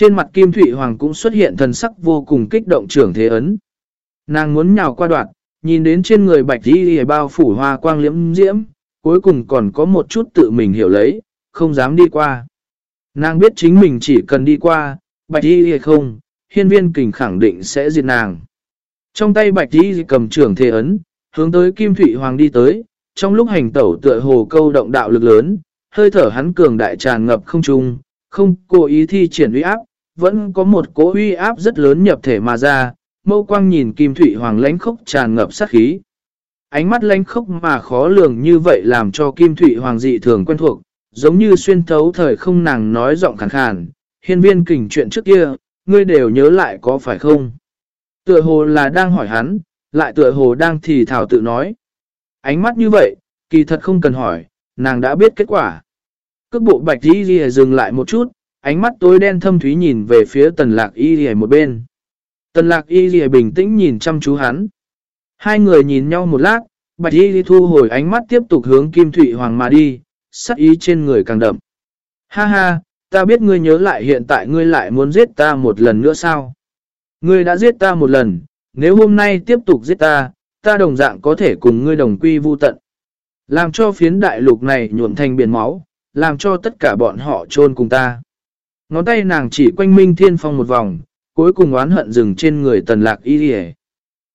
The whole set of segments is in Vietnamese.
Trên mặt Kim Thụy Hoàng cũng xuất hiện thần sắc vô cùng kích động trưởng thế ấn. Nàng muốn nhào qua đoạn, nhìn đến trên người bạch đi bao phủ hoa quang liễm diễm, cuối cùng còn có một chút tự mình hiểu lấy, không dám đi qua. Nàng biết chính mình chỉ cần đi qua, bạch đi không, hiên viên kình khẳng định sẽ diệt nàng. Trong tay bạch đi cầm trưởng thế ấn, hướng tới Kim Thụy Hoàng đi tới, trong lúc hành tẩu tựa hồ câu động đạo lực lớn, hơi thở hắn cường đại tràn ngập không trung, không cố ý thi triển uy áp, vẫn có một cố uy áp rất lớn nhập thể mà ra, mâu quang nhìn Kim Thụy Hoàng lánh khốc tràn ngập sát khí. Ánh mắt lánh khốc mà khó lường như vậy làm cho Kim Thụy Hoàng dị thường quen thuộc, giống như xuyên thấu thời không nàng nói giọng khàn khàn, hiên viên kình chuyện trước kia, ngươi đều nhớ lại có phải không? Tựa hồ là đang hỏi hắn, lại tựa hồ đang thì thảo tự nói. Ánh mắt như vậy, kỳ thật không cần hỏi, nàng đã biết kết quả. Cước bộ bạch đi ghi dừng lại một chút, ánh mắt tối đen thâm thúy nhìn về phía tần lạc y rìa một bên. Tần lạc y rìa bình tĩnh nhìn chăm chú hắn. Hai người nhìn nhau một lát, bạch y ghi thu hồi ánh mắt tiếp tục hướng kim thụy hoàng mà đi, sắc ý trên người càng đậm. Ha ha, ta biết ngươi nhớ lại hiện tại ngươi lại muốn giết ta một lần nữa sao? Ngươi đã giết ta một lần, nếu hôm nay tiếp tục giết ta, ta đồng dạng có thể cùng ngươi đồng quy vu tận. Làm cho phiến đại lục này nhuộm thành biển máu, làm cho tất cả bọn họ chôn cùng ta. Ngón tay nàng chỉ quanh minh thiên phong một vòng, cuối cùng oán hận dừng trên người tần lạc y đi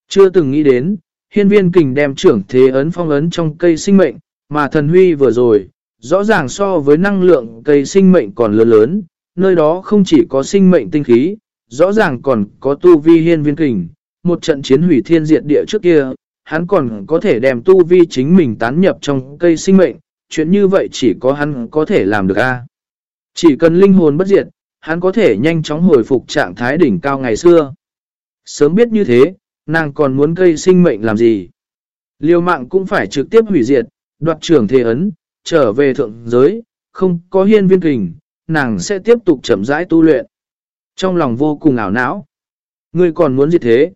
Chưa từng nghĩ đến, hiên viên kình đem trưởng thế ấn phong ấn trong cây sinh mệnh, mà thần huy vừa rồi, rõ ràng so với năng lượng cây sinh mệnh còn lớn lớn, nơi đó không chỉ có sinh mệnh tinh khí, rõ ràng còn có tu vi hiên viên kình, một trận chiến hủy thiên diệt địa trước kia, hắn còn có thể đem tu vi chính mình tán nhập trong cây sinh mệnh, chuyện như vậy chỉ có hắn có thể làm được a. Chỉ cần linh hồn bất diệt, hắn có thể nhanh chóng hồi phục trạng thái đỉnh cao ngày xưa. Sớm biết như thế, nàng còn muốn cây sinh mệnh làm gì? Liêu mạng cũng phải trực tiếp hủy diệt, đoạt trưởng thế ấn, trở về thượng giới, không có hiên viên kình, nàng sẽ tiếp tục chậm rãi tu luyện. Trong lòng vô cùng ảo não. Ngươi còn muốn gì thế?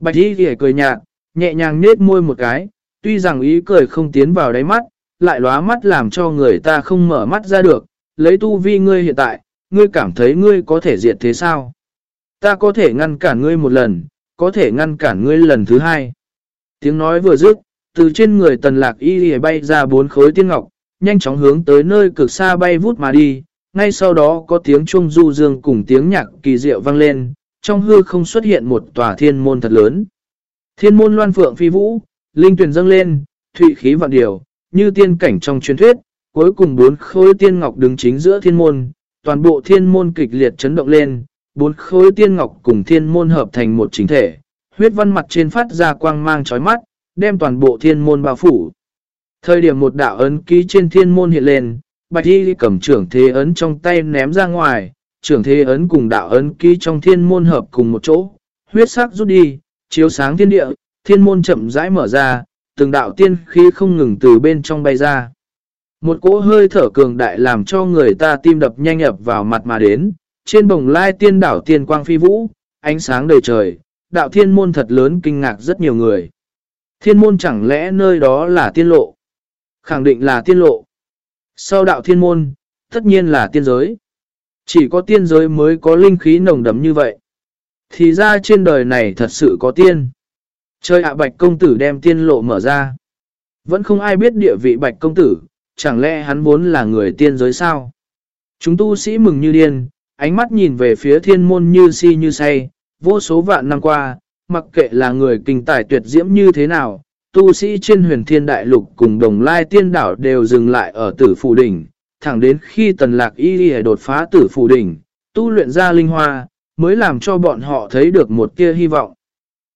Bạch y ghẻ cười nhạt, nhẹ nhàng nết môi một cái, tuy rằng ý cười không tiến vào đáy mắt, lại lóa mắt làm cho người ta không mở mắt ra được, lấy tu vi ngươi hiện tại, ngươi cảm thấy ngươi có thể diệt thế sao? Ta có thể ngăn cản ngươi một lần, có thể ngăn cản ngươi lần thứ hai. Tiếng nói vừa dứt, từ trên người tần lạc y bay ra bốn khối tiên ngọc, nhanh chóng hướng tới nơi cực xa bay vút mà đi. Ngay sau đó có tiếng chuông du dương cùng tiếng nhạc kỳ diệu vang lên, trong hư không xuất hiện một tòa thiên môn thật lớn. Thiên môn loan phượng phi vũ, linh tuyển dâng lên, thụy khí vạn điều, như tiên cảnh trong truyền thuyết, cuối cùng bốn khối tiên ngọc đứng chính giữa thiên môn, toàn bộ thiên môn kịch liệt chấn động lên, bốn khối tiên ngọc cùng thiên môn hợp thành một chính thể, huyết văn mặt trên phát ra quang mang chói mắt, đem toàn bộ thiên môn bao phủ. Thời điểm một đạo ấn ký trên thiên môn hiện lên, bạch y cầm trưởng thế ấn trong tay ném ra ngoài, trưởng thế ấn cùng đạo ấn ký trong thiên môn hợp cùng một chỗ, huyết sắc rút đi, chiếu sáng thiên địa, thiên môn chậm rãi mở ra, từng đạo tiên khí không ngừng từ bên trong bay ra. Một cỗ hơi thở cường đại làm cho người ta tim đập nhanh ập vào mặt mà đến, trên bồng lai tiên đảo tiên quang phi vũ, ánh sáng đầy trời, đạo thiên môn thật lớn kinh ngạc rất nhiều người. Thiên môn chẳng lẽ nơi đó là tiên lộ? Khẳng định là tiên lộ. Sau đạo thiên môn, tất nhiên là tiên giới. Chỉ có tiên giới mới có linh khí nồng đấm như vậy. Thì ra trên đời này thật sự có tiên. Chơi ạ bạch công tử đem tiên lộ mở ra. Vẫn không ai biết địa vị bạch công tử, chẳng lẽ hắn vốn là người tiên giới sao? Chúng tu sĩ mừng như điên, ánh mắt nhìn về phía thiên môn như si như say, vô số vạn năm qua, mặc kệ là người kinh tài tuyệt diễm như thế nào, tu sĩ trên huyền thiên đại lục cùng đồng lai tiên đảo đều dừng lại ở tử phủ đỉnh, thẳng đến khi tần lạc y đi đột phá tử phủ đỉnh, tu luyện ra linh hoa, mới làm cho bọn họ thấy được một tia hy vọng.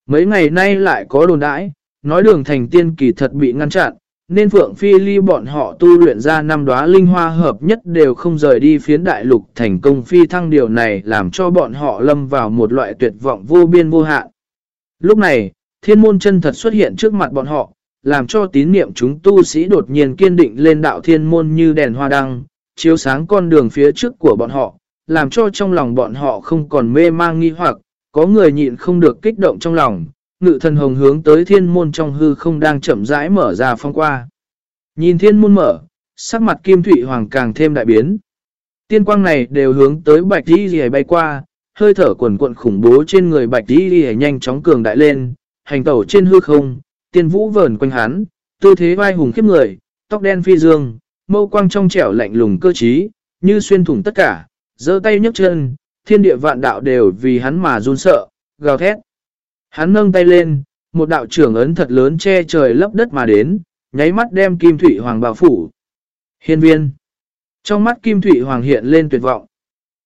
Mấy ngày nay lại có đồn đãi, nói đường thành tiên kỳ thật bị ngăn chặn, nên Phượng Phi Ly bọn họ tu luyện ra năm đóa linh hoa hợp nhất đều không rời đi phiến đại lục thành công phi thăng điều này làm cho bọn họ lâm vào một loại tuyệt vọng vô biên vô hạn. Lúc này, thiên môn chân thật xuất hiện trước mặt bọn họ, làm cho tín niệm chúng tu sĩ đột nhiên kiên định lên đạo thiên môn như đèn hoa đăng, chiếu sáng con đường phía trước của bọn họ, làm cho trong lòng bọn họ không còn mê mang nghi hoặc, có người nhịn không được kích động trong lòng, ngự thần hồng hướng tới thiên môn trong hư không đang chậm rãi mở ra phong qua. Nhìn thiên môn mở, sắc mặt kim thủy hoàng càng thêm đại biến. Tiên quang này đều hướng tới bạch đi rìa bay qua, hơi thở quần cuộn khủng bố trên người bạch đi rìa nhanh chóng cường đại lên, hành tẩu trên hư không, tiên vũ vờn quanh hắn, tư thế vai hùng khiếp người, tóc đen phi dương, mâu quang trong trẻo lạnh lùng cơ trí, như xuyên thủng tất cả, giơ tay nhấc chân, thiên địa vạn đạo đều vì hắn mà run sợ, gào thét. Hắn nâng tay lên, một đạo trưởng ấn thật lớn che trời lấp đất mà đến, nháy mắt đem Kim Thụy Hoàng bảo phủ. Hiên viên. Trong mắt Kim Thụy Hoàng hiện lên tuyệt vọng.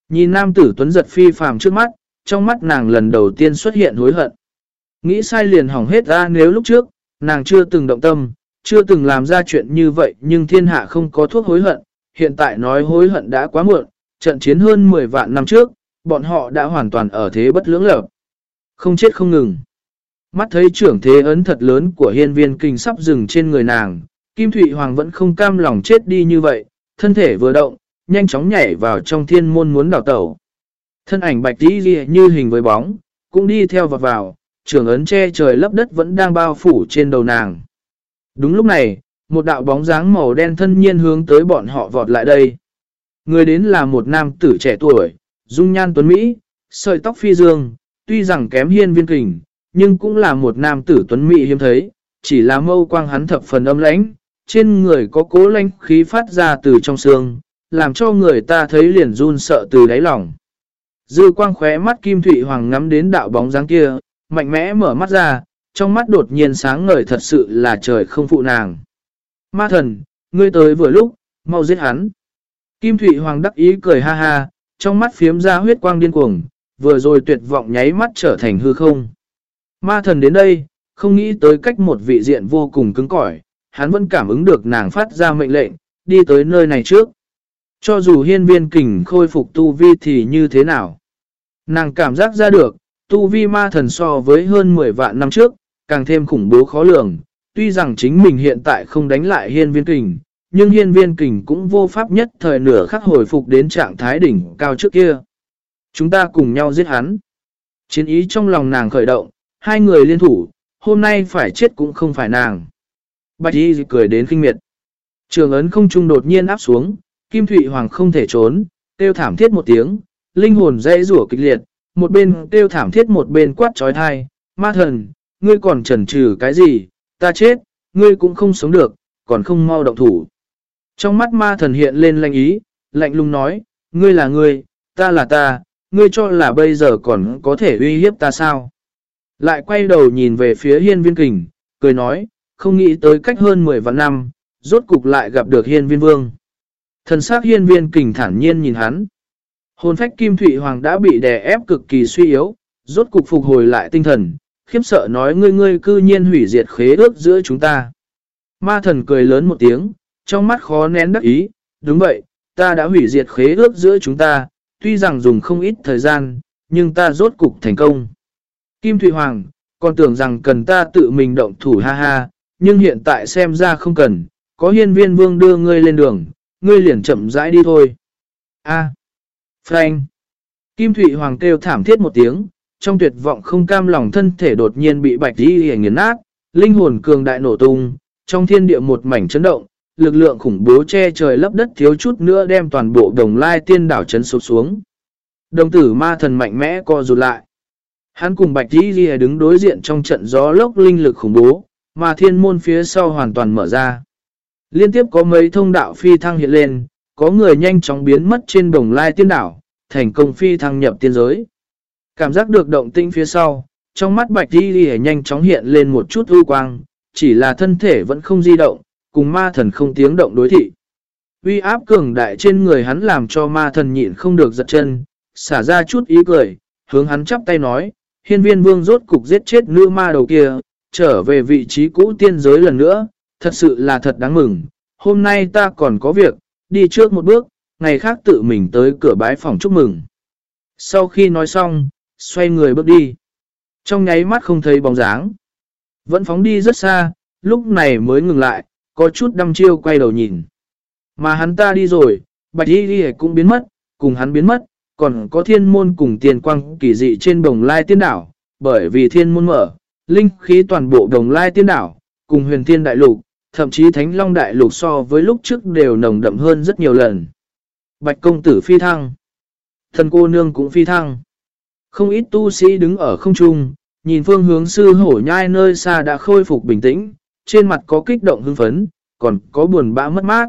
Nhìn nam tử tuấn giật phi phàm trước mắt, trong mắt nàng lần đầu tiên xuất hiện hối hận. Nghĩ sai liền hỏng hết ra nếu lúc trước, nàng chưa từng động tâm, chưa từng làm ra chuyện như vậy nhưng thiên hạ không có thuốc hối hận. Hiện tại nói hối hận đã quá muộn, trận chiến hơn 10 vạn năm trước, bọn họ đã hoàn toàn ở thế bất lưỡng lập. Không chết không ngừng. Mắt thấy trưởng thế ấn thật lớn của hiên viên kinh sắp dừng trên người nàng, Kim Thụy Hoàng vẫn không cam lòng chết đi như vậy, thân thể vừa động, nhanh chóng nhảy vào trong thiên môn muốn đào tẩu. Thân ảnh bạch tí ghi như hình với bóng, cũng đi theo vọt vào, trưởng ấn che trời lấp đất vẫn đang bao phủ trên đầu nàng. Đúng lúc này, một đạo bóng dáng màu đen thân nhiên hướng tới bọn họ vọt lại đây. Người đến là một nam tử trẻ tuổi, dung nhan tuấn Mỹ, sợi tóc phi dương, tuy rằng kém hiên viên kình, nhưng cũng là một nam tử tuấn Mỹ hiếm thấy, chỉ là mâu quang hắn thập phần âm lãnh, trên người có cố lãnh khí phát ra từ trong xương, làm cho người ta thấy liền run sợ từ đáy lòng. Dư quang khóe mắt Kim Thụy Hoàng ngắm đến đạo bóng dáng kia, mạnh mẽ mở mắt ra, trong mắt đột nhiên sáng ngời thật sự là trời không phụ nàng. Ma thần, ngươi tới vừa lúc, mau giết hắn. Kim Thụy Hoàng đắc ý cười ha ha, trong mắt phiếm ra huyết quang điên cuồng, vừa rồi tuyệt vọng nháy mắt trở thành hư không. Ma thần đến đây, không nghĩ tới cách một vị diện vô cùng cứng cỏi, hắn vẫn cảm ứng được nàng phát ra mệnh lệnh, đi tới nơi này trước. Cho dù hiên viên kình khôi phục tu vi thì như thế nào? Nàng cảm giác ra được, tu vi ma thần so với hơn 10 vạn năm trước, càng thêm khủng bố khó lường. Tuy rằng chính mình hiện tại không đánh lại hiên viên kình, nhưng hiên viên kình cũng vô pháp nhất thời nửa khắc hồi phục đến trạng thái đỉnh cao trước kia. Chúng ta cùng nhau giết hắn. Chiến ý trong lòng nàng khởi động, hai người liên thủ, hôm nay phải chết cũng không phải nàng. Bạch y cười đến kinh miệt. Trường ấn không trung đột nhiên áp xuống, Kim Thụy Hoàng không thể trốn, kêu thảm thiết một tiếng, linh hồn dãy rủa kịch liệt, một bên kêu thảm thiết một bên quát trói thai, ma thần, ngươi còn chần chừ cái gì, ta chết, ngươi cũng không sống được, còn không mau động thủ. Trong mắt ma thần hiện lên lạnh ý, lạnh lùng nói, ngươi là ngươi, ta là ta, ngươi cho là bây giờ còn có thể uy hiếp ta sao? Lại quay đầu nhìn về phía hiên viên kình, cười nói, không nghĩ tới cách hơn 10 vạn năm, rốt cục lại gặp được hiên viên vương. Thần sắc hiên viên kình thản nhiên nhìn hắn. Hồn phách Kim Thụy Hoàng đã bị đè ép cực kỳ suy yếu, rốt cục phục hồi lại tinh thần, khiếp sợ nói ngươi ngươi cư nhiên hủy diệt khế ước giữa chúng ta. Ma thần cười lớn một tiếng, trong mắt khó nén đắc ý, đúng vậy, ta đã hủy diệt khế ước giữa chúng ta, tuy rằng dùng không ít thời gian, nhưng ta rốt cục thành công. Kim Thụy Hoàng, còn tưởng rằng cần ta tự mình động thủ ha ha, nhưng hiện tại xem ra không cần, có hiên viên vương đưa ngươi lên đường, ngươi liền chậm rãi đi thôi. A. À. Frank. Kim Thụy Hoàng kêu thảm thiết một tiếng, trong tuyệt vọng không cam lòng thân thể đột nhiên bị bạch đi hề nghiền nát, linh hồn cường đại nổ tung, trong thiên địa một mảnh chấn động, lực lượng khủng bố che trời lấp đất thiếu chút nữa đem toàn bộ đồng lai tiên đảo chấn sụp xuống. Đồng tử ma thần mạnh mẽ co rụt lại. Hắn cùng Bạch Di Ghi đứng đối diện trong trận gió lốc linh lực khủng bố, mà thiên môn phía sau hoàn toàn mở ra. Liên tiếp có mấy thông đạo phi thăng hiện lên, có người nhanh chóng biến mất trên đồng lai tiên đảo, thành công phi thăng nhập tiên giới. Cảm giác được động tinh phía sau, trong mắt Bạch Di Ghi nhanh chóng hiện lên một chút ưu quang, chỉ là thân thể vẫn không di động, cùng ma thần không tiếng động đối thị. Uy áp cường đại trên người hắn làm cho ma thần nhịn không được giật chân, xả ra chút ý cười, hướng hắn chắp tay nói, hiên viên vương rốt cục giết chết nữ ma đầu kia, trở về vị trí cũ tiên giới lần nữa, thật sự là thật đáng mừng. Hôm nay ta còn có việc, đi trước một bước, ngày khác tự mình tới cửa bái phòng chúc mừng. Sau khi nói xong, xoay người bước đi. Trong nháy mắt không thấy bóng dáng. Vẫn phóng đi rất xa, lúc này mới ngừng lại, có chút đăm chiêu quay đầu nhìn. Mà hắn ta đi rồi, bạch y đi cũng biến mất, cùng hắn biến mất, còn có thiên môn cùng tiền quang kỳ dị trên đồng lai tiên đảo, bởi vì thiên môn mở, linh khí toàn bộ đồng lai tiên đảo, cùng huyền thiên đại lục, thậm chí thánh long đại lục so với lúc trước đều nồng đậm hơn rất nhiều lần. Bạch công tử phi thăng. Thần cô nương cũng phi thăng. Không ít tu sĩ đứng ở không trung, nhìn phương hướng sư hổ nhai nơi xa đã khôi phục bình tĩnh, trên mặt có kích động hưng phấn, còn có buồn bã mất mát.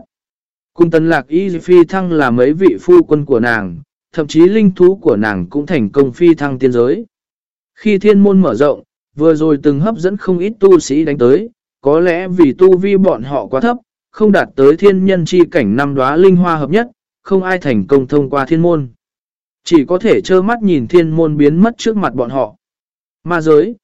Cùng tần lạc y phi thăng là mấy vị phu quân của nàng, thậm chí linh thú của nàng cũng thành công phi thăng tiên giới. Khi thiên môn mở rộng, vừa rồi từng hấp dẫn không ít tu sĩ đánh tới, có lẽ vì tu vi bọn họ quá thấp, không đạt tới thiên nhân chi cảnh năm đóa linh hoa hợp nhất, không ai thành công thông qua thiên môn. Chỉ có thể trơ mắt nhìn thiên môn biến mất trước mặt bọn họ. Ma giới,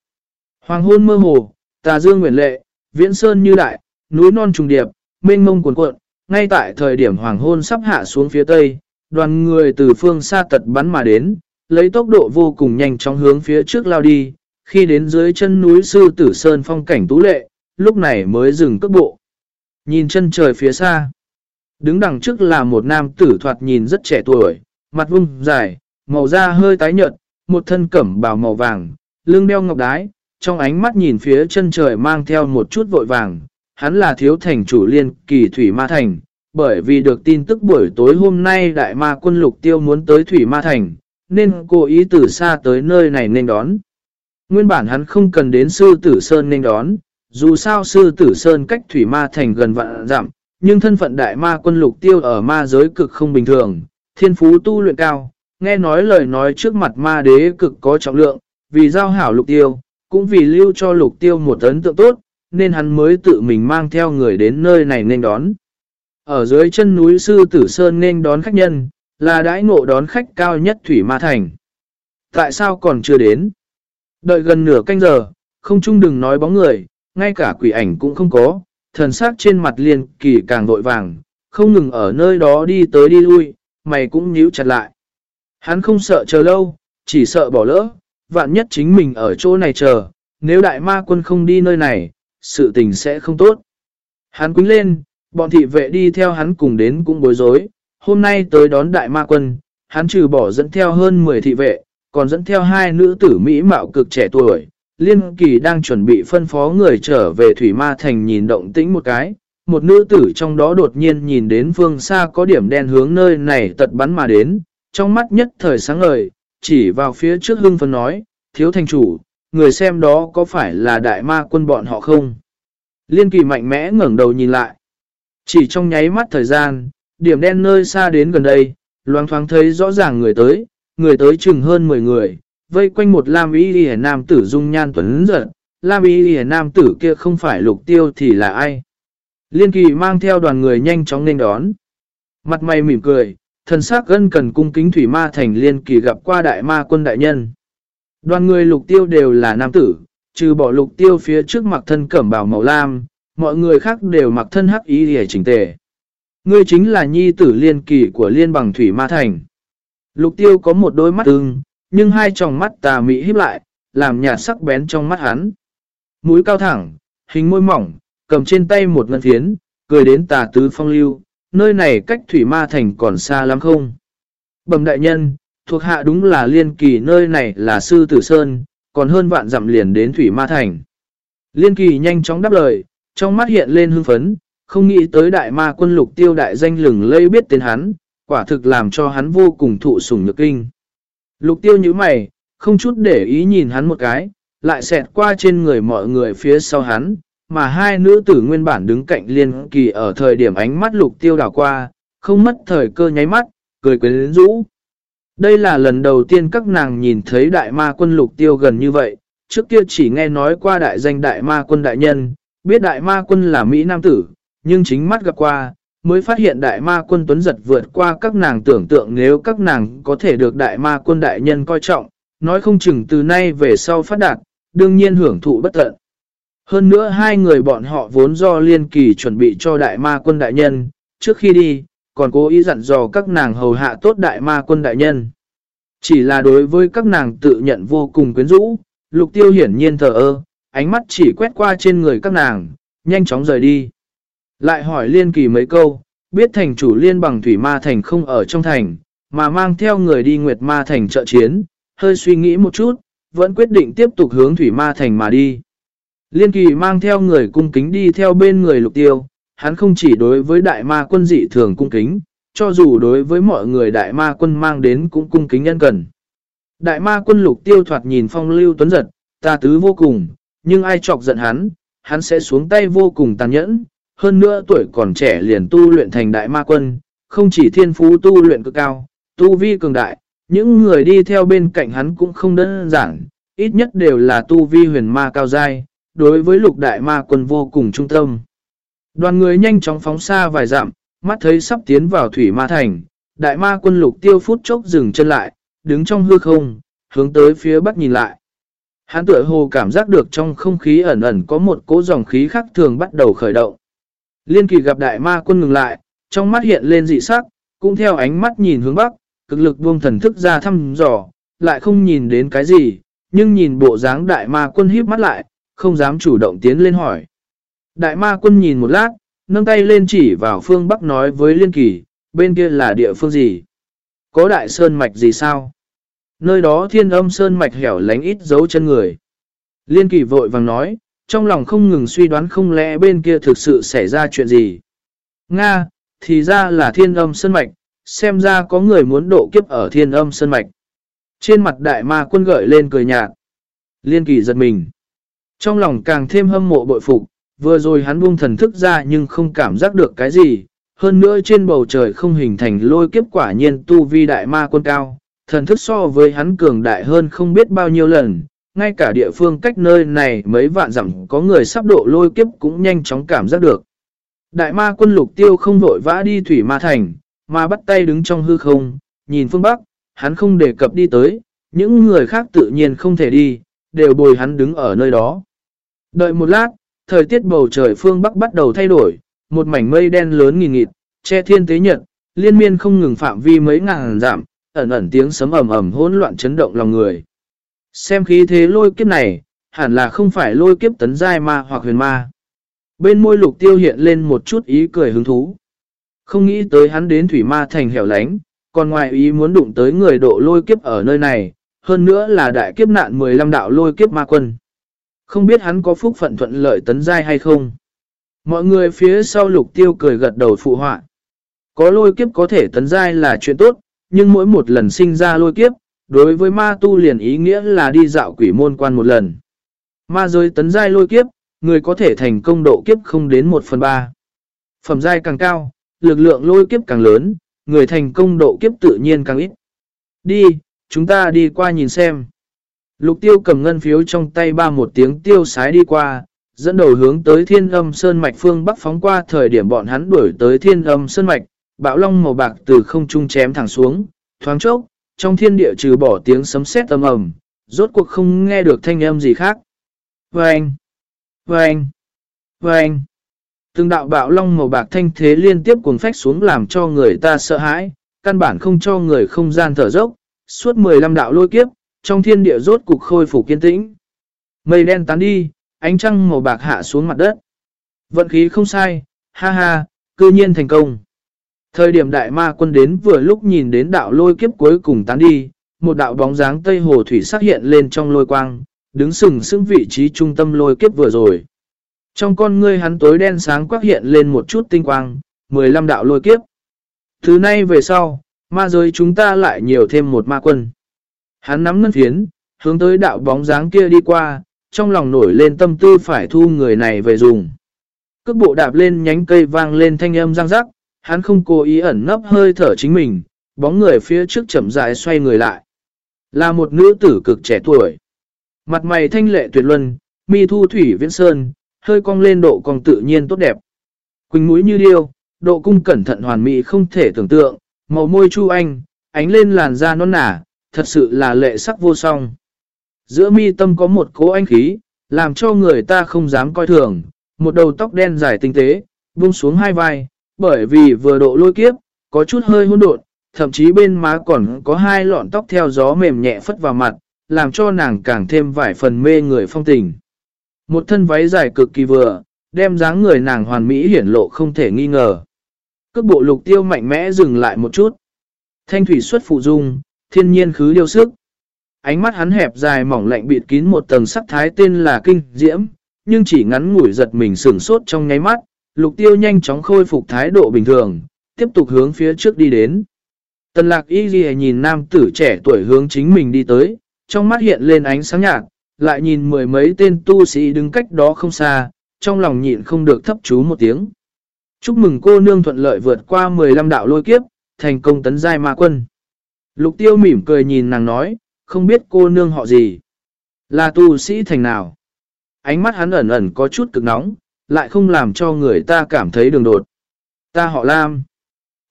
hoàng hôn mơ hồ, tà dương nguyện lệ, viễn sơn như đại, núi non trùng điệp, mênh mông cuồn cuộn, ngay tại thời điểm hoàng hôn sắp hạ xuống phía tây, đoàn người từ phương xa tật bắn mà đến, lấy tốc độ vô cùng nhanh chóng hướng phía trước lao đi, khi đến dưới chân núi sư tử sơn phong cảnh tú lệ, lúc này mới dừng cước bộ. Nhìn chân trời phía xa, đứng đằng trước là một nam tử thoạt nhìn rất trẻ tuổi, mặt vung dài, màu da hơi tái nhợt, một thân cẩm bào màu vàng, lưng đeo ngọc đái, trong ánh mắt nhìn phía chân trời mang theo một chút vội vàng, hắn là thiếu thành chủ liên kỳ Thủy Ma Thành, bởi vì được tin tức buổi tối hôm nay đại ma quân lục tiêu muốn tới Thủy Ma Thành, nên cố ý từ xa tới nơi này nên đón. Nguyên bản hắn không cần đến sư tử Sơn nên đón, dù sao sư tử Sơn cách Thủy Ma Thành gần vạn dặm, nhưng thân phận đại ma quân lục tiêu ở ma giới cực không bình thường, thiên phú tu luyện cao, nghe nói lời nói trước mặt ma đế cực có trọng lượng, vì giao hảo lục tiêu, cũng vì lưu cho lục tiêu một ấn tượng tốt, nên hắn mới tự mình mang theo người đến nơi này nên đón. Ở dưới chân núi Sư Tử Sơn nên đón khách nhân, là đãi ngộ đón khách cao nhất Thủy Ma Thành. Tại sao còn chưa đến? Đợi gần nửa canh giờ, không chung đừng nói bóng người, ngay cả quỷ ảnh cũng không có, thần sắc trên mặt liền kỳ càng vội vàng, không ngừng ở nơi đó đi tới đi lui, mày cũng nhíu chặt lại. Hắn không sợ chờ lâu, chỉ sợ bỏ lỡ, vạn nhất chính mình ở chỗ này chờ, nếu đại ma quân không đi nơi này, sự tình sẽ không tốt. Hắn quýnh lên, bọn thị vệ đi theo hắn cùng đến cũng bối rối, hôm nay tới đón đại ma quân, hắn trừ bỏ dẫn theo hơn 10 thị vệ, còn dẫn theo hai nữ tử Mỹ mạo cực trẻ tuổi. Liên kỳ đang chuẩn bị phân phó người trở về Thủy Ma Thành nhìn động tĩnh một cái, một nữ tử trong đó đột nhiên nhìn đến phương xa có điểm đen hướng nơi này tật bắn mà đến, trong mắt nhất thời sáng ngời, chỉ vào phía trước hưng phấn nói, thiếu thành chủ, người xem đó có phải là đại ma quân bọn họ không? Liên kỳ mạnh mẽ ngẩng đầu nhìn lại. Chỉ trong nháy mắt thời gian, điểm đen nơi xa đến gần đây, loáng thoáng thấy rõ ràng người tới, người tới chừng hơn 10 người, vây quanh một Lam Y Lì Nam tử dung nhan tuấn giận Lam Y Lì Nam tử kia không phải lục tiêu thì là ai? Liên kỳ mang theo đoàn người nhanh chóng nên đón. Mặt mày mỉm cười, thần sắc gân cần cung kính thủy ma thành liên kỳ gặp qua đại ma quân đại nhân. Đoàn người lục tiêu đều là nam tử, trừ bỏ lục tiêu phía trước mặc thân cẩm bào màu lam, mọi người khác đều mặc thân hắc ý để chỉnh tề. Ngươi chính là nhi tử liên kỳ của liên bằng thủy ma thành. Lục tiêu có một đôi mắt ưng, nhưng hai tròng mắt tà mỹ híp lại, làm nhạt sắc bén trong mắt hắn. Mũi cao thẳng, hình môi mỏng, cầm trên tay một ngân thiến cười đến tà tứ phong lưu, nơi này cách thủy ma thành còn xa lắm không? Bẩm đại nhân, thuộc hạ đúng là liên kỳ nơi này là sư tử sơn, còn hơn vạn dặm liền đến thủy ma thành. Liên kỳ nhanh chóng đáp lời, trong mắt hiện lên hưng phấn, không nghĩ tới đại ma quân lục tiêu đại danh lừng lây biết tên hắn, quả thực làm cho hắn vô cùng thụ sủng nhược kinh. Lục tiêu như mày, không chút để ý nhìn hắn một cái, lại xẹt qua trên người mọi người phía sau hắn, mà hai nữ tử nguyên bản đứng cạnh liên kỳ ở thời điểm ánh mắt lục tiêu đảo qua, không mất thời cơ nháy mắt, cười quyến rũ. Đây là lần đầu tiên các nàng nhìn thấy đại ma quân lục tiêu gần như vậy, trước kia chỉ nghe nói qua đại danh đại ma quân đại nhân, biết đại ma quân là Mỹ Nam tử, nhưng chính mắt gặp qua, mới phát hiện đại ma quân tuấn giật vượt qua các nàng tưởng tượng nếu các nàng có thể được đại ma quân đại nhân coi trọng, nói không chừng từ nay về sau phát đạt, đương nhiên hưởng thụ bất tận. Hơn nữa hai người bọn họ vốn do liên kỳ chuẩn bị cho đại ma quân đại nhân, trước khi đi, còn cố ý dặn dò các nàng hầu hạ tốt đại ma quân đại nhân. Chỉ là đối với các nàng tự nhận vô cùng quyến rũ, lục tiêu hiển nhiên thờ ơ, ánh mắt chỉ quét qua trên người các nàng, nhanh chóng rời đi. Lại hỏi liên kỳ mấy câu, biết thành chủ liên bằng thủy ma thành không ở trong thành, mà mang theo người đi nguyệt ma thành trợ chiến, hơi suy nghĩ một chút, vẫn quyết định tiếp tục hướng thủy ma thành mà đi. Liên kỳ mang theo người cung kính đi theo bên người lục tiêu, hắn không chỉ đối với đại ma quân dị thường cung kính, cho dù đối với mọi người đại ma quân mang đến cũng cung kính nhân cần. Đại ma quân lục tiêu thoạt nhìn phong lưu tuấn giật, ta tứ vô cùng, nhưng ai chọc giận hắn, hắn sẽ xuống tay vô cùng tàn nhẫn, hơn nữa tuổi còn trẻ liền tu luyện thành đại ma quân, không chỉ thiên phú tu luyện cực cao, tu vi cường đại, những người đi theo bên cạnh hắn cũng không đơn giản, ít nhất đều là tu vi huyền ma cao dai, đối với lục đại ma quân vô cùng trung tâm. Đoàn người nhanh chóng phóng xa vài dặm, mắt thấy sắp tiến vào thủy ma thành, đại ma quân lục tiêu phút chốc dừng chân lại, đứng trong hư không, hướng tới phía bắc nhìn lại. Hắn tựa hồ cảm giác được trong không khí ẩn ẩn có một cỗ dòng khí khác thường bắt đầu khởi động. Liên kỳ gặp đại ma quân ngừng lại, trong mắt hiện lên dị sắc, cũng theo ánh mắt nhìn hướng bắc, cực lực buông thần thức ra thăm dò, lại không nhìn đến cái gì, nhưng nhìn bộ dáng đại ma quân híp mắt lại, không dám chủ động tiến lên hỏi. Đại ma quân nhìn một lát, nâng tay lên chỉ vào phương Bắc nói với Liên Kỳ, bên kia là địa phương gì? Có đại sơn mạch gì sao? Nơi đó thiên âm sơn mạch hẻo lánh ít dấu chân người. Liên Kỳ vội vàng nói, trong lòng không ngừng suy đoán không lẽ bên kia thực sự xảy ra chuyện gì. Nga, thì ra là thiên âm sơn mạch, xem ra có người muốn độ kiếp ở thiên âm sơn mạch. Trên mặt đại ma quân gợi lên cười nhạt. Liên kỳ giật mình. Trong lòng càng thêm hâm mộ bội phục, vừa rồi hắn buông thần thức ra nhưng không cảm giác được cái gì. Hơn nữa trên bầu trời không hình thành lôi kiếp quả nhiên tu vi đại ma quân cao. Thần thức so với hắn cường đại hơn không biết bao nhiêu lần. Ngay cả địa phương cách nơi này mấy vạn dặm có người sắp độ lôi kiếp cũng nhanh chóng cảm giác được. Đại ma quân lục tiêu không vội vã đi thủy ma thành, mà bắt tay đứng trong hư không, nhìn phương Bắc, hắn không đề cập đi tới, những người khác tự nhiên không thể đi, đều bồi hắn đứng ở nơi đó. Đợi một lát, thời tiết bầu trời phương Bắc bắt đầu thay đổi, một mảnh mây đen lớn nghìn nghịt, che thiên tế nhật, liên miên không ngừng phạm vi mấy ngàn giảm, ẩn ẩn tiếng sấm ầm ầm hỗn loạn chấn động lòng người. Xem khí thế lôi kiếp này, hẳn là không phải lôi kiếp tấn giai ma hoặc huyền ma. Bên môi lục tiêu hiện lên một chút ý cười hứng thú. Không nghĩ tới hắn đến thủy ma thành hẻo lánh, còn ngoài ý muốn đụng tới người độ lôi kiếp ở nơi này, hơn nữa là đại kiếp nạn 15 đạo lôi kiếp ma quân. Không biết hắn có phúc phận thuận lợi tấn giai hay không. Mọi người phía sau lục tiêu cười gật đầu phụ họa. Có lôi kiếp có thể tấn giai là chuyện tốt, nhưng mỗi một lần sinh ra lôi kiếp, đối với ma tu liền ý nghĩa là đi dạo quỷ môn quan một lần. Ma giới tấn giai lôi kiếp, người có thể thành công độ kiếp không đến 1 phần 3. Phẩm giai càng cao, lực lượng lôi kiếp càng lớn, người thành công độ kiếp tự nhiên càng ít. Đi, chúng ta đi qua nhìn xem. Lục tiêu cầm ngân phiếu trong tay ba một tiếng tiêu sái đi qua, dẫn đầu hướng tới thiên âm sơn mạch phương bắc phóng qua thời điểm bọn hắn đuổi tới thiên âm sơn mạch, bão long màu bạc từ không trung chém thẳng xuống, thoáng chốc, trong thiên địa trừ bỏ tiếng sấm sét âm ầm, rốt cuộc không nghe được thanh âm gì khác. Vâng! Vâng! Vâng! Từng đạo bạo long màu bạc thanh thế liên tiếp cuồng phách xuống làm cho người ta sợ hãi, căn bản không cho người không gian thở dốc, suốt 15 đạo lôi kiếp, trong thiên địa rốt cục khôi phục kiên tĩnh. Mây đen tán đi, ánh trăng màu bạc hạ xuống mặt đất. Vận khí không sai, ha ha, cư nhiên thành công. Thời điểm đại ma quân đến vừa lúc nhìn đến đạo lôi kiếp cuối cùng tán đi, một đạo bóng dáng tây hồ thủy xuất hiện lên trong lôi quang, đứng sừng sững vị trí trung tâm lôi kiếp vừa rồi. Trong con ngươi hắn tối đen sáng quắc hiện lên một chút tinh quang, 15 đạo lôi kiếp. Thứ nay về sau, ma giới chúng ta lại nhiều thêm một ma quân. Hắn nắm ngân phiến, hướng tới đạo bóng dáng kia đi qua, trong lòng nổi lên tâm tư phải thu người này về dùng. Cước bộ đạp lên nhánh cây vang lên thanh âm răng rắc, hắn không cố ý ẩn nấp hơi thở chính mình, bóng người phía trước chậm rãi xoay người lại. Là một nữ tử cực trẻ tuổi. Mặt mày thanh lệ tuyệt luân, mi thu thủy viễn sơn, hơi cong lên độ cong tự nhiên tốt đẹp. Quỳnh mũi như điêu, độ cung cẩn thận hoàn mỹ không thể tưởng tượng, màu môi chu anh, ánh lên làn da non nả, thật sự là lệ sắc vô song. Giữa mi tâm có một cố anh khí, làm cho người ta không dám coi thường, một đầu tóc đen dài tinh tế, buông xuống hai vai, bởi vì vừa độ lôi kiếp, có chút hơi hỗn độn, thậm chí bên má còn có hai lọn tóc theo gió mềm nhẹ phất vào mặt, làm cho nàng càng thêm vài phần mê người phong tình. Một thân váy dài cực kỳ vừa, đem dáng người nàng hoàn mỹ hiển lộ không thể nghi ngờ. Cước bộ lục tiêu mạnh mẽ dừng lại một chút. Thanh thủy xuất phụ dung, thiên nhiên khứ điêu sức. Ánh mắt hắn hẹp dài mỏng lạnh bịt kín một tầng sắc thái tên là kinh diễm, nhưng chỉ ngắn ngủi giật mình sửng sốt trong nháy mắt, lục tiêu nhanh chóng khôi phục thái độ bình thường, tiếp tục hướng phía trước đi đến. Tần lạc y ghi nhìn nam tử trẻ tuổi hướng chính mình đi tới, trong mắt hiện lên ánh sáng nhạt, lại nhìn mười mấy tên tu sĩ đứng cách đó không xa, trong lòng nhịn không được thấp chú một tiếng. Chúc mừng cô nương thuận lợi vượt qua 15 đạo lôi kiếp, thành công tấn giai ma quân. Lục tiêu mỉm cười nhìn nàng nói, không biết cô nương họ gì. Là tu sĩ thành nào? Ánh mắt hắn ẩn ẩn có chút cực nóng, lại không làm cho người ta cảm thấy đường đột. Ta họ Lam.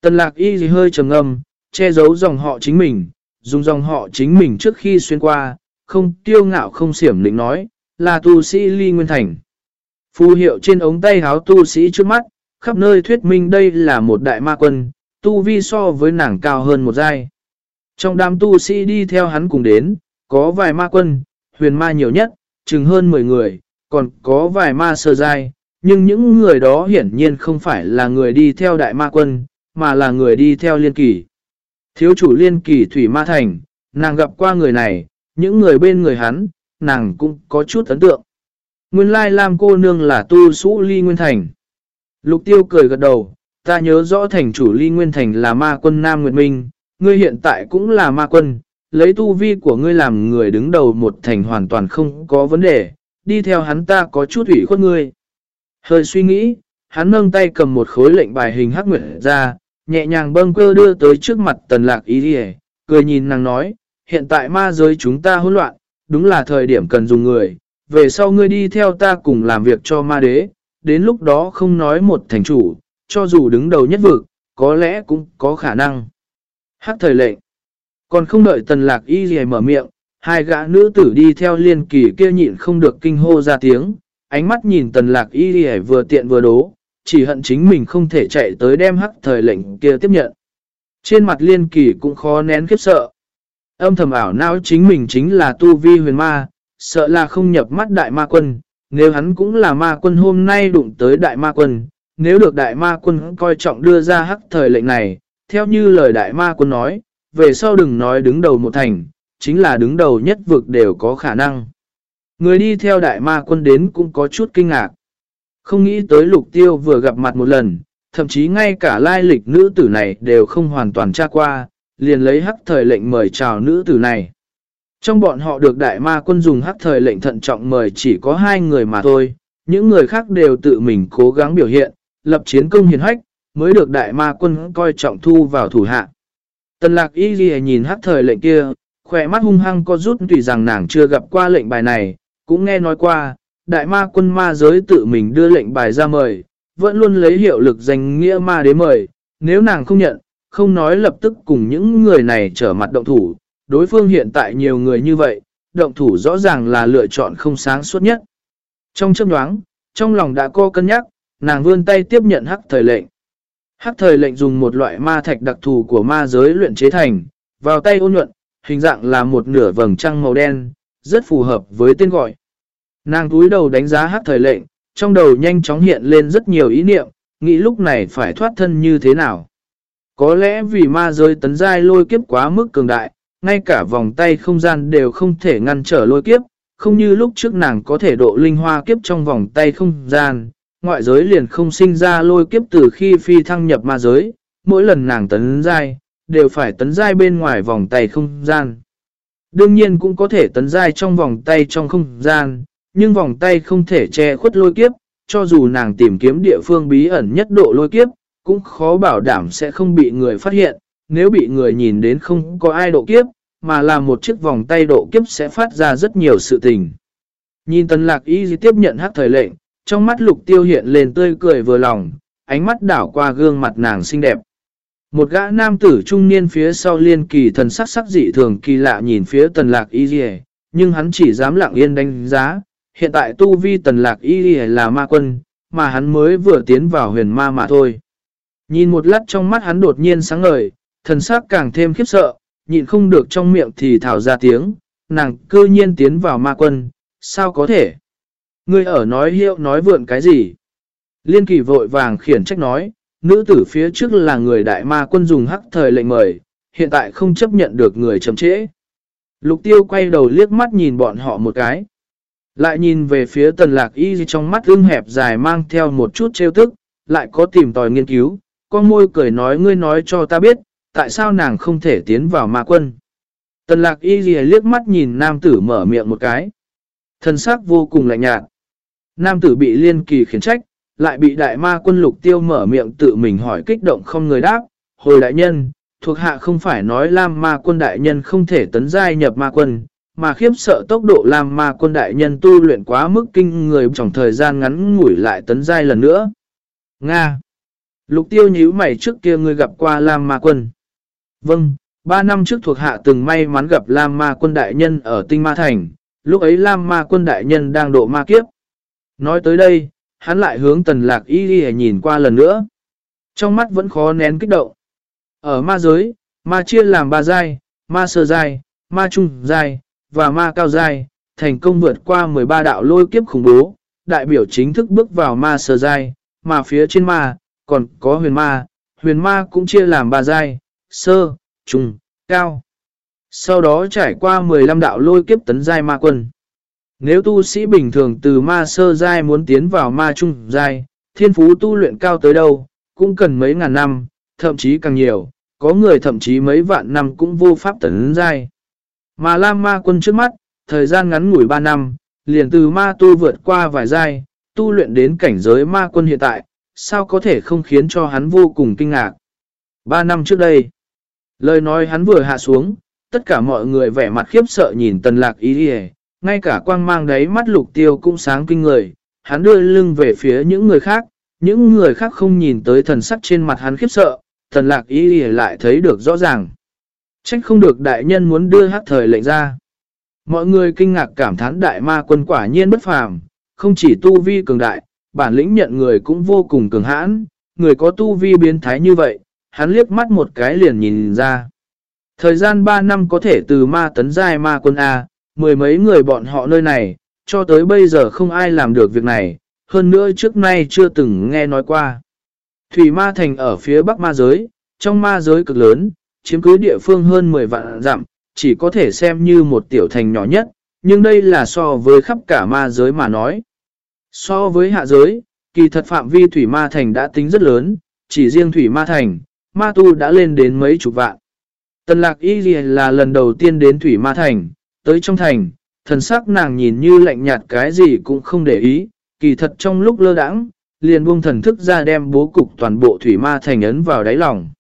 Tần lạc y gì hơi trầm ngâm, che giấu dòng họ chính mình, dùng dòng họ chính mình trước khi xuyên qua, không tiêu ngạo không xiểm lĩnh nói, là tu sĩ ly nguyên thành. Phù hiệu trên ống tay háo tu sĩ trước mắt, khắp nơi thuyết minh đây là một đại ma quân, tu vi so với nàng cao hơn một giai. Trong đám tu sĩ đi theo hắn cùng đến, có vài ma quân, huyền ma nhiều nhất, chừng hơn 10 người, còn có vài ma sơ dai, nhưng những người đó hiển nhiên không phải là người đi theo đại ma quân, mà là người đi theo liên kỳ. Thiếu chủ liên kỳ thủy ma thành, nàng gặp qua người này, những người bên người hắn, nàng cũng có chút ấn tượng. Nguyên lai Lam cô nương là tu sũ ly nguyên thành. Lục tiêu cười gật đầu, ta nhớ rõ thành chủ ly nguyên thành là ma quân Nam Nguyệt Minh, ngươi hiện tại cũng là ma quân, lấy tu vi của ngươi làm người đứng đầu một thành hoàn toàn không có vấn đề, đi theo hắn ta có chút ủy khuất ngươi. Hơi suy nghĩ, hắn nâng tay cầm một khối lệnh bài hình hắc nguyệt ra, nhẹ nhàng bâng cơ đưa tới trước mặt tần lạc ý đi cười nhìn nàng nói, hiện tại ma giới chúng ta hỗn loạn, đúng là thời điểm cần dùng người, về sau ngươi đi theo ta cùng làm việc cho ma đế, đến lúc đó không nói một thành chủ, cho dù đứng đầu nhất vực, có lẽ cũng có khả năng. Hắc thời lệnh, còn không đợi tần lạc y gì mở miệng, hai gã nữ tử đi theo liên kỳ kia nhịn không được kinh hô ra tiếng, ánh mắt nhìn tần lạc y gì vừa tiện vừa đố, chỉ hận chính mình không thể chạy tới đem hắc thời lệnh kia tiếp nhận. Trên mặt liên kỳ cũng khó nén khiếp sợ. Âm thầm ảo não chính mình chính là tu vi huyền ma, sợ là không nhập mắt đại ma quân, nếu hắn cũng là ma quân hôm nay đụng tới đại ma quân, nếu được đại ma quân coi trọng đưa ra hắc thời lệnh này, theo như lời đại ma quân nói, về sau đừng nói đứng đầu một thành, chính là đứng đầu nhất vực đều có khả năng. Người đi theo đại ma quân đến cũng có chút kinh ngạc. Không nghĩ tới lục tiêu vừa gặp mặt một lần, thậm chí ngay cả lai lịch nữ tử này đều không hoàn toàn tra qua, liền lấy hắc thời lệnh mời chào nữ tử này. Trong bọn họ được đại ma quân dùng hắc thời lệnh thận trọng mời chỉ có hai người mà thôi, những người khác đều tự mình cố gắng biểu hiện, lập chiến công hiền hách, mới được đại ma quân coi trọng thu vào thủ hạ. Tần lạc y ghi nhìn hắc thời lệnh kia, khỏe mắt hung hăng có rút tùy rằng nàng chưa gặp qua lệnh bài này, cũng nghe nói qua, đại ma quân ma giới tự mình đưa lệnh bài ra mời, vẫn luôn lấy hiệu lực danh nghĩa ma đế mời, nếu nàng không nhận, không nói lập tức cùng những người này trở mặt động thủ, đối phương hiện tại nhiều người như vậy, động thủ rõ ràng là lựa chọn không sáng suốt nhất. Trong chấp nhoáng, trong lòng đã co cân nhắc, nàng vươn tay tiếp nhận hắc thời lệnh. Hắc thời lệnh dùng một loại ma thạch đặc thù của ma giới luyện chế thành, vào tay ôn nhuận, hình dạng là một nửa vầng trăng màu đen, rất phù hợp với tên gọi. Nàng túi đầu đánh giá hắc thời lệnh, trong đầu nhanh chóng hiện lên rất nhiều ý niệm, nghĩ lúc này phải thoát thân như thế nào. Có lẽ vì ma giới tấn giai lôi kiếp quá mức cường đại, ngay cả vòng tay không gian đều không thể ngăn trở lôi kiếp, không như lúc trước nàng có thể độ linh hoa kiếp trong vòng tay không gian, ngoại giới liền không sinh ra lôi kiếp từ khi phi thăng nhập ma giới, mỗi lần nàng tấn giai, đều phải tấn giai bên ngoài vòng tay không gian. Đương nhiên cũng có thể tấn giai trong vòng tay trong không gian, nhưng vòng tay không thể che khuất lôi kiếp, cho dù nàng tìm kiếm địa phương bí ẩn nhất độ lôi kiếp, cũng khó bảo đảm sẽ không bị người phát hiện, nếu bị người nhìn đến không có ai độ kiếp, mà là một chiếc vòng tay độ kiếp sẽ phát ra rất nhiều sự tình. Nhìn tần lạc y tiếp nhận hắc thời lệnh, trong mắt lục tiêu hiện lên tươi cười vừa lòng, ánh mắt đảo qua gương mặt nàng xinh đẹp. Một gã nam tử trung niên phía sau liên kỳ thần sắc sắc dị thường kỳ lạ nhìn phía tần lạc y dì nhưng hắn chỉ dám lặng yên đánh giá. Hiện tại tu vi tần lạc y dì là ma quân, mà hắn mới vừa tiến vào huyền ma mà thôi. Nhìn một lát trong mắt hắn đột nhiên sáng ngời, thần sắc càng thêm khiếp sợ, nhịn không được trong miệng thì thảo ra tiếng, nàng cư nhiên tiến vào ma quân, sao có thể? Ngươi ở nói hiệu nói vượn cái gì? Liên kỳ vội vàng khiển trách nói, nữ tử phía trước là người đại ma quân dùng hắc thời lệnh mời, hiện tại không chấp nhận được người chấm trễ. Lục tiêu quay đầu liếc mắt nhìn bọn họ một cái. Lại nhìn về phía tần lạc y trong mắt ưng hẹp dài mang theo một chút trêu tức, lại có tìm tòi nghiên cứu, con môi cười nói ngươi nói cho ta biết, tại sao nàng không thể tiến vào ma quân. Tần lạc y liếc mắt nhìn nam tử mở miệng một cái. Thần sắc vô cùng lạnh nhạt. Nam tử bị liên kỳ khiển trách, lại bị đại ma quân lục tiêu mở miệng tự mình hỏi kích động không người đáp. Hồi đại nhân, thuộc hạ không phải nói Lam ma quân đại nhân không thể tấn giai nhập ma quân, mà khiếp sợ tốc độ Lam ma quân đại nhân tu luyện quá mức kinh người trong thời gian ngắn ngủi lại tấn giai lần nữa. Nga Lục tiêu nhíu mày trước kia ngươi gặp qua Lam ma quân. Vâng, ba năm trước thuộc hạ từng may mắn gặp Lam ma quân đại nhân ở tinh ma thành, lúc ấy Lam ma quân đại nhân đang độ ma kiếp. Nói tới đây, hắn lại hướng tần lạc y ghi nhìn qua lần nữa. Trong mắt vẫn khó nén kích động. Ở ma giới, ma chia làm ba giai, ma sơ giai, ma trung giai, và ma cao giai, thành công vượt qua 13 đạo lôi kiếp khủng bố, đại biểu chính thức bước vào ma sơ giai, mà phía trên ma, còn có huyền ma, huyền ma cũng chia làm ba giai, sơ, trung, cao. Sau đó trải qua 15 đạo lôi kiếp tấn giai ma quân. Nếu tu sĩ bình thường từ ma sơ giai muốn tiến vào ma trung giai, thiên phú tu luyện cao tới đâu, cũng cần mấy ngàn năm, thậm chí càng nhiều, có người thậm chí mấy vạn năm cũng vô pháp tấn giai. Mà Lam ma quân trước mắt, thời gian ngắn ngủi 3 năm, liền từ ma tu vượt qua vài giai, tu luyện đến cảnh giới ma quân hiện tại, sao có thể không khiến cho hắn vô cùng kinh ngạc. 3 năm trước đây, lời nói hắn vừa hạ xuống, tất cả mọi người vẻ mặt khiếp sợ nhìn tần lạc ý đi ngay cả quang mang đấy mắt lục tiêu cũng sáng kinh người, hắn đưa lưng về phía những người khác, những người khác không nhìn tới thần sắc trên mặt hắn khiếp sợ, thần lạc ý lại thấy được rõ ràng. Trách không được đại nhân muốn đưa hát thời lệnh ra. Mọi người kinh ngạc cảm thán đại ma quân quả nhiên bất phàm, không chỉ tu vi cường đại, bản lĩnh nhận người cũng vô cùng cường hãn, người có tu vi biến thái như vậy, hắn liếc mắt một cái liền nhìn ra. Thời gian 3 năm có thể từ ma tấn giai ma quân A, mười mấy người bọn họ nơi này, cho tới bây giờ không ai làm được việc này, hơn nữa trước nay chưa từng nghe nói qua. Thủy ma thành ở phía bắc ma giới, trong ma giới cực lớn, chiếm cứ địa phương hơn 10 vạn dặm, chỉ có thể xem như một tiểu thành nhỏ nhất, nhưng đây là so với khắp cả ma giới mà nói. So với hạ giới, kỳ thật phạm vi thủy ma thành đã tính rất lớn, chỉ riêng thủy ma thành, ma tu đã lên đến mấy chục vạn. Tần lạc y là lần đầu tiên đến thủy ma thành, tới trong thành, thần sắc nàng nhìn như lạnh nhạt cái gì cũng không để ý, kỳ thật trong lúc lơ đãng liền buông thần thức ra đem bố cục toàn bộ thủy ma thành ấn vào đáy lòng.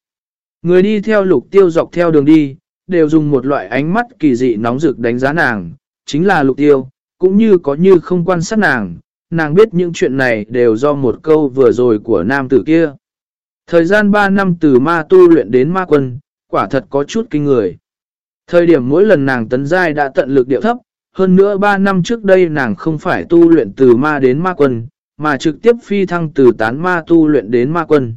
Người đi theo lục tiêu dọc theo đường đi, đều dùng một loại ánh mắt kỳ dị nóng rực đánh giá nàng, chính là lục tiêu, cũng như có như không quan sát nàng, nàng biết những chuyện này đều do một câu vừa rồi của nam tử kia. Thời gian 3 năm từ ma tu luyện đến ma quân, quả thật có chút kinh người. Thời điểm mỗi lần nàng tấn giai đã tận lực điệu thấp, hơn nữa 3 năm trước đây nàng không phải tu luyện từ ma đến ma quân, mà trực tiếp phi thăng từ tán ma tu luyện đến ma quân.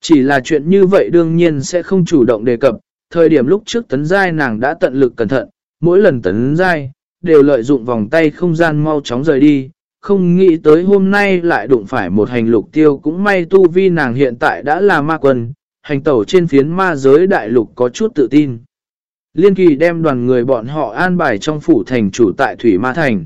Chỉ là chuyện như vậy đương nhiên sẽ không chủ động đề cập, thời điểm lúc trước tấn giai nàng đã tận lực cẩn thận, mỗi lần tấn giai, đều lợi dụng vòng tay không gian mau chóng rời đi, không nghĩ tới hôm nay lại đụng phải một hành lục tiêu cũng may tu vi nàng hiện tại đã là ma quân, hành tẩu trên phiến ma giới đại lục có chút tự tin. Liên kỳ đem đoàn người bọn họ an bài trong phủ thành chủ tại Thủy Ma Thành.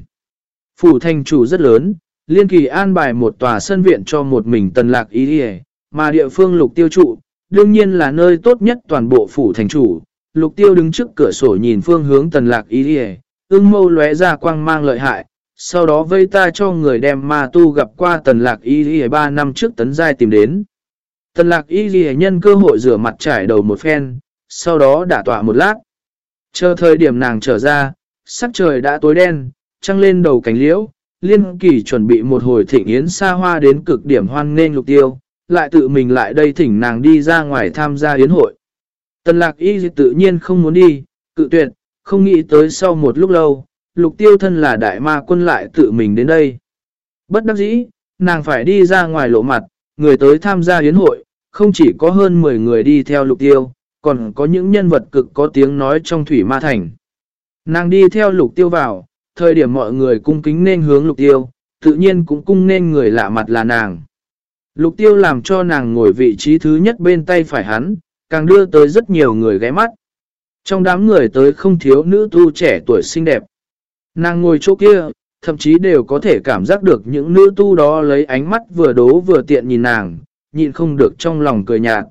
Phủ thành chủ rất lớn, liên kỳ an bài một tòa sân viện cho một mình tần lạc ý địa, mà địa phương lục tiêu trụ, đương nhiên là nơi tốt nhất toàn bộ phủ thành chủ. Lục tiêu đứng trước cửa sổ nhìn phương hướng tần lạc ý địa, ưng mâu lóe ra quang mang lợi hại, sau đó vây ta cho người đem ma tu gặp qua tần lạc y ghi 3 năm trước tấn giai tìm đến. Tần lạc y ghi nhân cơ hội rửa mặt trải đầu một phen, sau đó đả tọa một lát. Chờ thời điểm nàng trở ra, sắc trời đã tối đen, trăng lên đầu cánh liễu, liên kỳ chuẩn bị một hồi thịnh yến xa hoa đến cực điểm hoan nên lục tiêu, lại tự mình lại đây thỉnh nàng đi ra ngoài tham gia yến hội. Tần lạc y tự nhiên không muốn đi, cự tuyệt, không nghĩ tới sau một lúc lâu, lục tiêu thân là đại ma quân lại tự mình đến đây. Bất đắc dĩ, nàng phải đi ra ngoài lộ mặt, người tới tham gia yến hội, không chỉ có hơn 10 người đi theo lục tiêu, còn có những nhân vật cực có tiếng nói trong thủy ma thành. Nàng đi theo lục tiêu vào, thời điểm mọi người cung kính nên hướng lục tiêu, tự nhiên cũng cung nên người lạ mặt là nàng. Lục tiêu làm cho nàng ngồi vị trí thứ nhất bên tay phải hắn, càng đưa tới rất nhiều người ghé mắt. Trong đám người tới không thiếu nữ tu trẻ tuổi xinh đẹp. Nàng ngồi chỗ kia, thậm chí đều có thể cảm giác được những nữ tu đó lấy ánh mắt vừa đố vừa tiện nhìn nàng, nhịn không được trong lòng cười nhạt.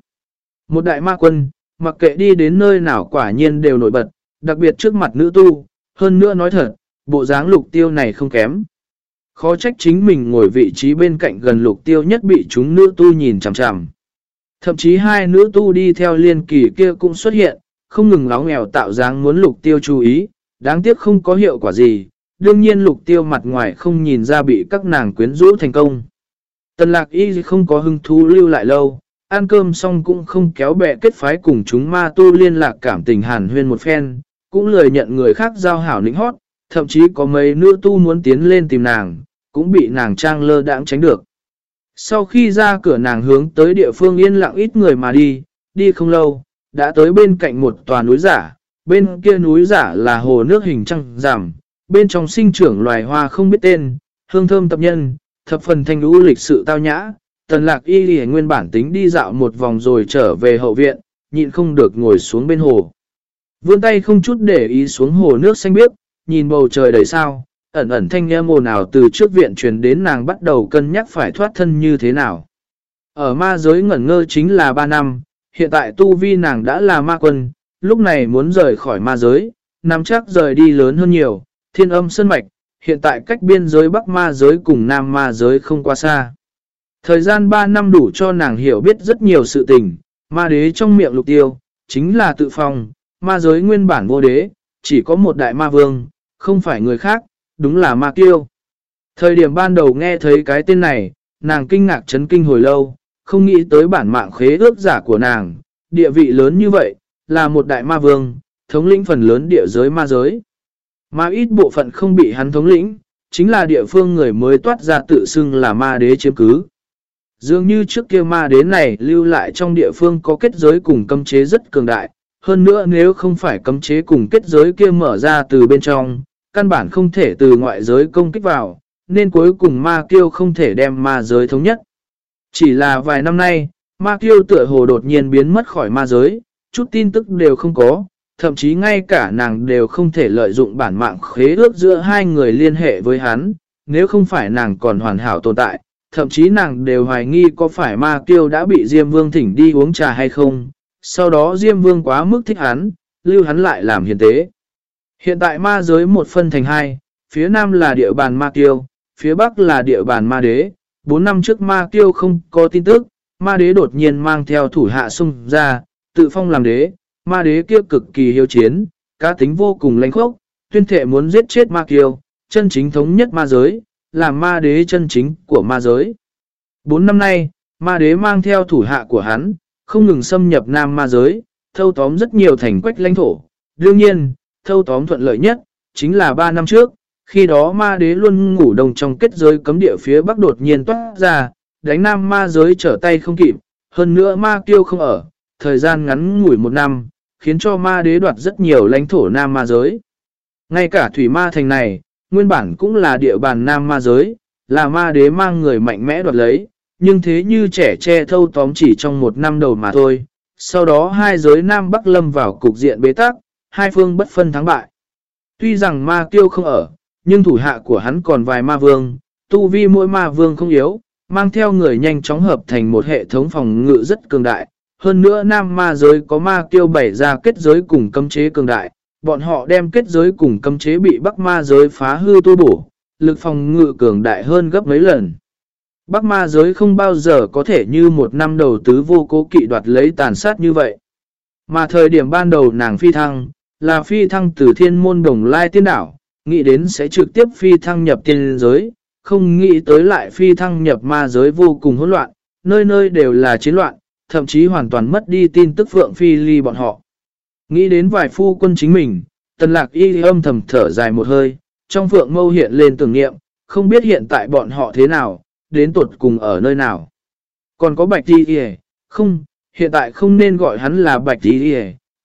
Một đại ma quân, mặc kệ đi đến nơi nào quả nhiên đều nổi bật, đặc biệt trước mặt nữ tu, hơn nữa nói thật, bộ dáng lục tiêu này không kém. Khó trách chính mình ngồi vị trí bên cạnh gần lục tiêu nhất bị chúng nữ tu nhìn chằm chằm. Thậm chí hai nữ tu đi theo liên kỳ kia cũng xuất hiện, không ngừng láo nghèo tạo dáng muốn lục tiêu chú ý, đáng tiếc không có hiệu quả gì, đương nhiên lục tiêu mặt ngoài không nhìn ra bị các nàng quyến rũ thành công. Tần lạc y không có hứng thú lưu lại lâu, ăn cơm xong cũng không kéo bè kết phái cùng chúng ma tu liên lạc cảm tình hàn huyên một phen, cũng lời nhận người khác giao hảo nĩnh hót, thậm chí có mấy nữ tu muốn tiến lên tìm nàng, cũng bị nàng trang lơ đãng tránh được. Sau khi ra cửa nàng hướng tới địa phương yên lặng ít người mà đi, đi không lâu, đã tới bên cạnh một tòa núi giả, bên kia núi giả là hồ nước hình trăng giảm, bên trong sinh trưởng loài hoa không biết tên, hương thơm tập nhân, thập phần thanh lũ lịch sự tao nhã, tần lạc y lì nguyên bản tính đi dạo một vòng rồi trở về hậu viện, nhịn không được ngồi xuống bên hồ. Vươn tay không chút để ý xuống hồ nước xanh biếc, nhìn bầu trời đầy sao, ẩn ẩn thanh nghe mồ nào từ trước viện truyền đến nàng bắt đầu cân nhắc phải thoát thân như thế nào. Ở ma giới ngẩn ngơ chính là 3 năm, hiện tại tu vi nàng đã là ma quân, lúc này muốn rời khỏi ma giới, nắm chắc rời đi lớn hơn nhiều, thiên âm sân mạch, hiện tại cách biên giới Bắc ma giới cùng Nam ma giới không quá xa. Thời gian 3 năm đủ cho nàng hiểu biết rất nhiều sự tình, ma đế trong miệng lục tiêu, chính là tự phòng, ma giới nguyên bản vô đế, chỉ có một đại ma vương, không phải người khác, đúng là ma kiêu. Thời điểm ban đầu nghe thấy cái tên này, nàng kinh ngạc chấn kinh hồi lâu, không nghĩ tới bản mạng khế ước giả của nàng, địa vị lớn như vậy, là một đại ma vương, thống lĩnh phần lớn địa giới ma giới. Ma ít bộ phận không bị hắn thống lĩnh, chính là địa phương người mới toát ra tự xưng là ma đế chiếm cứ. Dường như trước kia ma đến này lưu lại trong địa phương có kết giới cùng cấm chế rất cường đại, hơn nữa nếu không phải cấm chế cùng kết giới kia mở ra từ bên trong, căn bản không thể từ ngoại giới công kích vào, nên cuối cùng ma kiêu không thể đem ma giới thống nhất. Chỉ là vài năm nay, ma kiêu tựa hồ đột nhiên biến mất khỏi ma giới, chút tin tức đều không có, thậm chí ngay cả nàng đều không thể lợi dụng bản mạng khế ước giữa hai người liên hệ với hắn, nếu không phải nàng còn hoàn hảo tồn tại, thậm chí nàng đều hoài nghi có phải ma kiêu đã bị Diêm Vương thỉnh đi uống trà hay không, sau đó Diêm Vương quá mức thích hắn, lưu hắn lại làm hiền tế. Hiện tại ma giới một phân thành hai, phía nam là địa bàn ma kiêu, phía bắc là địa bàn ma đế. Bốn năm trước ma kiêu không có tin tức, ma đế đột nhiên mang theo thủ hạ xung ra, tự phong làm đế, ma đế kia cực kỳ hiếu chiến, cá tính vô cùng lãnh khốc, tuyên thệ muốn giết chết ma kiêu, chân chính thống nhất ma giới, là ma đế chân chính của ma giới. Bốn năm nay, ma đế mang theo thủ hạ của hắn, không ngừng xâm nhập nam ma giới, thâu tóm rất nhiều thành quách lãnh thổ. Đương nhiên, thâu tóm thuận lợi nhất, chính là 3 năm trước, khi đó ma đế luôn ngủ đồng trong kết giới cấm địa phía bắc đột nhiên toát ra, đánh nam ma giới trở tay không kịp, hơn nữa ma tiêu không ở, thời gian ngắn ngủi một năm, khiến cho ma đế đoạt rất nhiều lãnh thổ nam ma giới. Ngay cả thủy ma thành này, nguyên bản cũng là địa bàn nam ma giới, là ma đế mang người mạnh mẽ đoạt lấy, nhưng thế như trẻ che thâu tóm chỉ trong một năm đầu mà thôi. Sau đó hai giới nam bắc lâm vào cục diện bế tắc, hai phương bất phân thắng bại. Tuy rằng ma kiêu không ở, nhưng thủ hạ của hắn còn vài ma vương, tu vi mỗi ma vương không yếu, mang theo người nhanh chóng hợp thành một hệ thống phòng ngự rất cường đại. Hơn nữa nam ma giới có ma kiêu bày ra kết giới cùng cấm chế cường đại, bọn họ đem kết giới cùng cấm chế bị bắc ma giới phá hư tu bổ, lực phòng ngự cường đại hơn gấp mấy lần. Bắc ma giới không bao giờ có thể như một năm đầu tứ vô cố kỵ đoạt lấy tàn sát như vậy. Mà thời điểm ban đầu nàng phi thăng, là phi thăng từ thiên môn đồng lai tiên đảo, nghĩ đến sẽ trực tiếp phi thăng nhập tiên giới, không nghĩ tới lại phi thăng nhập ma giới vô cùng hỗn loạn, nơi nơi đều là chiến loạn, thậm chí hoàn toàn mất đi tin tức phượng phi ly bọn họ. Nghĩ đến vài phu quân chính mình, tần lạc y âm thầm thở dài một hơi, trong phượng mâu hiện lên tưởng niệm, không biết hiện tại bọn họ thế nào, đến tuột cùng ở nơi nào. Còn có bạch đi không, hiện tại không nên gọi hắn là bạch đi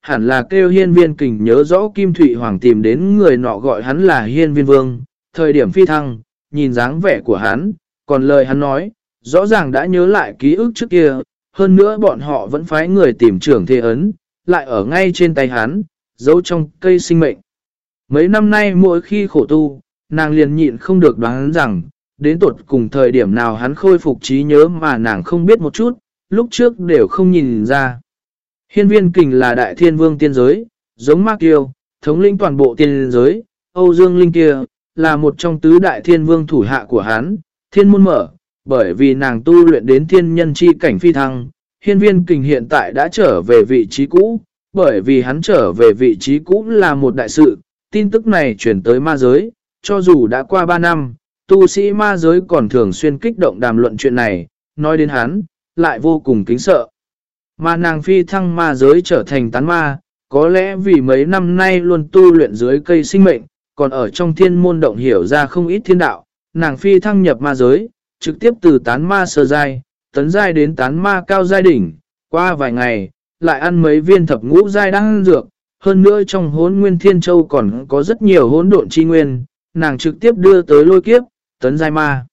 hẳn là kêu hiên viên kình nhớ rõ Kim Thụy Hoàng tìm đến người nọ gọi hắn là hiên viên vương, thời điểm phi thăng, nhìn dáng vẻ của hắn, còn lời hắn nói, rõ ràng đã nhớ lại ký ức trước kia, hơn nữa bọn họ vẫn phái người tìm trưởng thế ấn, lại ở ngay trên tay hắn, giấu trong cây sinh mệnh. Mấy năm nay mỗi khi khổ tu, nàng liền nhịn không được đoán rằng, đến tuột cùng thời điểm nào hắn khôi phục trí nhớ mà nàng không biết một chút, lúc trước đều không nhìn ra. Hiên viên kình là đại thiên vương tiên giới, giống ma kiêu, thống lĩnh toàn bộ tiên giới, Âu Dương Linh kia, là một trong tứ đại thiên vương thủ hạ của hắn, thiên môn mở, bởi vì nàng tu luyện đến thiên nhân chi cảnh phi thăng, hiên viên kình hiện tại đã trở về vị trí cũ, bởi vì hắn trở về vị trí cũ là một đại sự, tin tức này chuyển tới ma giới, cho dù đã qua 3 năm, tu sĩ ma giới còn thường xuyên kích động đàm luận chuyện này, nói đến hắn, lại vô cùng kính sợ. Mà nàng phi thăng ma giới trở thành tán ma, có lẽ vì mấy năm nay luôn tu luyện dưới cây sinh mệnh, còn ở trong thiên môn động hiểu ra không ít thiên đạo, nàng phi thăng nhập ma giới, trực tiếp từ tán ma sơ giai, tấn giai đến tán ma cao giai đỉnh, qua vài ngày, lại ăn mấy viên thập ngũ giai đang dược, hơn nữa trong hốn nguyên thiên châu còn có rất nhiều hốn độn chi nguyên, nàng trực tiếp đưa tới lôi kiếp, tấn giai ma.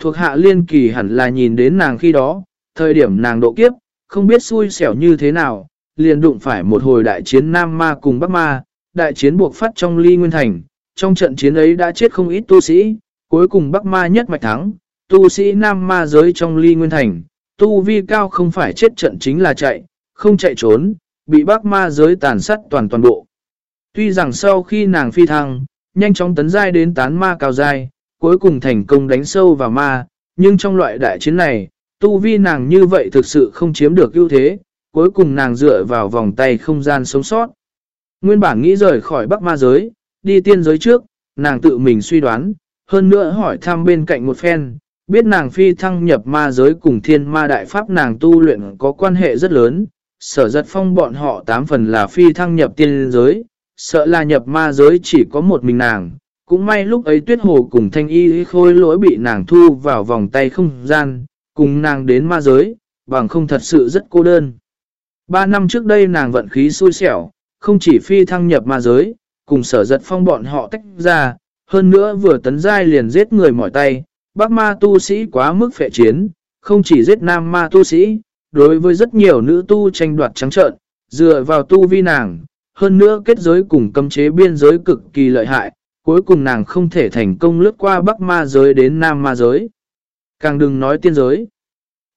Thuộc hạ liên kỳ hẳn là nhìn đến nàng khi đó, thời điểm nàng độ kiếp, không biết xui xẻo như thế nào, liền đụng phải một hồi đại chiến Nam Ma cùng Bắc Ma, đại chiến buộc phát trong ly nguyên thành, trong trận chiến ấy đã chết không ít tu sĩ, cuối cùng Bắc Ma nhất mạch thắng, tu sĩ Nam Ma giới trong ly nguyên thành, tu vi cao không phải chết trận chính là chạy, không chạy trốn, bị Bắc Ma giới tàn sát toàn toàn bộ. Tuy rằng sau khi nàng phi thăng, nhanh chóng tấn giai đến tán ma cao giai, cuối cùng thành công đánh sâu vào ma, nhưng trong loại đại chiến này, tu vi nàng như vậy thực sự không chiếm được ưu thế, cuối cùng nàng dựa vào vòng tay không gian sống sót. Nguyên bản nghĩ rời khỏi Bắc ma giới, đi tiên giới trước, nàng tự mình suy đoán, hơn nữa hỏi thăm bên cạnh một phen, biết nàng phi thăng nhập ma giới cùng thiên ma đại pháp nàng tu luyện có quan hệ rất lớn, sở giật phong bọn họ tám phần là phi thăng nhập tiên giới, sợ là nhập ma giới chỉ có một mình nàng. Cũng may lúc ấy tuyết hồ cùng thanh y khôi lỗi bị nàng thu vào vòng tay không gian, cùng nàng đến ma giới, bằng không thật sự rất cô đơn. Ba năm trước đây nàng vận khí xui xẻo, không chỉ phi thăng nhập ma giới, cùng sở giật phong bọn họ tách ra, hơn nữa vừa tấn giai liền giết người mỏi tay, bác ma tu sĩ quá mức phệ chiến, không chỉ giết nam ma tu sĩ, đối với rất nhiều nữ tu tranh đoạt trắng trợn, dựa vào tu vi nàng, hơn nữa kết giới cùng cấm chế biên giới cực kỳ lợi hại, cuối cùng nàng không thể thành công lướt qua bắc ma giới đến nam ma giới. Càng đừng nói tiên giới.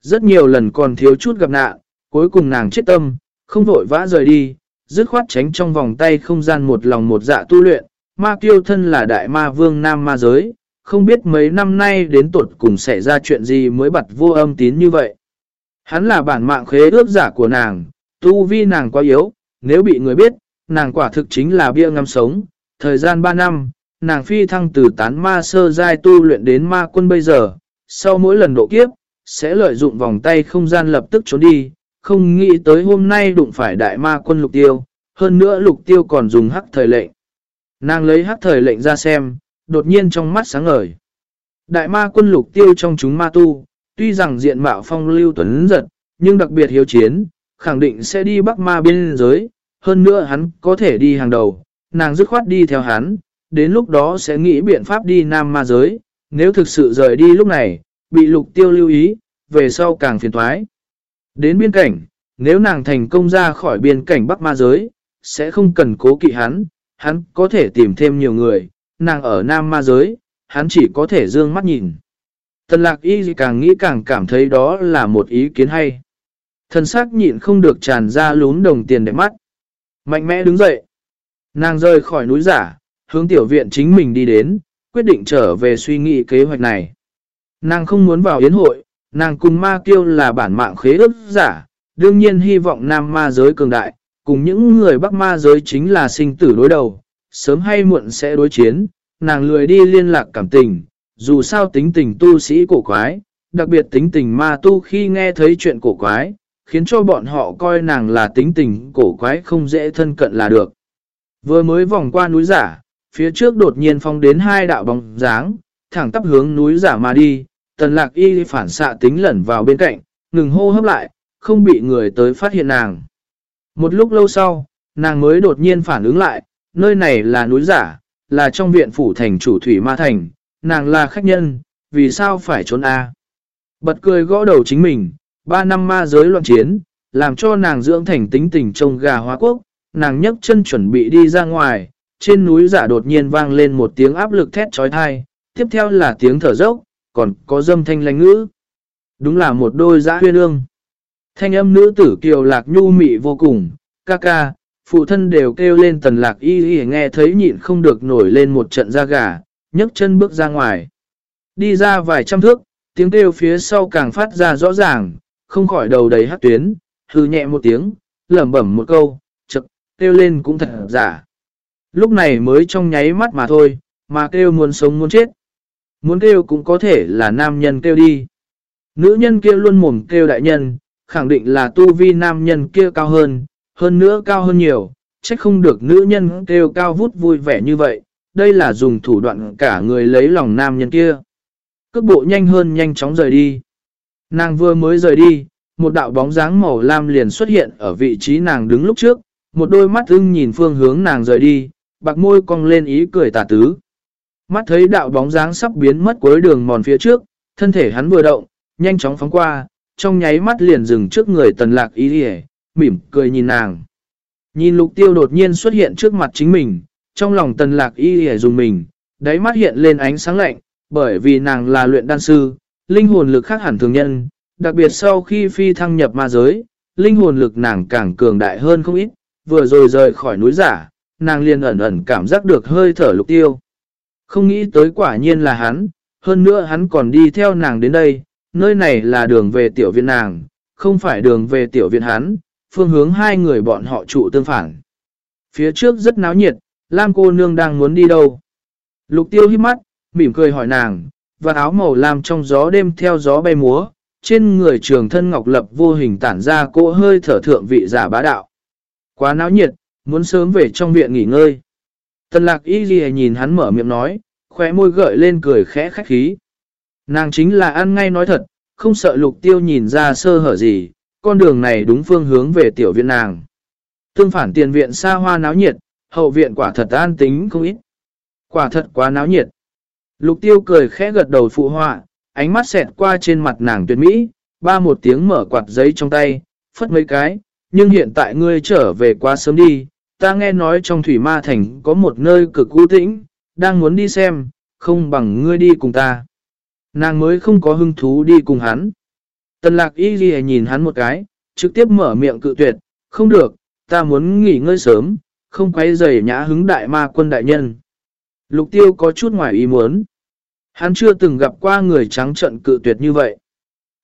Rất nhiều lần còn thiếu chút gặp nạn, cuối cùng nàng chết tâm, không vội vã rời đi, dứt khoát tránh trong vòng tay không gian một lòng một dạ tu luyện. Ma kiêu thân là đại ma vương nam ma giới, không biết mấy năm nay đến tuột cùng xảy ra chuyện gì mới bật vô âm tín như vậy. Hắn là bản mạng khế ước giả của nàng, tu vi nàng quá yếu, nếu bị người biết, nàng quả thực chính là bia ngắm sống. Thời gian 3 năm, nàng phi thăng từ tán ma sơ giai tu luyện đến ma quân bây giờ, sau mỗi lần độ kiếp, sẽ lợi dụng vòng tay không gian lập tức trốn đi, không nghĩ tới hôm nay đụng phải đại ma quân lục tiêu, hơn nữa lục tiêu còn dùng hắc thời lệnh. Nàng lấy hắc thời lệnh ra xem, đột nhiên trong mắt sáng ngời. Đại ma quân lục tiêu trong chúng ma tu, tuy rằng diện mạo phong lưu tuấn giật, nhưng đặc biệt hiếu chiến, khẳng định sẽ đi bắc ma biên giới, hơn nữa hắn có thể đi hàng đầu, nàng dứt khoát đi theo hắn, đến lúc đó sẽ nghĩ biện pháp đi nam ma giới, nếu thực sự rời đi lúc này, bị lục tiêu lưu ý, về sau càng phiền thoái. Đến biên cảnh, nếu nàng thành công ra khỏi biên cảnh bắc ma giới, sẽ không cần cố kỵ hắn, hắn có thể tìm thêm nhiều người, nàng ở nam ma giới, hắn chỉ có thể dương mắt nhìn. Tần lạc y càng nghĩ càng cảm thấy đó là một ý kiến hay. Thần sắc nhịn không được tràn ra lún đồng tiền để mắt. Mạnh mẽ đứng dậy. Nàng rời khỏi núi giả, hướng tiểu viện chính mình đi đến, quyết định trở về suy nghĩ kế hoạch này. Nàng không muốn vào yến hội, nàng cùng ma kiêu là bản mạng khế ước giả, đương nhiên hy vọng nam ma giới cường đại, cùng những người bắc ma giới chính là sinh tử đối đầu, sớm hay muộn sẽ đối chiến, nàng lười đi liên lạc cảm tình, dù sao tính tình tu sĩ cổ quái, đặc biệt tính tình ma tu khi nghe thấy chuyện cổ quái, khiến cho bọn họ coi nàng là tính tình cổ quái không dễ thân cận là được. Vừa mới vòng qua núi giả, phía trước đột nhiên phong đến hai đạo bóng dáng, thẳng tắp hướng núi giả mà đi, tần lạc y phản xạ tính lẩn vào bên cạnh, ngừng hô hấp lại, không bị người tới phát hiện nàng. Một lúc lâu sau, nàng mới đột nhiên phản ứng lại, nơi này là núi giả, là trong viện phủ thành chủ thủy ma thành, nàng là khách nhân, vì sao phải trốn A. Bật cười gõ đầu chính mình, ba năm ma giới loạn chiến, làm cho nàng dưỡng thành tính tình trông gà hóa quốc, nàng nhấc chân chuẩn bị đi ra ngoài, trên núi giả đột nhiên vang lên một tiếng áp lực thét trói thai, tiếp theo là tiếng thở dốc, còn có dâm thanh lánh ngữ. Đúng là một đôi giã huyên ương. Thanh âm nữ tử kiều lạc nhu mị vô cùng, ca ca, phụ thân đều kêu lên tần lạc y y nghe thấy nhịn không được nổi lên một trận da gà, nhấc chân bước ra ngoài. Đi ra vài trăm thước, tiếng kêu phía sau càng phát ra rõ ràng, không khỏi đầu đầy hát tuyến, hư nhẹ một tiếng, lẩm bẩm một câu, chật, kêu lên cũng thật giả. Lúc này mới trong nháy mắt mà thôi, mà kêu muốn sống muốn chết. Muốn kêu cũng có thể là nam nhân kêu đi. Nữ nhân kia luôn mồm kêu đại nhân, khẳng định là tu vi nam nhân kia cao hơn, hơn nữa cao hơn nhiều, trách không được nữ nhân kêu cao vút vui vẻ như vậy, đây là dùng thủ đoạn cả người lấy lòng nam nhân kia. Cước bộ nhanh hơn nhanh chóng rời đi. Nàng vừa mới rời đi, một đạo bóng dáng màu lam liền xuất hiện ở vị trí nàng đứng lúc trước, một đôi mắt ưng nhìn phương hướng nàng rời đi, bạc môi cong lên ý cười tà tứ. Mắt thấy đạo bóng dáng sắp biến mất cuối đường mòn phía trước, thân thể hắn vừa động, nhanh chóng phóng qua, trong nháy mắt liền dừng trước người tần lạc ý hề, mỉm cười nhìn nàng. Nhìn lục tiêu đột nhiên xuất hiện trước mặt chính mình, trong lòng tần lạc y hề dùng mình, đáy mắt hiện lên ánh sáng lạnh, bởi vì nàng là luyện đan sư, linh hồn lực khác hẳn thường nhân, đặc biệt sau khi phi thăng nhập ma giới, linh hồn lực nàng càng cường đại hơn không ít, vừa rồi rời khỏi núi giả, nàng liền ẩn ẩn cảm giác được hơi thở lục tiêu. Không nghĩ tới quả nhiên là hắn, hơn nữa hắn còn đi theo nàng đến đây, nơi này là đường về tiểu viện nàng, không phải đường về tiểu viện hắn, phương hướng hai người bọn họ trụ tương phản. Phía trước rất náo nhiệt, Lam cô nương đang muốn đi đâu? Lục tiêu hít mắt, mỉm cười hỏi nàng, và áo màu lam trong gió đêm theo gió bay múa, trên người trường thân ngọc lập vô hình tản ra cỗ hơi thở thượng vị giả bá đạo. Quá náo nhiệt, muốn sớm về trong viện nghỉ ngơi. Tần lạc y ghi nhìn hắn mở miệng nói, khóe môi gợi lên cười khẽ khách khí. Nàng chính là ăn ngay nói thật, không sợ lục tiêu nhìn ra sơ hở gì, con đường này đúng phương hướng về tiểu viện nàng. Tương phản tiền viện xa hoa náo nhiệt, hậu viện quả thật an tính không ít. Quả thật quá náo nhiệt. Lục tiêu cười khẽ gật đầu phụ họa, ánh mắt xẹt qua trên mặt nàng tuyệt mỹ, ba một tiếng mở quạt giấy trong tay, phất mấy cái, nhưng hiện tại ngươi trở về quá sớm đi, ta nghe nói trong thủy ma thành có một nơi cực u tĩnh, đang muốn đi xem, không bằng ngươi đi cùng ta. Nàng mới không có hứng thú đi cùng hắn. Tần lạc y ghi nhìn hắn một cái, trực tiếp mở miệng cự tuyệt, không được, ta muốn nghỉ ngơi sớm, không quay giày nhã hứng đại ma quân đại nhân. Lục tiêu có chút ngoài ý muốn. Hắn chưa từng gặp qua người trắng trận cự tuyệt như vậy.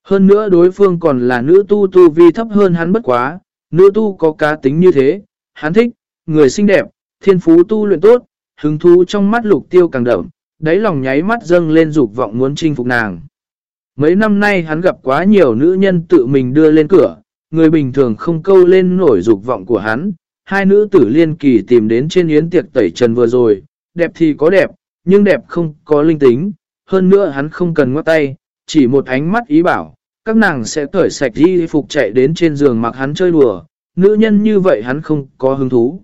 Hơn nữa đối phương còn là nữ tu tu vi thấp hơn hắn bất quá, nữ tu có cá tính như thế, hắn thích, người xinh đẹp, thiên phú tu luyện tốt, hứng thú trong mắt lục tiêu càng đậm, đáy lòng nháy mắt dâng lên dục vọng muốn chinh phục nàng. Mấy năm nay hắn gặp quá nhiều nữ nhân tự mình đưa lên cửa, người bình thường không câu lên nổi dục vọng của hắn. Hai nữ tử liên kỳ tìm đến trên yến tiệc tẩy trần vừa rồi, đẹp thì có đẹp, nhưng đẹp không có linh tính. Hơn nữa hắn không cần ngoắt tay, chỉ một ánh mắt ý bảo, các nàng sẽ cởi sạch đi phục chạy đến trên giường mặc hắn chơi đùa. Nữ nhân như vậy hắn không có hứng thú.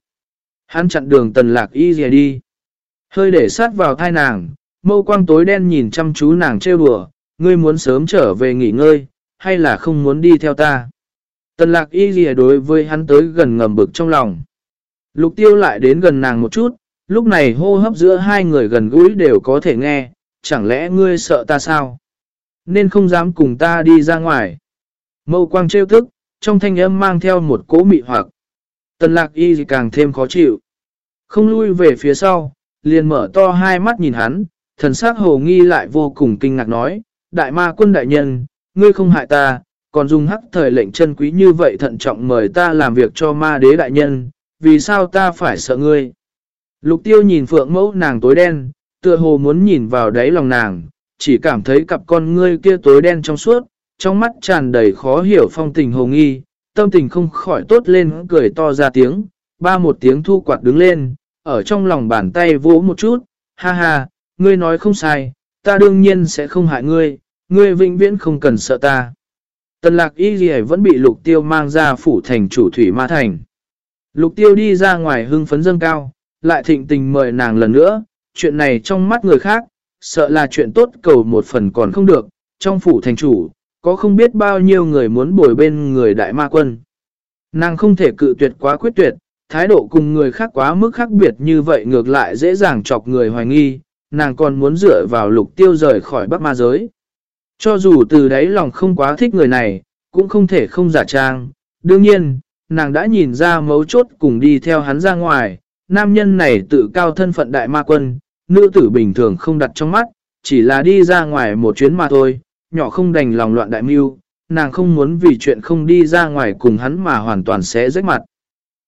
Hắn chặn đường tần lạc y dè đi. Hơi để sát vào thai nàng, mâu quang tối đen nhìn chăm chú nàng trêu đùa, ngươi muốn sớm trở về nghỉ ngơi, hay là không muốn đi theo ta? Tần lạc y gì đối với hắn tới gần ngầm bực trong lòng. Lục tiêu lại đến gần nàng một chút, lúc này hô hấp giữa hai người gần gũi đều có thể nghe, chẳng lẽ ngươi sợ ta sao? Nên không dám cùng ta đi ra ngoài. Mâu quang trêu thức, trong thanh âm mang theo một cố mị hoặc. Tần lạc y gì càng thêm khó chịu. Không lui về phía sau, liền mở to hai mắt nhìn hắn, thần sắc hồ nghi lại vô cùng kinh ngạc nói, đại ma quân đại nhân, ngươi không hại ta, còn dùng hắc thời lệnh chân quý như vậy thận trọng mời ta làm việc cho ma đế đại nhân, vì sao ta phải sợ ngươi? Lục tiêu nhìn phượng mẫu nàng tối đen, tựa hồ muốn nhìn vào đáy lòng nàng, chỉ cảm thấy cặp con ngươi kia tối đen trong suốt, trong mắt tràn đầy khó hiểu phong tình hồ nghi, tâm tình không khỏi tốt lên cười to ra tiếng, ba một tiếng thu quạt đứng lên, ở trong lòng bàn tay vỗ một chút, ha ha, ngươi nói không sai, ta đương nhiên sẽ không hại ngươi, ngươi vĩnh viễn không cần sợ ta. Tần lạc y gì vẫn bị lục tiêu mang ra phủ thành chủ thủy ma thành. Lục tiêu đi ra ngoài hưng phấn dâng cao, lại thịnh tình mời nàng lần nữa, chuyện này trong mắt người khác, sợ là chuyện tốt cầu một phần còn không được, trong phủ thành chủ, có không biết bao nhiêu người muốn bồi bên người đại ma quân. Nàng không thể cự tuyệt quá quyết tuyệt, thái độ cùng người khác quá mức khác biệt như vậy ngược lại dễ dàng chọc người hoài nghi, nàng còn muốn dựa vào lục tiêu rời khỏi bắc ma giới. Cho dù từ đấy lòng không quá thích người này, cũng không thể không giả trang. Đương nhiên, nàng đã nhìn ra mấu chốt cùng đi theo hắn ra ngoài, nam nhân này tự cao thân phận đại ma quân, nữ tử bình thường không đặt trong mắt, chỉ là đi ra ngoài một chuyến mà thôi, nhỏ không đành lòng loạn đại mưu, nàng không muốn vì chuyện không đi ra ngoài cùng hắn mà hoàn toàn sẽ rách mặt.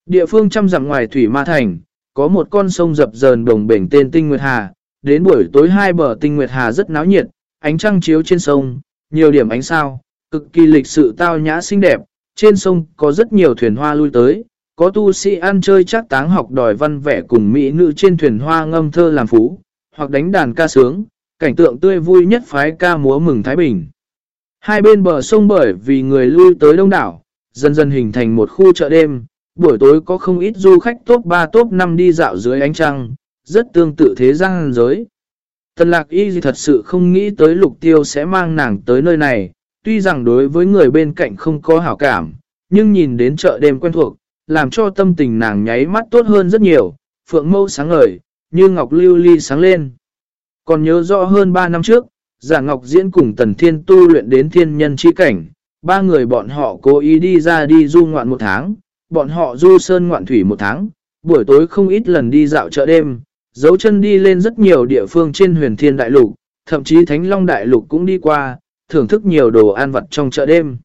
Địa phương trăm dặm ngoài Thủy Ma Thành, có một con sông dập dờn đồng bể tên Tinh Nguyệt Hà, đến buổi tối hai bờ Tinh Nguyệt Hà rất náo nhiệt, ánh trăng chiếu trên sông, nhiều điểm ánh sao, cực kỳ lịch sự tao nhã xinh đẹp, trên sông có rất nhiều thuyền hoa lui tới, có tu sĩ ăn chơi chắc táng học đòi văn vẻ cùng mỹ nữ trên thuyền hoa ngâm thơ làm phú, hoặc đánh đàn ca sướng, cảnh tượng tươi vui nhất phái ca múa mừng Thái Bình. Hai bên bờ sông bởi vì người lui tới đông đảo, dần dần hình thành một khu chợ đêm, buổi tối có không ít du khách top 3 top 5 đi dạo dưới ánh trăng, rất tương tự thế gian giới. Tần lạc y thật sự không nghĩ tới lục tiêu sẽ mang nàng tới nơi này, tuy rằng đối với người bên cạnh không có hảo cảm, nhưng nhìn đến chợ đêm quen thuộc, làm cho tâm tình nàng nháy mắt tốt hơn rất nhiều, phượng mâu sáng ngời, như ngọc lưu ly sáng lên. Còn nhớ rõ hơn 3 năm trước, giả ngọc diễn cùng tần thiên tu luyện đến thiên nhân chi cảnh, ba người bọn họ cố ý đi ra đi du ngoạn một tháng, bọn họ du sơn ngoạn thủy một tháng, buổi tối không ít lần đi dạo chợ đêm, dấu chân đi lên rất nhiều địa phương trên huyền thiên đại lục, thậm chí thánh long đại lục cũng đi qua, thưởng thức nhiều đồ ăn vặt trong chợ đêm.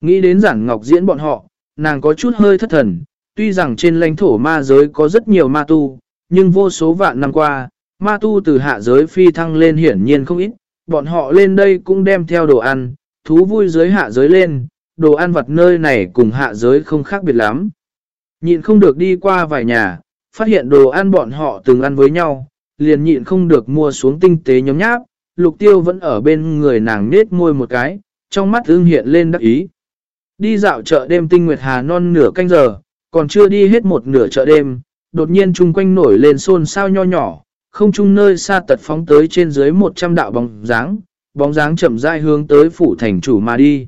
Nghĩ đến giản ngọc diễn bọn họ, nàng có chút hơi thất thần, tuy rằng trên lãnh thổ ma giới có rất nhiều ma tu, nhưng vô số vạn năm qua, ma tu từ hạ giới phi thăng lên hiển nhiên không ít, bọn họ lên đây cũng đem theo đồ ăn, thú vui giới hạ giới lên, đồ ăn vặt nơi này cùng hạ giới không khác biệt lắm. Nhịn không được đi qua vài nhà, phát hiện đồ ăn bọn họ từng ăn với nhau, liền nhịn không được mua xuống tinh tế nhóm nháp, lục tiêu vẫn ở bên người nàng nết môi một cái, trong mắt ưng hiện lên đắc ý. Đi dạo chợ đêm tinh nguyệt hà non nửa canh giờ, còn chưa đi hết một nửa chợ đêm, đột nhiên chung quanh nổi lên xôn sao nho nhỏ, không chung nơi xa tật phóng tới trên dưới 100 đạo bóng dáng, bóng dáng chậm rãi hướng tới phủ thành chủ mà đi.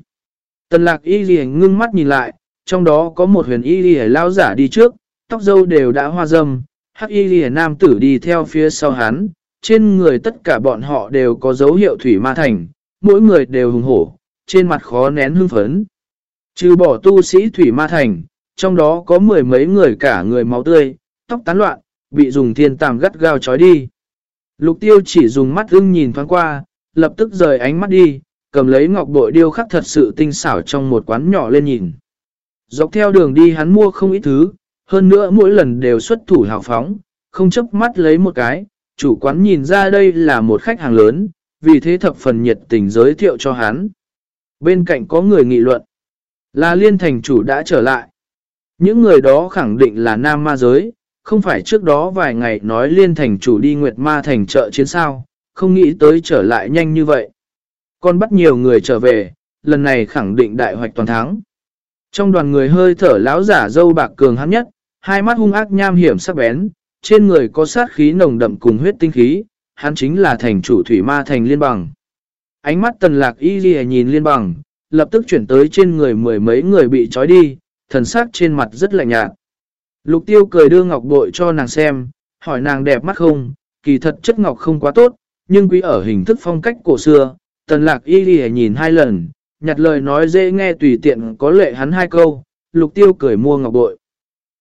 Tần lạc y ghi ngưng mắt nhìn lại, trong đó có một huyền y ghi lao giả đi trước, tóc dâu đều đã hoa dâm, hắc y ghi nam tử đi theo phía sau hắn, trên người tất cả bọn họ đều có dấu hiệu thủy ma thành, mỗi người đều hùng hổ, trên mặt khó nén hưng phấn. Trừ bỏ tu sĩ thủy ma thành, trong đó có mười mấy người cả người máu tươi, tóc tán loạn, bị dùng thiên tàm gắt gao trói đi. Lục tiêu chỉ dùng mắt ưng nhìn thoáng qua, lập tức rời ánh mắt đi, cầm lấy ngọc bội điêu khắc thật sự tinh xảo trong một quán nhỏ lên nhìn. Dọc theo đường đi hắn mua không ít thứ, hơn nữa mỗi lần đều xuất thủ hào phóng, không chấp mắt lấy một cái, chủ quán nhìn ra đây là một khách hàng lớn, vì thế thập phần nhiệt tình giới thiệu cho hắn. Bên cạnh có người nghị luận, là liên thành chủ đã trở lại. Những người đó khẳng định là nam ma giới, không phải trước đó vài ngày nói liên thành chủ đi Nguyệt Ma thành chợ chiến sao, không nghĩ tới trở lại nhanh như vậy. Còn bắt nhiều người trở về, lần này khẳng định đại hoạch toàn thắng. Trong đoàn người hơi thở lão giả dâu bạc cường hắn nhất, hai mắt hung ác nham hiểm sắc bén, trên người có sát khí nồng đậm cùng huyết tinh khí, hắn chính là thành chủ thủy ma thành liên bằng. Ánh mắt tần lạc y ghi nhìn liên bằng, lập tức chuyển tới trên người mười mấy người bị trói đi, thần sắc trên mặt rất lạnh nhạt. Lục tiêu cười đưa ngọc bội cho nàng xem, hỏi nàng đẹp mắt không, kỳ thật chất ngọc không quá tốt, nhưng quý ở hình thức phong cách cổ xưa, tần lạc y ghi nhìn hai lần, nhặt lời nói dễ nghe tùy tiện có lệ hắn hai câu, lục tiêu cười mua ngọc bội.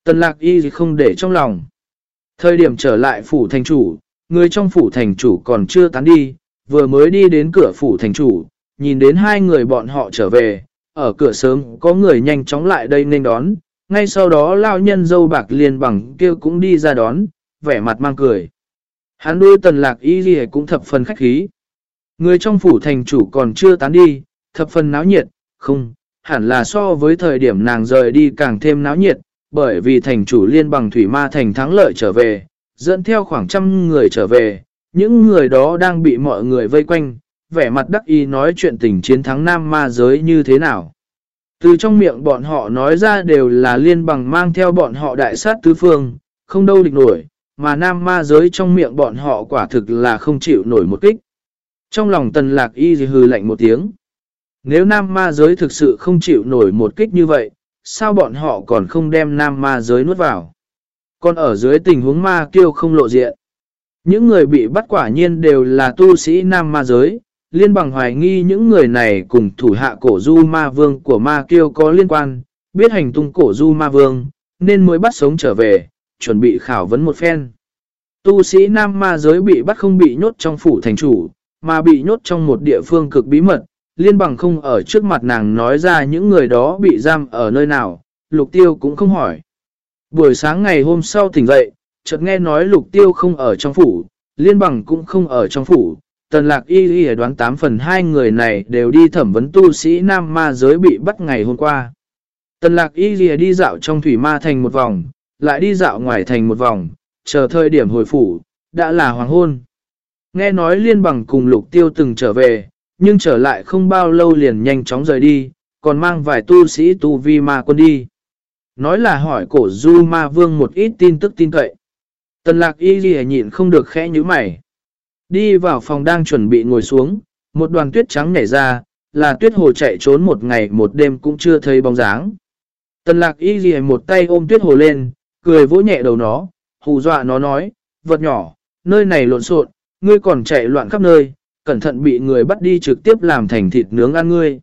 Tần lạc y không để trong lòng. Thời điểm trở lại phủ thành chủ, người trong phủ thành chủ còn chưa tán đi, vừa mới đi đến cửa phủ thành chủ, nhìn đến hai người bọn họ trở về, ở cửa sớm có người nhanh chóng lại đây nên đón, ngay sau đó lao nhân dâu bạc liền bằng kêu cũng đi ra đón, vẻ mặt mang cười. Hắn đôi tần lạc y gì cũng thập phần khách khí. Người trong phủ thành chủ còn chưa tán đi, thập phần náo nhiệt, không, hẳn là so với thời điểm nàng rời đi càng thêm náo nhiệt, bởi vì thành chủ liên bằng thủy ma thành thắng lợi trở về, dẫn theo khoảng trăm người trở về, những người đó đang bị mọi người vây quanh, vẻ mặt đắc ý nói chuyện tình chiến thắng nam ma giới như thế nào. Từ trong miệng bọn họ nói ra đều là liên bằng mang theo bọn họ đại sát tứ phương, không đâu địch nổi, mà nam ma giới trong miệng bọn họ quả thực là không chịu nổi một kích. Trong lòng tần lạc y hừ lạnh một tiếng. Nếu nam ma giới thực sự không chịu nổi một kích như vậy, sao bọn họ còn không đem nam ma giới nuốt vào? Còn ở dưới tình huống ma kiêu không lộ diện. Những người bị bắt quả nhiên đều là tu sĩ nam ma giới, liên bằng hoài nghi những người này cùng thủ hạ cổ du ma vương của ma kiêu có liên quan, biết hành tung cổ du ma vương, nên mới bắt sống trở về, chuẩn bị khảo vấn một phen. Tu sĩ nam ma giới bị bắt không bị nhốt trong phủ thành chủ, mà bị nhốt trong một địa phương cực bí mật, liên bằng không ở trước mặt nàng nói ra những người đó bị giam ở nơi nào, lục tiêu cũng không hỏi. Buổi sáng ngày hôm sau tỉnh dậy, chợt nghe nói lục tiêu không ở trong phủ, liên bằng cũng không ở trong phủ. Tần lạc y y đoán 8 phần hai người này đều đi thẩm vấn tu sĩ nam ma giới bị bắt ngày hôm qua. Tần lạc y y đi dạo trong thủy ma thành một vòng, lại đi dạo ngoài thành một vòng, chờ thời điểm hồi phủ, đã là hoàng hôn. Nghe nói liên bằng cùng lục tiêu từng trở về, nhưng trở lại không bao lâu liền nhanh chóng rời đi, còn mang vài tu sĩ tu vi ma quân đi. Nói là hỏi cổ du ma vương một ít tin tức tin cậy. Tần lạc y ghi nhịn không được khẽ như mày. Đi vào phòng đang chuẩn bị ngồi xuống, một đoàn tuyết trắng nhảy ra, là tuyết hồ chạy trốn một ngày một đêm cũng chưa thấy bóng dáng. Tần lạc y ghi một tay ôm tuyết hồ lên, cười vỗ nhẹ đầu nó, hù dọa nó nói, vật nhỏ, nơi này lộn xộn, ngươi còn chạy loạn khắp nơi, cẩn thận bị người bắt đi trực tiếp làm thành thịt nướng ăn ngươi.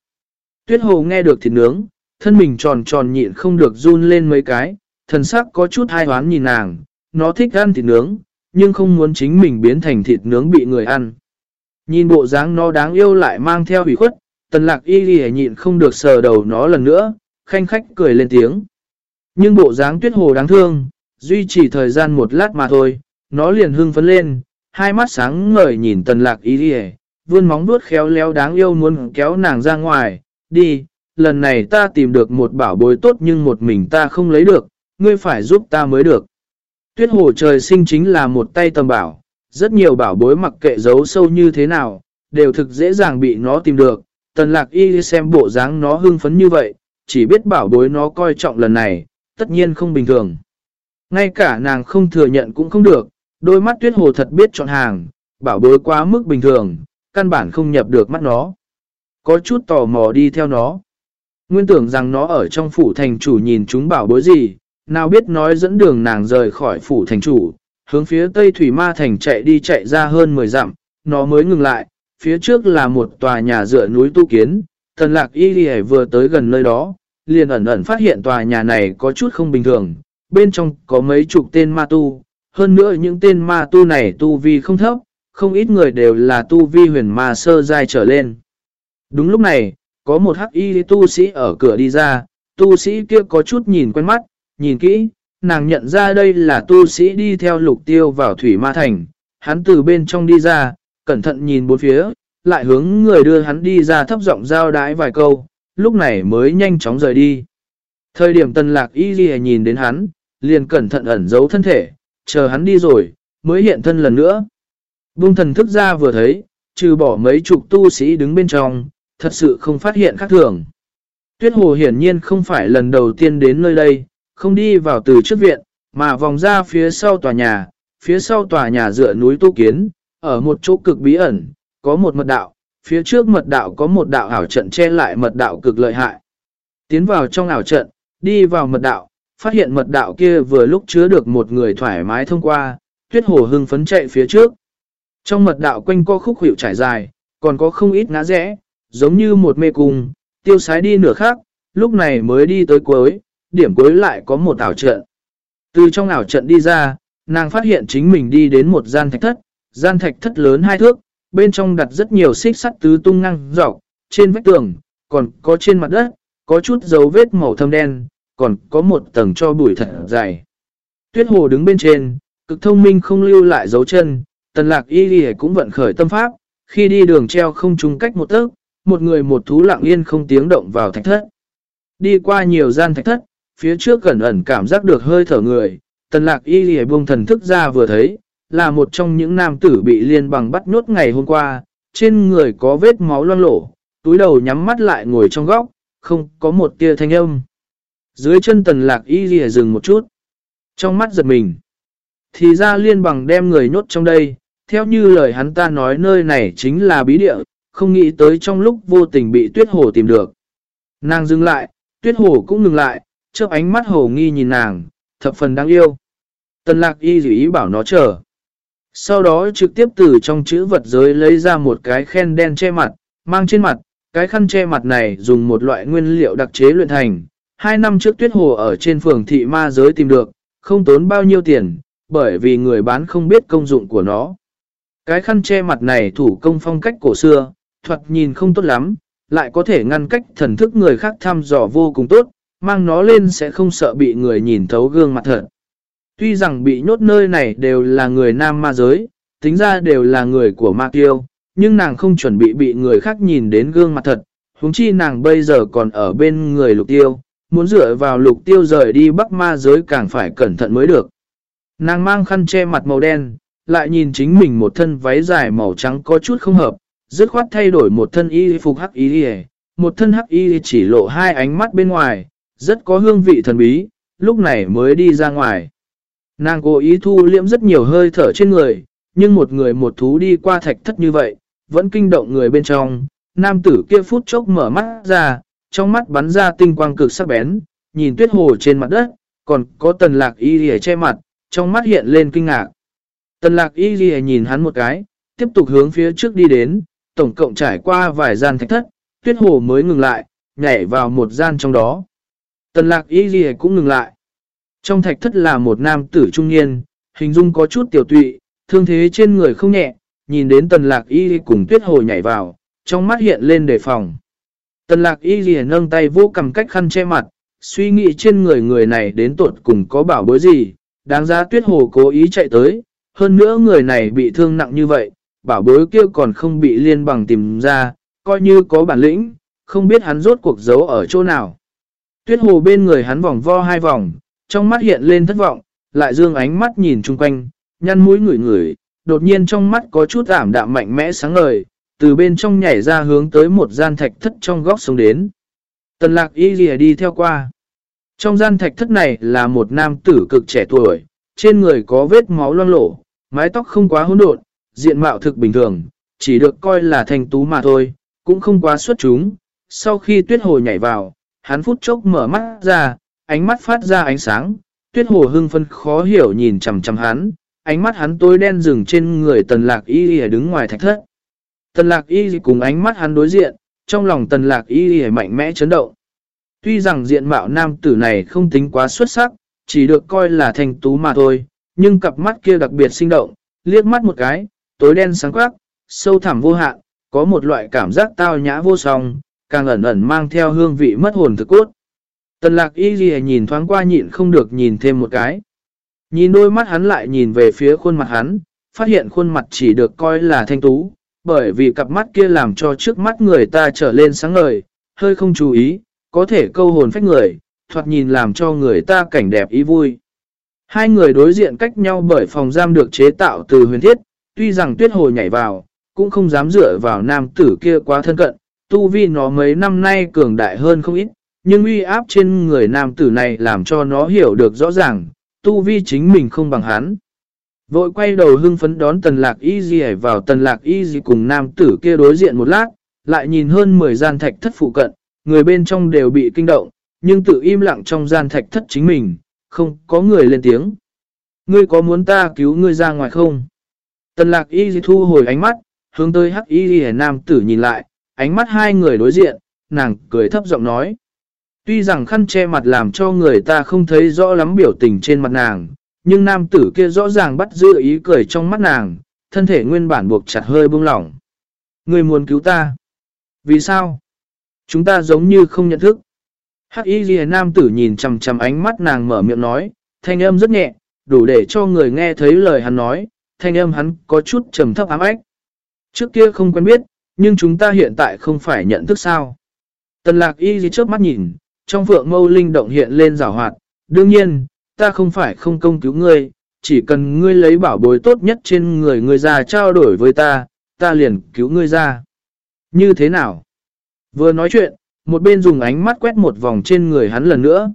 Tuyết hồ nghe được thịt nướng, thân mình tròn tròn nhịn không được run lên mấy cái, thần sắc có chút hai hoán nhìn nàng, nó thích ăn thịt nướng, nhưng không muốn chính mình biến thành thịt nướng bị người ăn. Nhìn bộ dáng nó đáng yêu lại mang theo hủy khuất, tần lạc y ghi nhịn không được sờ đầu nó lần nữa, khanh khách cười lên tiếng. Nhưng bộ dáng tuyết hồ đáng thương, duy trì thời gian một lát mà thôi, nó liền hưng phấn lên, hai mắt sáng ngời nhìn tần lạc ý đi vươn móng vuốt khéo léo đáng yêu muốn kéo nàng ra ngoài, đi, lần này ta tìm được một bảo bối tốt nhưng một mình ta không lấy được, ngươi phải giúp ta mới được. Tuyết hồ trời sinh chính là một tay tầm bảo, rất nhiều bảo bối mặc kệ giấu sâu như thế nào, đều thực dễ dàng bị nó tìm được. Tần lạc y xem bộ dáng nó hưng phấn như vậy, chỉ biết bảo bối nó coi trọng lần này, tất nhiên không bình thường. Ngay cả nàng không thừa nhận cũng không được, đôi mắt tuyết hồ thật biết chọn hàng, bảo bối quá mức bình thường, căn bản không nhập được mắt nó. Có chút tò mò đi theo nó. Nguyên tưởng rằng nó ở trong phủ thành chủ nhìn chúng bảo bối gì, nào biết nói dẫn đường nàng rời khỏi phủ thành chủ, hướng phía tây thủy ma thành chạy đi chạy ra hơn 10 dặm, nó mới ngừng lại, phía trước là một tòa nhà dựa núi tu kiến, thần lạc y đi vừa tới gần nơi đó, liền ẩn ẩn phát hiện tòa nhà này có chút không bình thường, bên trong có mấy chục tên ma tu, hơn nữa những tên ma tu này tu vi không thấp, không ít người đều là tu vi huyền ma sơ giai trở lên. Đúng lúc này, có một hắc y tu sĩ ở cửa đi ra, tu sĩ kia có chút nhìn quen mắt, nhìn kỹ, nàng nhận ra đây là tu sĩ đi theo lục tiêu vào thủy ma thành, hắn từ bên trong đi ra, cẩn thận nhìn bốn phía, lại hướng người đưa hắn đi ra thấp giọng giao đái vài câu, lúc này mới nhanh chóng rời đi. Thời điểm tần lạc y ghi nhìn đến hắn, liền cẩn thận ẩn giấu thân thể, chờ hắn đi rồi, mới hiện thân lần nữa. Bung thần thức ra vừa thấy, trừ bỏ mấy chục tu sĩ đứng bên trong, thật sự không phát hiện khác thường. Tuyết hồ hiển nhiên không phải lần đầu tiên đến nơi đây, không đi vào từ trước viện, mà vòng ra phía sau tòa nhà, phía sau tòa nhà dựa núi tu kiến, ở một chỗ cực bí ẩn, có một mật đạo, phía trước mật đạo có một đạo ảo trận che lại mật đạo cực lợi hại. Tiến vào trong ảo trận, đi vào mật đạo, phát hiện mật đạo kia vừa lúc chứa được một người thoải mái thông qua, tuyết hồ hưng phấn chạy phía trước. Trong mật đạo quanh co khúc hiệu trải dài, còn có không ít ngã rẽ, giống như một mê cung, tiêu sái đi nửa khác, lúc này mới đi tới cuối, điểm cuối lại có một ảo trận. Từ trong ảo trận đi ra, nàng phát hiện chính mình đi đến một gian thạch thất, gian thạch thất lớn hai thước, bên trong đặt rất nhiều xích sắt tứ tung ngang dọc, trên vách tường, còn có trên mặt đất, có chút dấu vết màu thâm đen, còn có một tầng cho bụi thật dày. Tuyết hồ đứng bên trên, cực thông minh không lưu lại dấu chân, tần lạc y ghi cũng vận khởi tâm pháp, khi đi đường treo không trùng cách một tấc, một người một thú lặng yên không tiếng động vào thạch thất. Đi qua nhiều gian thạch thất, phía trước gần ẩn cảm giác được hơi thở người, tần lạc y ghi buông thần thức ra vừa thấy, là một trong những nam tử bị liên bằng bắt nhốt ngày hôm qua, trên người có vết máu loang lổ, túi đầu nhắm mắt lại ngồi trong góc, không có một tia thanh âm. Dưới chân tần lạc y ghi dừng một chút, trong mắt giật mình. Thì ra liên bằng đem người nhốt trong đây, theo như lời hắn ta nói nơi này chính là bí địa, không nghĩ tới trong lúc vô tình bị tuyết hồ tìm được. Nàng dừng lại, tuyết hồ cũng ngừng lại, trước ánh mắt hồ nghi nhìn nàng, thập phần đáng yêu. Tần lạc y dĩ ý bảo nó chờ. Sau đó trực tiếp từ trong chữ vật giới lấy ra một cái khen đen che mặt, mang trên mặt, cái khăn che mặt này dùng một loại nguyên liệu đặc chế luyện thành. Hai năm trước tuyết hồ ở trên phường thị ma giới tìm được, không tốn bao nhiêu tiền, bởi vì người bán không biết công dụng của nó. Cái khăn che mặt này thủ công phong cách cổ xưa, thuật nhìn không tốt lắm, lại có thể ngăn cách thần thức người khác thăm dò vô cùng tốt, mang nó lên sẽ không sợ bị người nhìn thấu gương mặt thật. Tuy rằng bị nhốt nơi này đều là người nam ma giới, tính ra đều là người của ma tiêu nhưng nàng không chuẩn bị bị người khác nhìn đến gương mặt thật, huống chi nàng bây giờ còn ở bên người lục tiêu, muốn dựa vào lục tiêu rời đi bắc ma giới càng phải cẩn thận mới được. Nàng mang khăn che mặt màu đen, lại nhìn chính mình một thân váy dài màu trắng có chút không hợp, dứt khoát thay đổi một thân y phục hắc y một thân hắc y chỉ lộ hai ánh mắt bên ngoài, rất có hương vị thần bí, lúc này mới đi ra ngoài. Nàng cố ý thu liễm rất nhiều hơi thở trên người, nhưng một người một thú đi qua thạch thất như vậy, vẫn kinh động người bên trong. Nam tử kia phút chốc mở mắt ra, trong mắt bắn ra tinh quang cực sắc bén, nhìn tuyết hồ trên mặt đất, còn có tần lạc y rìa che mặt, trong mắt hiện lên kinh ngạc. Tần lạc y rìa nhìn hắn một cái, tiếp tục hướng phía trước đi đến, tổng cộng trải qua vài gian thạch thất, tuyết hồ mới ngừng lại, nhảy vào một gian trong đó. Tần lạc y rìa cũng ngừng lại. Trong thạch thất là một nam tử trung niên, hình dung có chút tiểu tụy, thương thế trên người không nhẹ, nhìn đến tần lạc y cùng tuyết hồ nhảy vào, trong mắt hiện lên đề phòng. Tần lạc y ghi nâng tay vô cầm cách khăn che mặt, suy nghĩ trên người người này đến tuột cùng có bảo bối gì, đáng giá tuyết hồ cố ý chạy tới, hơn nữa người này bị thương nặng như vậy, bảo bối kia còn không bị liên bằng tìm ra, coi như có bản lĩnh, không biết hắn rốt cuộc giấu ở chỗ nào. Tuyết hồ bên người hắn vòng vo hai vòng, trong mắt hiện lên thất vọng, lại dương ánh mắt nhìn chung quanh, nhăn mũi ngửi ngửi, đột nhiên trong mắt có chút ảm đạm mạnh mẽ sáng ngời, từ bên trong nhảy ra hướng tới một gian thạch thất trong góc sống đến. Tần lạc y lìa đi theo qua. Trong gian thạch thất này là một nam tử cực trẻ tuổi, trên người có vết máu loang lổ, mái tóc không quá hỗn độn, diện mạo thực bình thường, chỉ được coi là thành tú mà thôi, cũng không quá xuất chúng. Sau khi tuyết hồ nhảy vào, hắn phút chốc mở mắt ra, ánh mắt phát ra ánh sáng, tuyết hồ hưng phân khó hiểu nhìn chầm chầm hắn, ánh mắt hắn tối đen rừng trên người tần lạc y y đứng ngoài thạch thất. Tần lạc y cùng ánh mắt hắn đối diện, trong lòng tần lạc y mạnh mẽ chấn động. Tuy rằng diện mạo nam tử này không tính quá xuất sắc, chỉ được coi là thành tú mà thôi, nhưng cặp mắt kia đặc biệt sinh động, liếc mắt một cái, tối đen sáng quắc, sâu thẳm vô hạn, có một loại cảm giác tao nhã vô song, càng ẩn ẩn mang theo hương vị mất hồn thực cốt. Tần lạc y ghi nhìn thoáng qua nhịn không được nhìn thêm một cái. Nhìn đôi mắt hắn lại nhìn về phía khuôn mặt hắn, phát hiện khuôn mặt chỉ được coi là thanh tú, bởi vì cặp mắt kia làm cho trước mắt người ta trở lên sáng ngời, hơi không chú ý, có thể câu hồn phách người, thoạt nhìn làm cho người ta cảnh đẹp ý vui. Hai người đối diện cách nhau bởi phòng giam được chế tạo từ huyền thiết, tuy rằng tuyết hồ nhảy vào, cũng không dám dựa vào nam tử kia quá thân cận, tu vi nó mấy năm nay cường đại hơn không ít, nhưng uy áp trên người nam tử này làm cho nó hiểu được rõ ràng, tu vi chính mình không bằng hắn. Vội quay đầu hưng phấn đón tần lạc y gì vào tần lạc y gì cùng nam tử kia đối diện một lát, lại nhìn hơn 10 gian thạch thất phụ cận, người bên trong đều bị kinh động, nhưng tự im lặng trong gian thạch thất chính mình, không có người lên tiếng. Ngươi có muốn ta cứu ngươi ra ngoài không? Tần lạc y gì thu hồi ánh mắt, hướng tới hắc y gì nam tử nhìn lại, ánh mắt hai người đối diện, nàng cười thấp giọng nói. Tuy rằng khăn che mặt làm cho người ta không thấy rõ lắm biểu tình trên mặt nàng, nhưng nam tử kia rõ ràng bắt giữ ý cười trong mắt nàng, thân thể nguyên bản buộc chặt hơi buông lỏng. Người muốn cứu ta. Vì sao? Chúng ta giống như không nhận thức. Hắc y ghi nam tử nhìn chầm chầm ánh mắt nàng mở miệng nói, thanh âm rất nhẹ, đủ để cho người nghe thấy lời hắn nói, thanh âm hắn có chút trầm thấp ám ách. Trước kia không quen biết, nhưng chúng ta hiện tại không phải nhận thức sao. Tần lạc y ghi trước mắt nhìn, trong phượng mâu linh động hiện lên rào hoạt. Đương nhiên, ta không phải không công cứu ngươi, chỉ cần ngươi lấy bảo bối tốt nhất trên người ngươi ra trao đổi với ta, ta liền cứu ngươi ra. Như thế nào? Vừa nói chuyện, một bên dùng ánh mắt quét một vòng trên người hắn lần nữa.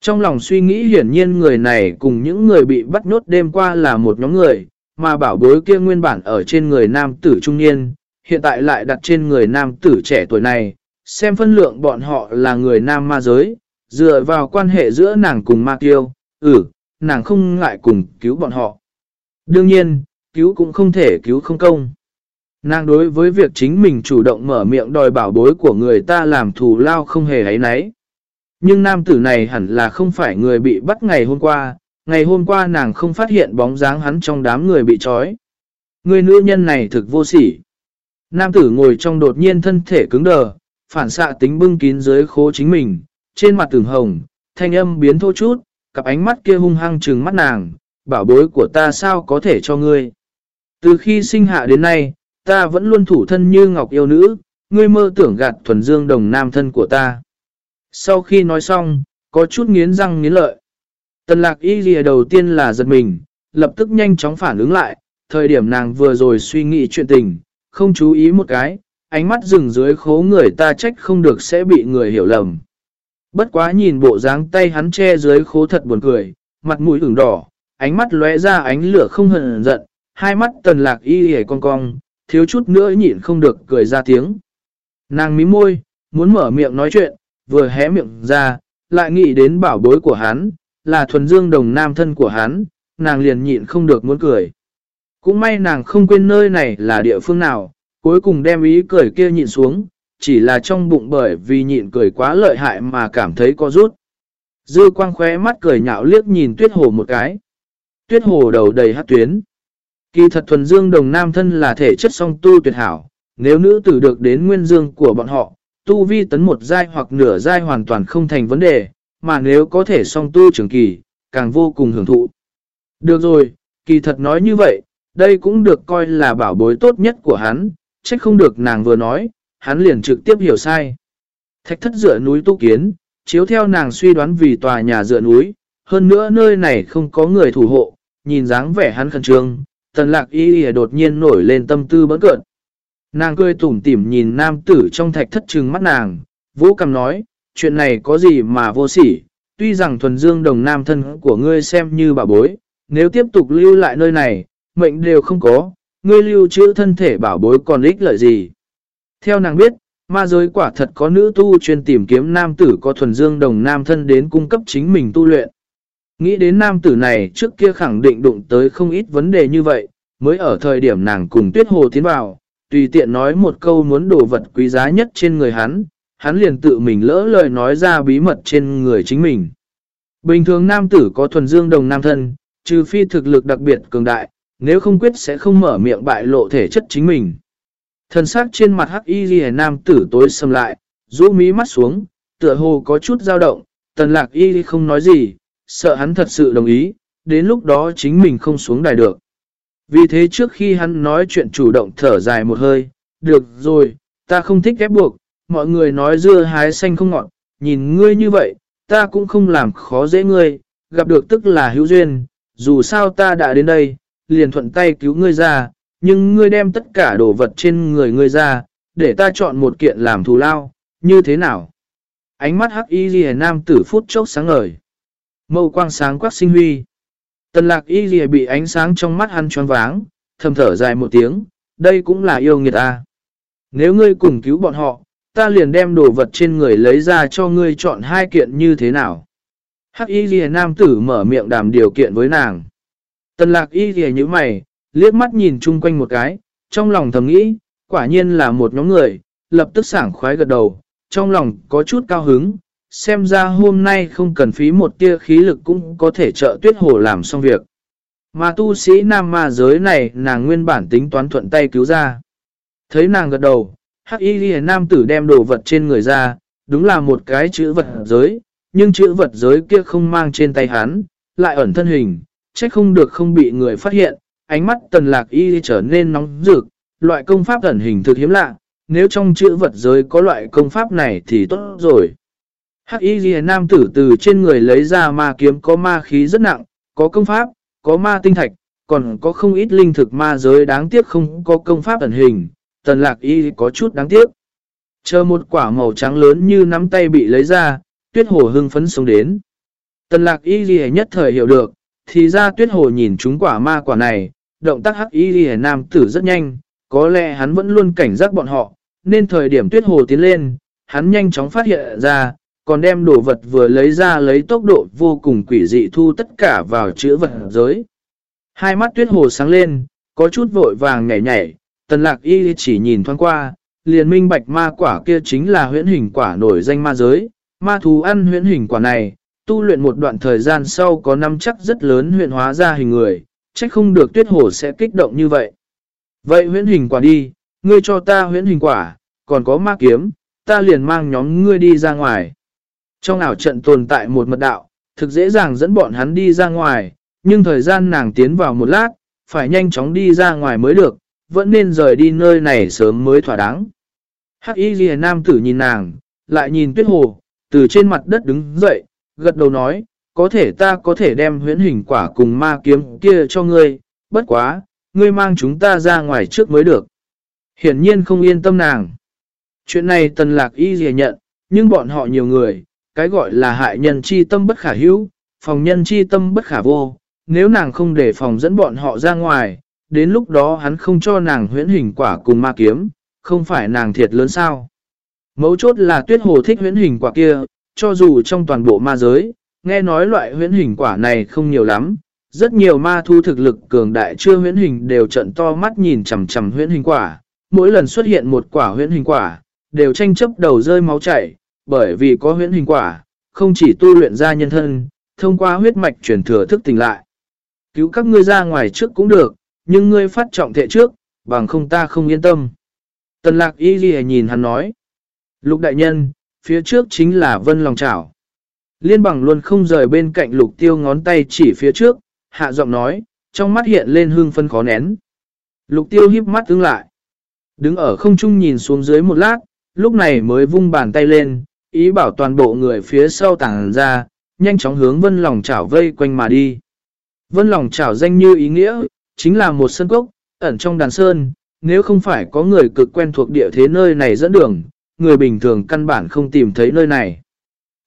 Trong lòng suy nghĩ hiển nhiên người này cùng những người bị bắt nốt đêm qua là một nhóm người, mà bảo bối kia nguyên bản ở trên người nam tử trung niên, hiện tại lại đặt trên người nam tử trẻ tuổi này, xem phân lượng bọn họ là người nam ma giới, dựa vào quan hệ giữa nàng cùng ma kiêu, ừ, nàng không ngại cùng cứu bọn họ. Đương nhiên, cứu cũng không thể cứu không công. Nàng đối với việc chính mình chủ động mở miệng đòi bảo bối của người ta làm thù lao không hề ấy nấy. Nhưng nam tử này hẳn là không phải người bị bắt ngày hôm qua, ngày hôm qua nàng không phát hiện bóng dáng hắn trong đám người bị trói. Người nữ nhân này thực vô sỉ. Nam tử ngồi trong đột nhiên thân thể cứng đờ, phản xạ tính bưng kín dưới khố chính mình, trên mặt tưởng hồng, thanh âm biến thô chút, cặp ánh mắt kia hung hăng trừng mắt nàng, bảo bối của ta sao có thể cho ngươi. Từ khi sinh hạ đến nay, ta vẫn luôn thủ thân như ngọc yêu nữ, ngươi mơ tưởng gạt thuần dương đồng nam thân của ta. Sau khi nói xong, có chút nghiến răng nghiến lợi. Tần lạc y lìa đầu tiên là giật mình, lập tức nhanh chóng phản ứng lại, thời điểm nàng vừa rồi suy nghĩ chuyện tình, không chú ý một cái, ánh mắt rừng dưới khố người ta trách không được sẽ bị người hiểu lầm. Bất quá nhìn bộ dáng tay hắn che dưới khố thật buồn cười, mặt mũi ửng đỏ, ánh mắt lóe ra ánh lửa không hận giận, hai mắt tần lạc y hề cong cong, thiếu chút nữa nhịn không được cười ra tiếng. Nàng mím môi, muốn mở miệng nói chuyện, vừa hé miệng ra, lại nghĩ đến bảo bối của hắn, là thuần dương đồng nam thân của hắn, nàng liền nhịn không được muốn cười. Cũng may nàng không quên nơi này là địa phương nào, cuối cùng đem ý cười kia nhịn xuống, chỉ là trong bụng bởi vì nhịn cười quá lợi hại mà cảm thấy có rút. Dư quang khóe mắt cười nhạo liếc nhìn tuyết hồ một cái. Tuyết hồ đầu đầy hát tuyến. Kỳ thật thuần dương đồng nam thân là thể chất song tu tuyệt hảo, nếu nữ tử được đến nguyên dương của bọn họ, tu vi tấn một giai hoặc nửa giai hoàn toàn không thành vấn đề, mà nếu có thể song tu trường kỳ, càng vô cùng hưởng thụ. Được rồi, kỳ thật nói như vậy, đây cũng được coi là bảo bối tốt nhất của hắn, trách không được nàng vừa nói, hắn liền trực tiếp hiểu sai. Thạch thất dựa núi tu kiến, chiếu theo nàng suy đoán vì tòa nhà dựa núi, hơn nữa nơi này không có người thủ hộ, nhìn dáng vẻ hắn khẩn trương, tần lạc y y đột nhiên nổi lên tâm tư bỡn cợt. Nàng cười tủm tỉm nhìn nam tử trong thạch thất trừng mắt nàng, vũ cầm nói, chuyện này có gì mà vô sỉ, tuy rằng thuần dương đồng nam thân của ngươi xem như bà bối, nếu tiếp tục lưu lại nơi này, mệnh đều không có, ngươi lưu trữ thân thể bảo bối còn ích lợi gì. Theo nàng biết, ma giới quả thật có nữ tu chuyên tìm kiếm nam tử có thuần dương đồng nam thân đến cung cấp chính mình tu luyện. Nghĩ đến nam tử này trước kia khẳng định đụng tới không ít vấn đề như vậy, mới ở thời điểm nàng cùng tuyết hồ tiến vào, tùy tiện nói một câu muốn đồ vật quý giá nhất trên người hắn, hắn liền tự mình lỡ lời nói ra bí mật trên người chính mình. Bình thường nam tử có thuần dương đồng nam thân, trừ phi thực lực đặc biệt cường đại, nếu không quyết sẽ không mở miệng bại lộ thể chất chính mình. Thần sắc trên mặt hắc y ghi nam tử tối sầm lại, rũ mí mắt xuống, tựa hồ có chút dao động, tần lạc y không nói gì, sợ hắn thật sự đồng ý, đến lúc đó chính mình không xuống đài được. Vì thế trước khi hắn nói chuyện chủ động thở dài một hơi, được rồi, ta không thích ép buộc, mọi người nói dưa hái xanh không ngọt, nhìn ngươi như vậy, ta cũng không làm khó dễ ngươi, gặp được tức là hữu duyên, dù sao ta đã đến đây, liền thuận tay cứu ngươi ra, nhưng ngươi đem tất cả đồ vật trên người ngươi ra, để ta chọn một kiện làm thù lao, như thế nào? Ánh mắt hắc y ghi nam tử phút chốc sáng ngời. Mâu quang sáng quắc sinh huy. Tần lạc y ghi bị ánh sáng trong mắt hắn choáng váng, thầm thở dài một tiếng, đây cũng là yêu nghiệt ta. Nếu ngươi cùng cứu bọn họ, ta liền đem đồ vật trên người lấy ra cho ngươi chọn hai kiện như thế nào. Hắc y ghi nam tử mở miệng đàm điều kiện với nàng. Tần lạc y ghi như mày, liếc mắt nhìn chung quanh một cái, trong lòng thầm nghĩ, quả nhiên là một nhóm người, lập tức sảng khoái gật đầu, trong lòng có chút cao hứng, xem ra hôm nay không cần phí một tia khí lực cũng có thể trợ tuyết hồ làm xong việc. Mà tu sĩ nam ma giới này nàng nguyên bản tính toán thuận tay cứu ra. Thấy nàng gật đầu, hắc y ghi nam tử đem đồ vật trên người ra, đúng là một cái chữ vật giới, nhưng chữ vật giới kia không mang trên tay hắn, lại ẩn thân hình, trách không được không bị người phát hiện, ánh mắt tần lạc y trở nên nóng rực, loại công pháp ẩn hình thực hiếm lạ, nếu trong chữ vật giới có loại công pháp này thì tốt rồi. Hắc y ghi nam tử từ trên người lấy ra ma kiếm có ma khí rất nặng, có công pháp, có ma tinh thạch, còn có không ít linh thực ma giới đáng tiếc không có công pháp ẩn hình, tần lạc y có chút đáng tiếc. Chờ một quả màu trắng lớn như nắm tay bị lấy ra, tuyết hồ hưng phấn sống đến. Tần lạc y ghi nhất thời hiểu được, thì ra tuyết hồ nhìn chúng quả ma quả này, động tác hắc y ghi nam tử rất nhanh, có lẽ hắn vẫn luôn cảnh giác bọn họ, nên thời điểm tuyết hồ tiến lên, hắn nhanh chóng phát hiện ra, còn đem đồ vật vừa lấy ra lấy tốc độ vô cùng quỷ dị thu tất cả vào chữ vật giới. Hai mắt tuyết hồ sáng lên, có chút vội vàng nhảy nhảy, tần lạc y chỉ nhìn thoáng qua, liền minh bạch ma quả kia chính là huyễn hình quả nổi danh ma giới, ma thú ăn huyễn hình quả này, tu luyện một đoạn thời gian sau có năm chắc rất lớn huyện hóa ra hình người, trách không được tuyết hổ sẽ kích động như vậy. Vậy huyễn hình quả đi, ngươi cho ta huyễn hình quả, còn có ma kiếm, ta liền mang nhóm ngươi đi ra ngoài. Trong ảo trận tồn tại một mật đạo, thực dễ dàng dẫn bọn hắn đi ra ngoài, nhưng thời gian nàng tiến vào một lát, phải nhanh chóng đi ra ngoài mới được, vẫn nên rời đi nơi này sớm mới thỏa đáng. Hắc y ghi nam tử nhìn nàng, lại nhìn tuyết hồ, từ trên mặt đất đứng dậy, gật đầu nói, có thể ta có thể đem huyễn hình quả cùng ma kiếm kia cho ngươi, bất quá, ngươi mang chúng ta ra ngoài trước mới được. Hiển nhiên không yên tâm nàng. Chuyện này tần lạc y dìa nhận, nhưng bọn họ nhiều người, cái gọi là hại nhân chi tâm bất khả hữu, phòng nhân chi tâm bất khả vô. Nếu nàng không để phòng dẫn bọn họ ra ngoài, đến lúc đó hắn không cho nàng huyễn hình quả cùng ma kiếm, không phải nàng thiệt lớn sao. Mấu chốt là tuyết hồ thích huyễn hình quả kia, cho dù trong toàn bộ ma giới, nghe nói loại huyễn hình quả này không nhiều lắm, rất nhiều ma thu thực lực cường đại chưa huyễn hình đều trận to mắt nhìn chằm chằm huyễn hình quả. Mỗi lần xuất hiện một quả huyễn hình quả, đều tranh chấp đầu rơi máu chảy, bởi vì có huyễn hình quả, không chỉ tu luyện ra nhân thân, thông qua huyết mạch truyền thừa thức tỉnh lại. Cứu các ngươi ra ngoài trước cũng được, nhưng ngươi phát trọng thể trước, bằng không ta không yên tâm. Tần lạc y ghi nhìn hắn nói. Lục đại nhân, phía trước chính là vân lòng chảo. Liên bằng luôn không rời bên cạnh lục tiêu ngón tay chỉ phía trước, hạ giọng nói, trong mắt hiện lên hương phân khó nén. Lục tiêu híp mắt tương lại. Đứng ở không trung nhìn xuống dưới một lát, lúc này mới vung bàn tay lên, ý bảo toàn bộ người phía sau tàng ra, nhanh chóng hướng vân lòng chảo vây quanh mà đi. Vân lòng chảo danh như ý nghĩa, chính là một sân cốc, ẩn trong đàn sơn, nếu không phải có người cực quen thuộc địa thế nơi này dẫn đường, người bình thường căn bản không tìm thấy nơi này.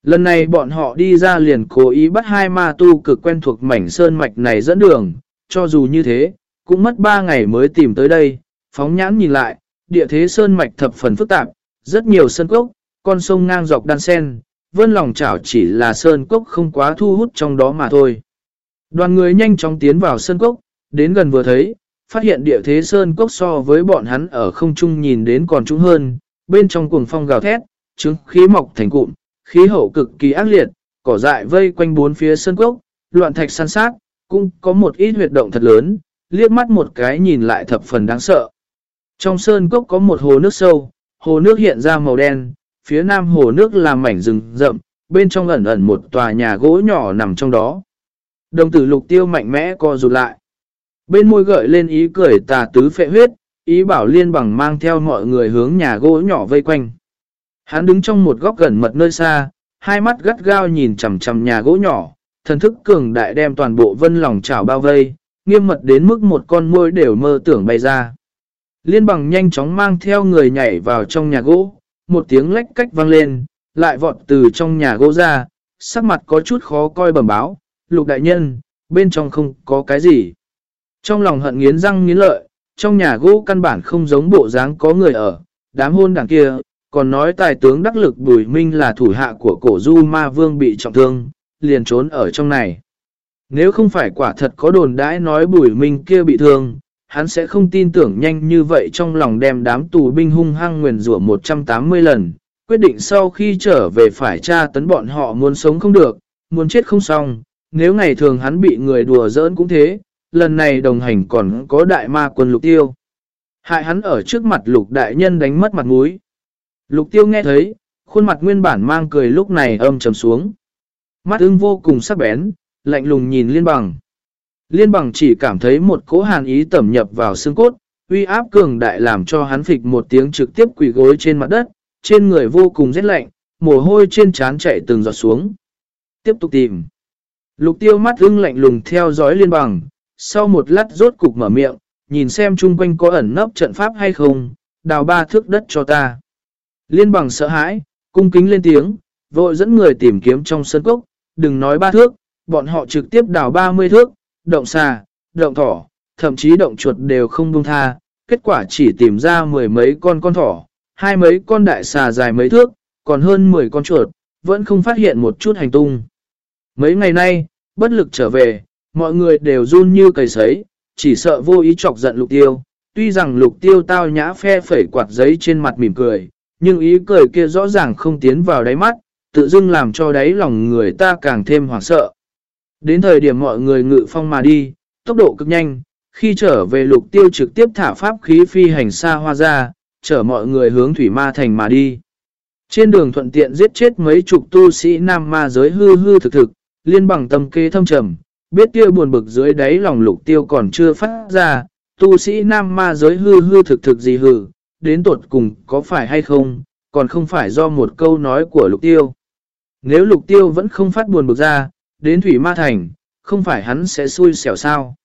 Lần này bọn họ đi ra liền cố ý bắt hai ma tu cực quen thuộc mảnh sơn mạch này dẫn đường, cho dù như thế, cũng mất ba ngày mới tìm tới đây, phóng nhãn nhìn lại, địa thế sơn mạch thập phần phức tạp, rất nhiều sơn cốc, con sông ngang dọc đan sen, vân lòng chảo chỉ là sơn cốc không quá thu hút trong đó mà thôi. Đoàn người nhanh chóng tiến vào sơn cốc, đến gần vừa thấy, phát hiện địa thế sơn cốc so với bọn hắn ở không trung nhìn đến còn trúng hơn, bên trong cuồng phong gào thét, trứng khí mọc thành cụm, khí hậu cực kỳ ác liệt, cỏ dại vây quanh bốn phía sơn cốc, loạn thạch san sát, cũng có một ít huyệt động thật lớn, liếc mắt một cái nhìn lại thập phần đáng sợ. Trong sơn cốc có một hồ nước sâu, hồ nước hiện ra màu đen, phía nam hồ nước là mảnh rừng rậm, bên trong ẩn ẩn một tòa nhà gỗ nhỏ nằm trong đó. Đồng tử lục tiêu mạnh mẽ co rụt lại. Bên môi gợi lên ý cười tà tứ phệ huyết, ý bảo liên bằng mang theo mọi người hướng nhà gỗ nhỏ vây quanh. Hắn đứng trong một góc gần mật nơi xa, hai mắt gắt gao nhìn chằm chằm nhà gỗ nhỏ, thần thức cường đại đem toàn bộ vân lòng chảo bao vây, nghiêm mật đến mức một con môi đều mơ tưởng bay ra. Liên bằng nhanh chóng mang theo người nhảy vào trong nhà gỗ, một tiếng lách cách vang lên, lại vọt từ trong nhà gỗ ra, sắc mặt có chút khó coi bẩm báo, lục đại nhân, bên trong không có cái gì. Trong lòng hận nghiến răng nghiến lợi, trong nhà gỗ căn bản không giống bộ dáng có người ở, đám hôn đảng kia, còn nói tài tướng đắc lực Bùi Minh là thủ hạ của cổ du ma vương bị trọng thương, liền trốn ở trong này. Nếu không phải quả thật có đồn đãi nói Bùi Minh kia bị thương, hắn sẽ không tin tưởng nhanh như vậy trong lòng đem đám tù binh hung hăng nguyền rủa 180 lần, quyết định sau khi trở về phải tra tấn bọn họ muốn sống không được, muốn chết không xong, nếu ngày thường hắn bị người đùa giỡn cũng thế, lần này đồng hành còn có đại ma quân lục tiêu. Hại hắn ở trước mặt lục đại nhân đánh mất mặt mũi. Lục tiêu nghe thấy, khuôn mặt nguyên bản mang cười lúc này âm trầm xuống. Mắt ưng vô cùng sắc bén, lạnh lùng nhìn liên bằng. Liên bằng chỉ cảm thấy một cỗ hàn ý tẩm nhập vào xương cốt, uy áp cường đại làm cho hắn phịch một tiếng trực tiếp quỳ gối trên mặt đất, trên người vô cùng rét lạnh, mồ hôi trên trán chạy từng giọt xuống. Tiếp tục tìm. Lục tiêu mắt ưng lạnh lùng theo dõi liên bằng, sau một lát rốt cục mở miệng, nhìn xem chung quanh có ẩn nấp trận pháp hay không, đào ba thước đất cho ta. Liên bằng sợ hãi, cung kính lên tiếng, vội dẫn người tìm kiếm trong sân cốc, đừng nói ba thước, bọn họ trực tiếp đào 30 thước, động xà, động thỏ, thậm chí động chuột đều không buông tha, kết quả chỉ tìm ra mười mấy con con thỏ, hai mấy con đại xà dài mấy thước, còn hơn 10 con chuột, vẫn không phát hiện một chút hành tung. Mấy ngày nay, bất lực trở về, mọi người đều run như cầy sấy, chỉ sợ vô ý chọc giận lục tiêu. Tuy rằng lục tiêu tao nhã phe phẩy quạt giấy trên mặt mỉm cười, nhưng ý cười kia rõ ràng không tiến vào đáy mắt, tự dưng làm cho đáy lòng người ta càng thêm hoảng sợ. Đến thời điểm mọi người ngự phong mà đi, tốc độ cực nhanh, khi trở về lục tiêu trực tiếp thả pháp khí phi hành xa hoa ra, chở mọi người hướng thủy ma thành mà đi. Trên đường thuận tiện giết chết mấy chục tu sĩ nam ma giới hư hư thực thực, liên bằng tâm kê thâm trầm, biết tiêu buồn bực dưới đáy lòng lục tiêu còn chưa phát ra, tu sĩ nam ma giới hư hư thực thực gì hư, đến tuột cùng có phải hay không, còn không phải do một câu nói của lục tiêu. Nếu lục tiêu vẫn không phát buồn bực ra, đến thủy ma thành, không phải hắn sẽ xui xẻo sao.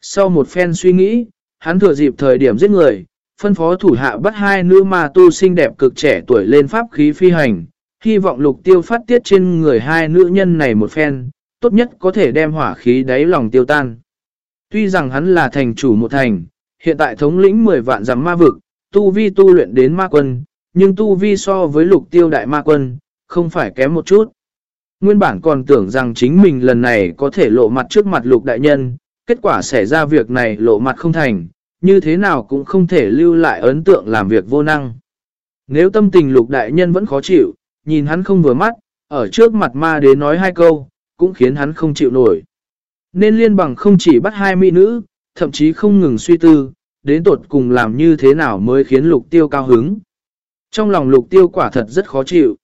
Sau một phen suy nghĩ, hắn thừa dịp thời điểm giết người, phân phó thủ hạ bắt hai nữ ma tu xinh đẹp cực trẻ tuổi lên pháp khí phi hành, hy vọng lục tiêu phát tiết trên người hai nữ nhân này một phen, tốt nhất có thể đem hỏa khí đáy lòng tiêu tan. Tuy rằng hắn là thành chủ một thành, hiện tại thống lĩnh 10 vạn giám ma vực, tu vi tu luyện đến ma quân, nhưng tu vi so với lục tiêu đại ma quân, không phải kém một chút. Nguyên bản còn tưởng rằng chính mình lần này có thể lộ mặt trước mặt lục đại nhân, kết quả xảy ra việc này lộ mặt không thành, như thế nào cũng không thể lưu lại ấn tượng làm việc vô năng. Nếu tâm tình lục đại nhân vẫn khó chịu, nhìn hắn không vừa mắt, ở trước mặt ma đế nói hai câu, cũng khiến hắn không chịu nổi. Nên liên bằng không chỉ bắt hai mỹ nữ, thậm chí không ngừng suy tư, đến tột cùng làm như thế nào mới khiến lục tiêu cao hứng. Trong lòng lục tiêu quả thật rất khó chịu.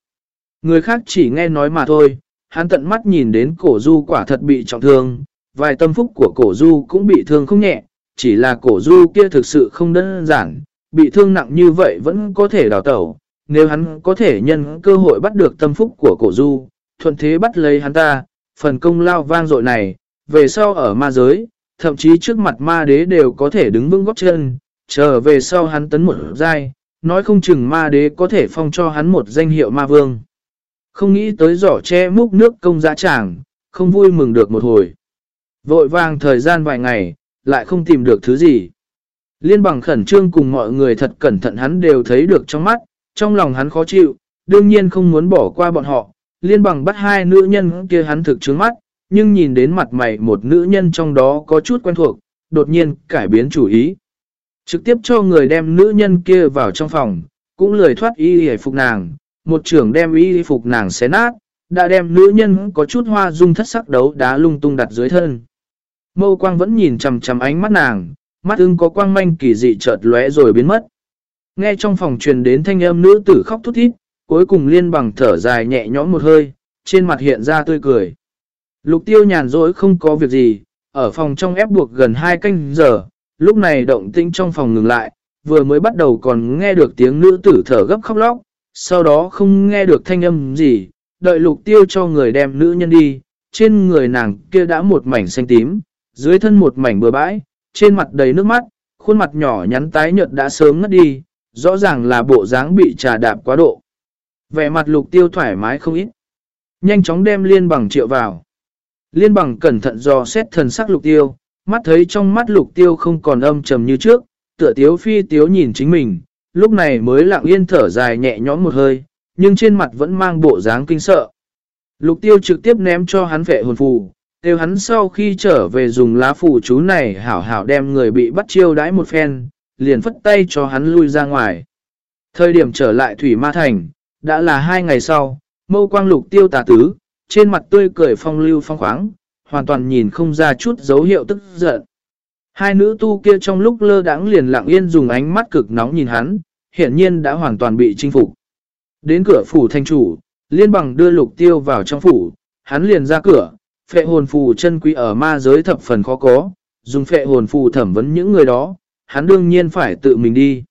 Người khác chỉ nghe nói mà thôi, hắn tận mắt nhìn đến cổ du quả thật bị trọng thương, vài tâm phúc của cổ du cũng bị thương không nhẹ, chỉ là cổ du kia thực sự không đơn giản, bị thương nặng như vậy vẫn có thể đào tẩu. Nếu hắn có thể nhân cơ hội bắt được tâm phúc của cổ du, thuận thế bắt lấy hắn ta, phần công lao vang dội này, về sau ở ma giới, thậm chí trước mặt ma đế đều có thể đứng vững góp chân, trở về sau hắn tấn một giai, nói không chừng ma đế có thể phong cho hắn một danh hiệu ma vương. Không nghĩ tới giỏ che múc nước công dã tràng, không vui mừng được một hồi. Vội vàng thời gian vài ngày, lại không tìm được thứ gì. Liên bằng khẩn trương cùng mọi người thật cẩn thận hắn đều thấy được trong mắt, trong lòng hắn khó chịu, đương nhiên không muốn bỏ qua bọn họ. Liên bằng bắt hai nữ nhân kia hắn thực trướng mắt, nhưng nhìn đến mặt mày một nữ nhân trong đó có chút quen thuộc, đột nhiên cải biến chủ ý. Trực tiếp cho người đem nữ nhân kia vào trong phòng, cũng lười thoát y hề phục nàng, một trưởng đem y phục nàng xé nát, đã đem nữ nhân có chút hoa dung thất sắc đấu đá lung tung đặt dưới thân. Mâu quang vẫn nhìn chầm chầm ánh mắt nàng, mắt ưng có quang manh kỳ dị chợt lóe rồi biến mất. Nghe trong phòng truyền đến thanh âm nữ tử khóc thút thít, cuối cùng liên bằng thở dài nhẹ nhõm một hơi, trên mặt hiện ra tươi cười. Lục tiêu nhàn rỗi không có việc gì, ở phòng trong ép buộc gần 2 canh giờ, lúc này động tĩnh trong phòng ngừng lại, vừa mới bắt đầu còn nghe được tiếng nữ tử thở gấp khóc lóc, sau đó không nghe được thanh âm gì, đợi lục tiêu cho người đem nữ nhân đi, trên người nàng kia đã một mảnh xanh tím, dưới thân một mảnh bừa bãi, trên mặt đầy nước mắt, khuôn mặt nhỏ nhắn tái nhợt đã sớm ngất đi, rõ ràng là bộ dáng bị trà đạp quá độ. Vẻ mặt lục tiêu thoải mái không ít. Nhanh chóng đem liên bằng triệu vào. Liên bằng cẩn thận dò xét thần sắc lục tiêu, mắt thấy trong mắt lục tiêu không còn âm trầm như trước, tựa tiếu phi tiếu nhìn chính mình, lúc này mới lặng yên thở dài nhẹ nhõm một hơi, nhưng trên mặt vẫn mang bộ dáng kinh sợ. Lục tiêu trực tiếp ném cho hắn vệ hồn phù, Tiêu hắn sau khi trở về dùng lá phù chú này hảo hảo đem người bị bắt chiêu đãi một phen, liền phất tay cho hắn lui ra ngoài. Thời điểm trở lại Thủy Ma Thành, đã là hai ngày sau, mâu quang lục tiêu tà tứ, trên mặt tươi cười phong lưu phong khoáng, hoàn toàn nhìn không ra chút dấu hiệu tức giận. Hai nữ tu kia trong lúc lơ đãng liền lặng yên dùng ánh mắt cực nóng nhìn hắn, hiển nhiên đã hoàn toàn bị chinh phục. Đến cửa phủ thanh chủ, liên bằng đưa lục tiêu vào trong phủ, hắn liền ra cửa, phệ hồn phù chân quý ở ma giới thập phần khó có, dùng phệ hồn phù thẩm vấn những người đó, hắn đương nhiên phải tự mình đi.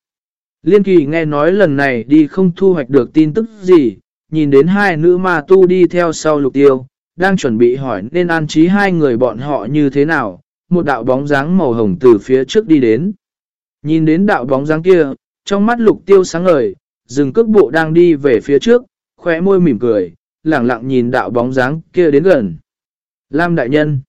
Liên kỳ nghe nói lần này đi không thu hoạch được tin tức gì, nhìn đến hai nữ ma tu đi theo sau lục tiêu, đang chuẩn bị hỏi nên an trí hai người bọn họ như thế nào, một đạo bóng dáng màu hồng từ phía trước đi đến. Nhìn đến đạo bóng dáng kia, trong mắt lục tiêu sáng ngời, dừng cước bộ đang đi về phía trước, khóe môi mỉm cười, lẳng lặng nhìn đạo bóng dáng kia đến gần. Lam đại nhân.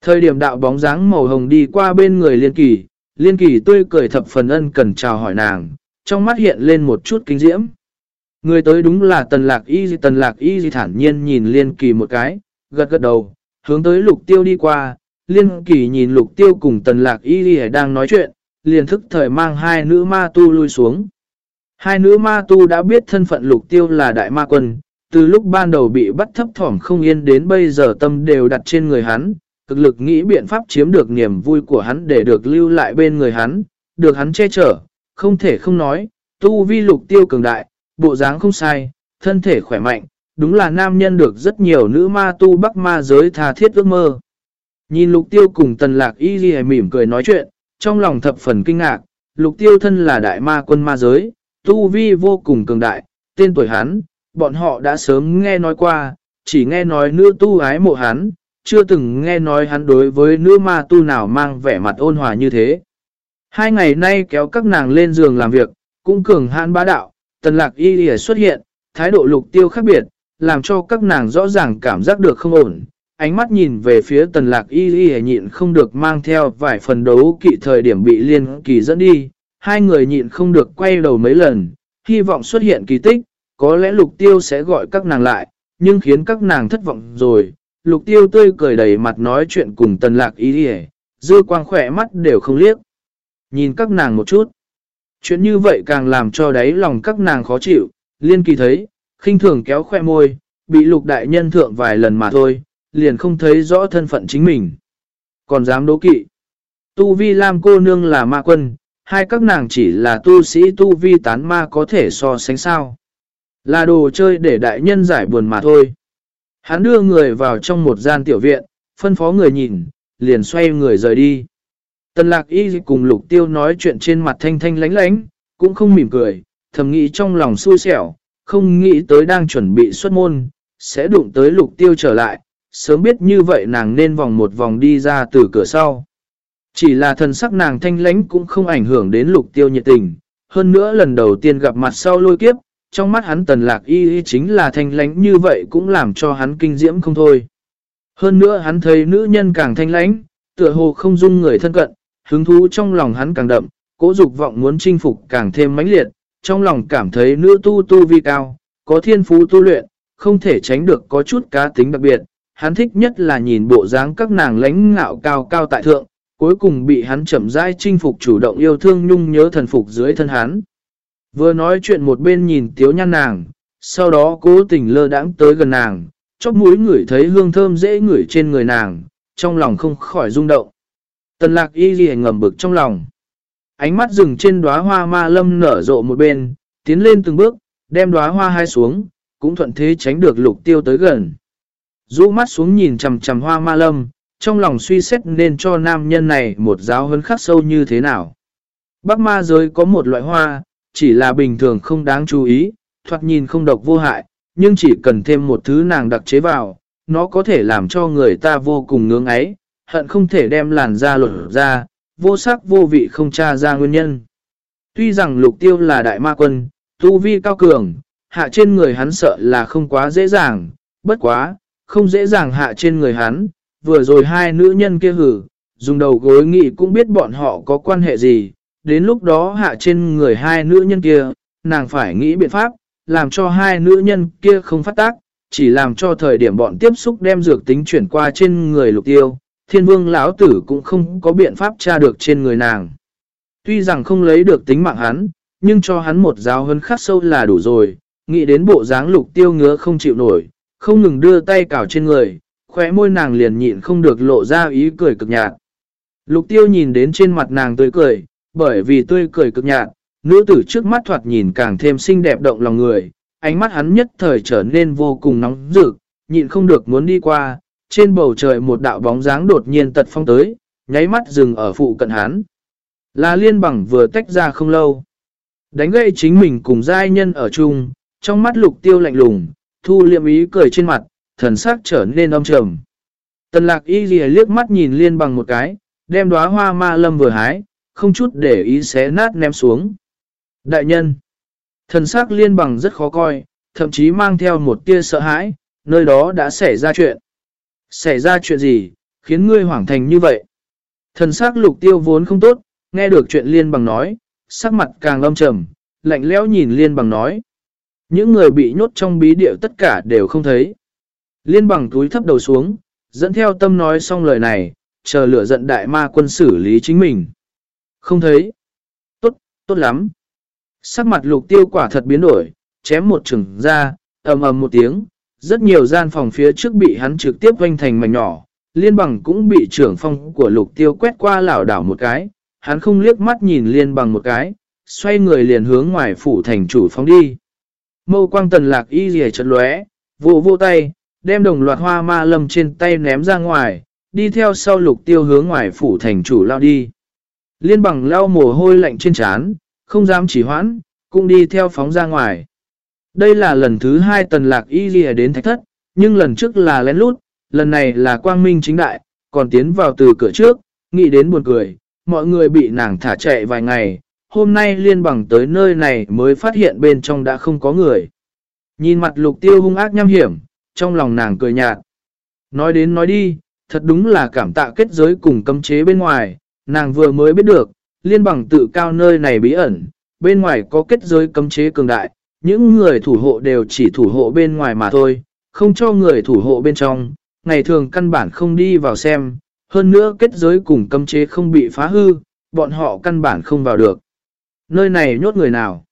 Thời điểm đạo bóng dáng màu hồng đi qua bên người liên kỳ, liên kỳ tươi cười thập phần ân cần chào hỏi nàng, trong mắt hiện lên một chút kinh diễm. Người tới đúng là tần lạc y di tần lạc y di thản nhiên nhìn liên kỳ một cái, gật gật đầu, hướng tới lục tiêu đi qua, liên kỳ nhìn lục tiêu cùng tần lạc y đi đang nói chuyện, liền thức thời mang hai nữ ma tu lui xuống. Hai nữ ma tu đã biết thân phận lục tiêu là đại ma quân, từ lúc ban đầu bị bắt thấp thỏm không yên đến bây giờ tâm đều đặt trên người hắn, cực lực nghĩ biện pháp chiếm được niềm vui của hắn để được lưu lại bên người hắn, được hắn che chở, không thể không nói, tu vi lục tiêu cường đại, bộ dáng không sai, thân thể khỏe mạnh, đúng là nam nhân được rất nhiều nữ ma tu bắc ma giới tha thiết ước mơ. Nhìn lục tiêu cùng tần lạc y ghi mỉm cười nói chuyện, trong lòng thập phần kinh ngạc, lục tiêu thân là đại ma quân ma giới, tu vi vô cùng cường đại, tên tuổi hắn, bọn họ đã sớm nghe nói qua, chỉ nghe nói nữ tu ái mộ hắn, chưa từng nghe nói hắn đối với nữ ma tu nào mang vẻ mặt ôn hòa như thế. Hai ngày nay kéo các nàng lên giường làm việc, cũng cường hãn bá đạo, tần lạc y lìa xuất hiện, thái độ lục tiêu khác biệt, làm cho các nàng rõ ràng cảm giác được không ổn. Ánh mắt nhìn về phía tần lạc y y nhịn không được mang theo vài phần đấu kỵ thời điểm bị liên kỳ dẫn đi. Hai người nhịn không được quay đầu mấy lần, hy vọng xuất hiện kỳ tích, có lẽ lục tiêu sẽ gọi các nàng lại, nhưng khiến các nàng thất vọng rồi. Lục tiêu tươi cười đầy mặt nói chuyện cùng tần lạc y y dư quang khỏe mắt đều không liếc. Nhìn các nàng một chút. Chuyện như vậy càng làm cho đáy lòng các nàng khó chịu, liên kỳ thấy, khinh thường kéo khoe môi, bị lục đại nhân thượng vài lần mà thôi, liền không thấy rõ thân phận chính mình. Còn dám đố kỵ. Tu vi Lam cô nương là ma quân, hai các nàng chỉ là tu sĩ tu vi tán ma có thể so sánh sao. Là đồ chơi để đại nhân giải buồn mà thôi. Hắn đưa người vào trong một gian tiểu viện, phân phó người nhìn, liền xoay người rời đi. Tần lạc y cùng lục tiêu nói chuyện trên mặt thanh thanh lánh lánh, cũng không mỉm cười, thầm nghĩ trong lòng xui xẻo, không nghĩ tới đang chuẩn bị xuất môn, sẽ đụng tới lục tiêu trở lại, sớm biết như vậy nàng nên vòng một vòng đi ra từ cửa sau. Chỉ là thần sắc nàng thanh lánh cũng không ảnh hưởng đến lục tiêu nhiệt tình, hơn nữa lần đầu tiên gặp mặt sau lôi kiếp, trong mắt hắn tần lạc y, chính là thanh lánh như vậy cũng làm cho hắn kinh diễm không thôi. Hơn nữa hắn thấy nữ nhân càng thanh lánh, tựa hồ không dung người thân cận, hứng thú trong lòng hắn càng đậm, cố dục vọng muốn chinh phục càng thêm mãnh liệt, trong lòng cảm thấy nữ tu tu vi cao, có thiên phú tu luyện, không thể tránh được có chút cá tính đặc biệt. Hắn thích nhất là nhìn bộ dáng các nàng lãnh ngạo cao cao tại thượng, cuối cùng bị hắn chậm rãi chinh phục chủ động yêu thương nhung nhớ thần phục dưới thân hắn. Vừa nói chuyện một bên nhìn tiếu nhăn nàng, sau đó cố tình lơ đãng tới gần nàng, chóp mũi ngửi thấy hương thơm dễ ngửi trên người nàng, trong lòng không khỏi rung động. Tần lạc y ghi ngầm bực trong lòng. Ánh mắt dừng trên đóa hoa ma lâm nở rộ một bên, tiến lên từng bước, đem đóa hoa hai xuống, cũng thuận thế tránh được lục tiêu tới gần. Rũ mắt xuống nhìn chầm chầm hoa ma lâm, trong lòng suy xét nên cho nam nhân này một giáo hơn khắc sâu như thế nào. Bắc ma giới có một loại hoa, chỉ là bình thường không đáng chú ý, thoạt nhìn không độc vô hại, nhưng chỉ cần thêm một thứ nàng đặc chế vào, nó có thể làm cho người ta vô cùng ngưỡng ấy, hận không thể đem làn da lột ra, vô sắc vô vị không tra ra nguyên nhân. Tuy rằng lục tiêu là đại ma quân, tu vi cao cường, hạ trên người hắn sợ là không quá dễ dàng, bất quá, không dễ dàng hạ trên người hắn, vừa rồi hai nữ nhân kia hử, dùng đầu gối nghị cũng biết bọn họ có quan hệ gì, đến lúc đó hạ trên người hai nữ nhân kia, nàng phải nghĩ biện pháp, làm cho hai nữ nhân kia không phát tác, chỉ làm cho thời điểm bọn tiếp xúc đem dược tính chuyển qua trên người lục tiêu, thiên vương lão tử cũng không có biện pháp tra được trên người nàng. Tuy rằng không lấy được tính mạng hắn, nhưng cho hắn một giáo hấn khắc sâu là đủ rồi, nghĩ đến bộ dáng lục tiêu ngứa không chịu nổi, không ngừng đưa tay cào trên người, khóe môi nàng liền nhịn không được lộ ra ý cười cực nhạt. Lục tiêu nhìn đến trên mặt nàng tươi cười, bởi vì tươi cười cực nhạt, nữ tử trước mắt thoạt nhìn càng thêm xinh đẹp động lòng người, ánh mắt hắn nhất thời trở nên vô cùng nóng rực, nhịn không được muốn đi qua, trên bầu trời một đạo bóng dáng đột nhiên tật phong tới, nháy mắt dừng ở phụ cận hắn. Là liên bằng vừa tách ra không lâu. Đánh gây chính mình cùng giai nhân ở chung, trong mắt lục tiêu lạnh lùng, thu liệm ý cười trên mặt, thần sắc trở nên âm trầm. Tần lạc y ghi liếc mắt nhìn liên bằng một cái, đem đóa hoa ma lâm vừa hái, không chút để ý xé nát ném xuống. Đại nhân, thần sắc liên bằng rất khó coi, thậm chí mang theo một tia sợ hãi, nơi đó đã xảy ra chuyện. Xảy ra chuyện gì, khiến ngươi hoảng thành như vậy? Thần sắc lục tiêu vốn không tốt, nghe được chuyện liên bằng nói, sắc mặt càng âm trầm, lạnh lẽo nhìn liên bằng nói. Những người bị nhốt trong bí điệu tất cả đều không thấy. Liên bằng túi thấp đầu xuống, dẫn theo tâm nói xong lời này, chờ lửa giận đại ma quân xử lý chính mình. Không thấy. Tốt, tốt lắm. Sắc mặt lục tiêu quả thật biến đổi, chém một chừng ra, ầm ầm một tiếng, rất nhiều gian phòng phía trước bị hắn trực tiếp quanh thành mảnh nhỏ, liên bằng cũng bị trưởng phong của lục tiêu quét qua lảo đảo một cái, hắn không liếc mắt nhìn liên bằng một cái, xoay người liền hướng ngoài phủ thành chủ phóng đi. Mâu quang tần lạc y rìa chật lóe, vô vô tay, đem đồng loạt hoa ma lâm trên tay ném ra ngoài, đi theo sau lục tiêu hướng ngoài phủ thành chủ lao đi. Liên bằng lao mồ hôi lạnh trên trán, không dám chỉ hoãn, cũng đi theo phóng ra ngoài. Đây là lần thứ hai tần lạc y rìa đến thạch thất, nhưng lần trước là lén lút, lần này là quang minh chính đại, còn tiến vào từ cửa trước, nghĩ đến buồn cười, mọi người bị nàng thả chạy vài ngày, hôm nay liên bằng tới nơi này mới phát hiện bên trong đã không có người. Nhìn mặt lục tiêu hung ác nhăm hiểm, trong lòng nàng cười nhạt. Nói đến nói đi, thật đúng là cảm tạ kết giới cùng cấm chế bên ngoài, nàng vừa mới biết được, liên bằng tự cao nơi này bí ẩn, bên ngoài có kết giới cấm chế cường đại, những người thủ hộ đều chỉ thủ hộ bên ngoài mà thôi, không cho người thủ hộ bên trong, ngày thường căn bản không đi vào xem, hơn nữa kết giới cùng cấm chế không bị phá hư, bọn họ căn bản không vào được. Nơi này nhốt người nào?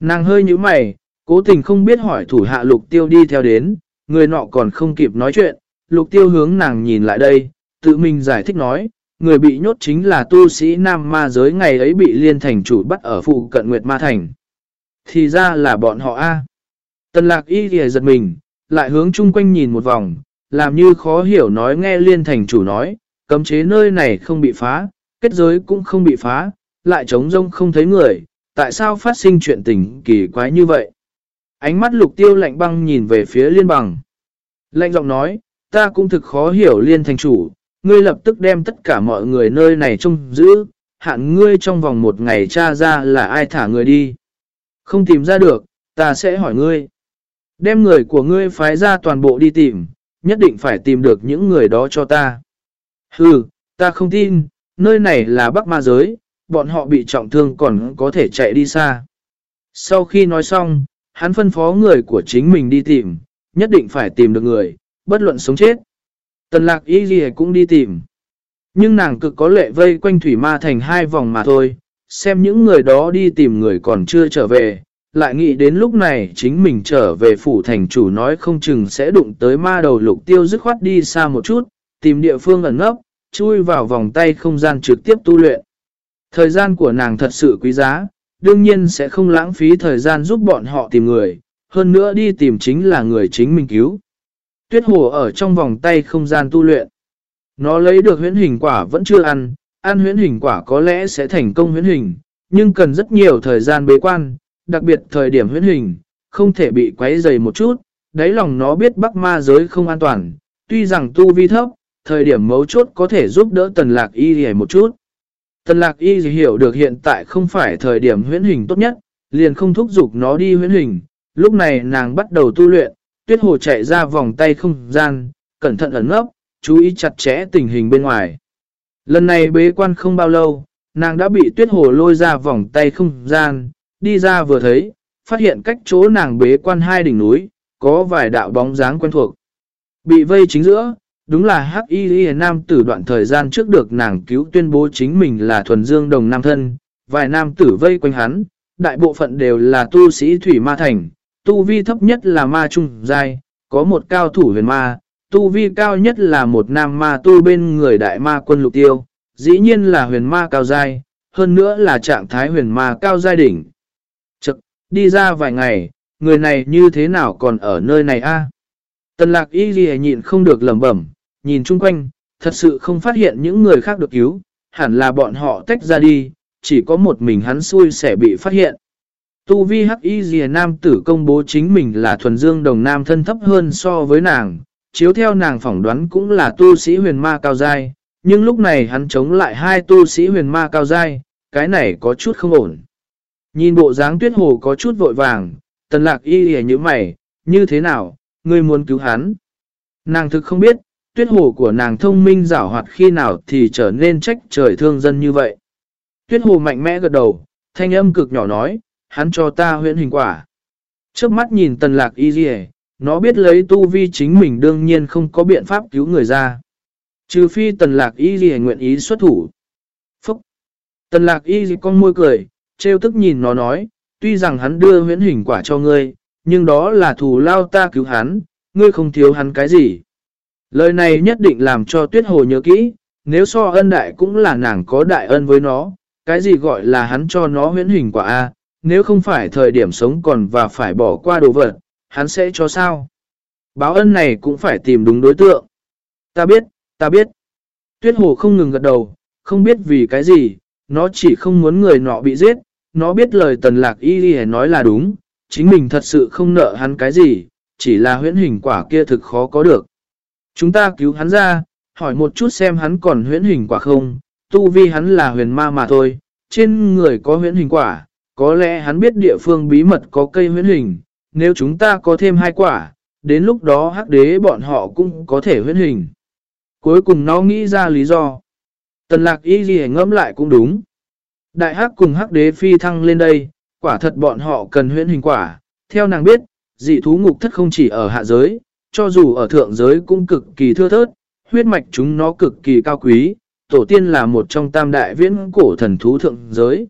Nàng hơi như mày, cố tình không biết hỏi thủ hạ lục tiêu đi theo đến, người nọ còn không kịp nói chuyện, lục tiêu hướng nàng nhìn lại đây, tự mình giải thích nói, người bị nhốt chính là tu sĩ nam ma giới ngày ấy bị liên thành chủ bắt ở phụ cận Nguyệt Ma Thành. Thì ra là bọn họ A. Tần lạc y thì giật mình, lại hướng chung quanh nhìn một vòng, làm như khó hiểu nói nghe liên thành chủ nói, cấm chế nơi này không bị phá, kết giới cũng không bị phá, lại trống rông không thấy người, tại sao phát sinh chuyện tình kỳ quái như vậy? Ánh mắt lục tiêu lạnh băng nhìn về phía liên bằng. Lạnh giọng nói, ta cũng thực khó hiểu liên thành chủ, ngươi lập tức đem tất cả mọi người nơi này trông giữ, hạn ngươi trong vòng một ngày tra ra là ai thả người đi. Không tìm ra được, ta sẽ hỏi ngươi. Đem người của ngươi phái ra toàn bộ đi tìm, nhất định phải tìm được những người đó cho ta. Hừ, ta không tin, nơi này là Bắc Ma Giới, bọn họ bị trọng thương còn có thể chạy đi xa. Sau khi nói xong, hắn phân phó người của chính mình đi tìm, nhất định phải tìm được người, bất luận sống chết. Tần lạc y gì cũng đi tìm. Nhưng nàng cực có lệ vây quanh thủy ma thành hai vòng mà thôi, xem những người đó đi tìm người còn chưa trở về, lại nghĩ đến lúc này chính mình trở về phủ thành chủ nói không chừng sẽ đụng tới ma đầu lục tiêu dứt khoát đi xa một chút, tìm địa phương ẩn ngốc, chui vào vòng tay không gian trực tiếp tu luyện. Thời gian của nàng thật sự quý giá, đương nhiên sẽ không lãng phí thời gian giúp bọn họ tìm người, hơn nữa đi tìm chính là người chính mình cứu. Tuyết hồ ở trong vòng tay không gian tu luyện. Nó lấy được huyễn hình quả vẫn chưa ăn, ăn huyễn hình quả có lẽ sẽ thành công huyễn hình, nhưng cần rất nhiều thời gian bế quan, đặc biệt thời điểm huyễn hình, không thể bị quấy dày một chút, đáy lòng nó biết bắc ma giới không an toàn, tuy rằng tu vi thấp, thời điểm mấu chốt có thể giúp đỡ tần lạc y hề một chút. Tần lạc y hiểu được hiện tại không phải thời điểm huyễn hình tốt nhất, liền không thúc giục nó đi huyễn hình, lúc này nàng bắt đầu tu luyện, tuyết hồ chạy ra vòng tay không gian, cẩn thận ẩn ngốc, chú ý chặt chẽ tình hình bên ngoài. Lần này bế quan không bao lâu, nàng đã bị tuyết hồ lôi ra vòng tay không gian, đi ra vừa thấy, phát hiện cách chỗ nàng bế quan hai đỉnh núi, có vài đạo bóng dáng quen thuộc. Bị vây chính giữa, đúng là hắc y nam tử đoạn thời gian trước được nàng cứu tuyên bố chính mình là thuần dương đồng nam thân, vài nam tử vây quanh hắn, đại bộ phận đều là tu sĩ thủy ma thành, tu vi thấp nhất là ma trung giai, có một cao thủ huyền ma, tu vi cao nhất là một nam ma tu bên người đại ma quân lục tiêu, dĩ nhiên là huyền ma cao giai, hơn nữa là trạng thái huyền ma cao giai đỉnh. Chật, đi ra vài ngày, người này như thế nào còn ở nơi này a Tần lạc y ghi nhịn không được lầm bẩm, nhìn chung quanh, thật sự không phát hiện những người khác được cứu, hẳn là bọn họ tách ra đi, chỉ có một mình hắn xui sẽ bị phát hiện. Tu vi hắc y ghi nam tử công bố chính mình là thuần dương đồng nam thân thấp hơn so với nàng, chiếu theo nàng phỏng đoán cũng là tu sĩ huyền ma cao dai, nhưng lúc này hắn chống lại hai tu sĩ huyền ma cao dai, cái này có chút không ổn. Nhìn bộ dáng tuyết hồ có chút vội vàng, tần lạc y hề như mày, như thế nào, ngươi muốn cứu hắn. Nàng thực không biết, tuyết hồ của nàng thông minh rảo hoạt khi nào thì trở nên trách trời thương dân như vậy. Tuyết hồ mạnh mẽ gật đầu, thanh âm cực nhỏ nói, hắn cho ta huyện hình quả. Trước mắt nhìn tần lạc y hề, nó biết lấy tu vi chính mình đương nhiên không có biện pháp cứu người ra. Trừ phi tần lạc y gì nguyện ý xuất thủ. Phúc! Tần lạc y gì con môi cười, trêu tức nhìn nó nói, tuy rằng hắn đưa huyễn hình quả cho ngươi, nhưng đó là thù lao ta cứu hắn, ngươi không thiếu hắn cái gì. Lời này nhất định làm cho tuyết hồ nhớ kỹ, nếu so ân đại cũng là nàng có đại ân với nó, cái gì gọi là hắn cho nó huyễn hình quả A, nếu không phải thời điểm sống còn và phải bỏ qua đồ vật, hắn sẽ cho sao? Báo ân này cũng phải tìm đúng đối tượng. Ta biết, ta biết. Tuyết hồ không ngừng gật đầu, không biết vì cái gì, nó chỉ không muốn người nọ bị giết, nó biết lời tần lạc y đi nói là đúng, chính mình thật sự không nợ hắn cái gì, chỉ là huyễn hình quả kia thực khó có được. Chúng ta cứu hắn ra, hỏi một chút xem hắn còn huyễn hình quả không, tu vi hắn là huyền ma mà thôi, trên người có huyễn hình quả, có lẽ hắn biết địa phương bí mật có cây huyễn hình, nếu chúng ta có thêm hai quả, đến lúc đó hắc đế bọn họ cũng có thể huyễn hình. Cuối cùng nó nghĩ ra lý do. Tần lạc y gì ngẫm lại cũng đúng. Đại hắc cùng hắc đế phi thăng lên đây, quả thật bọn họ cần huyễn hình quả. Theo nàng biết, dị thú ngục thất không chỉ ở hạ giới, cho dù ở thượng giới cũng cực kỳ thưa thớt, huyết mạch chúng nó cực kỳ cao quý, tổ tiên là một trong tam đại viễn cổ thần thú thượng giới.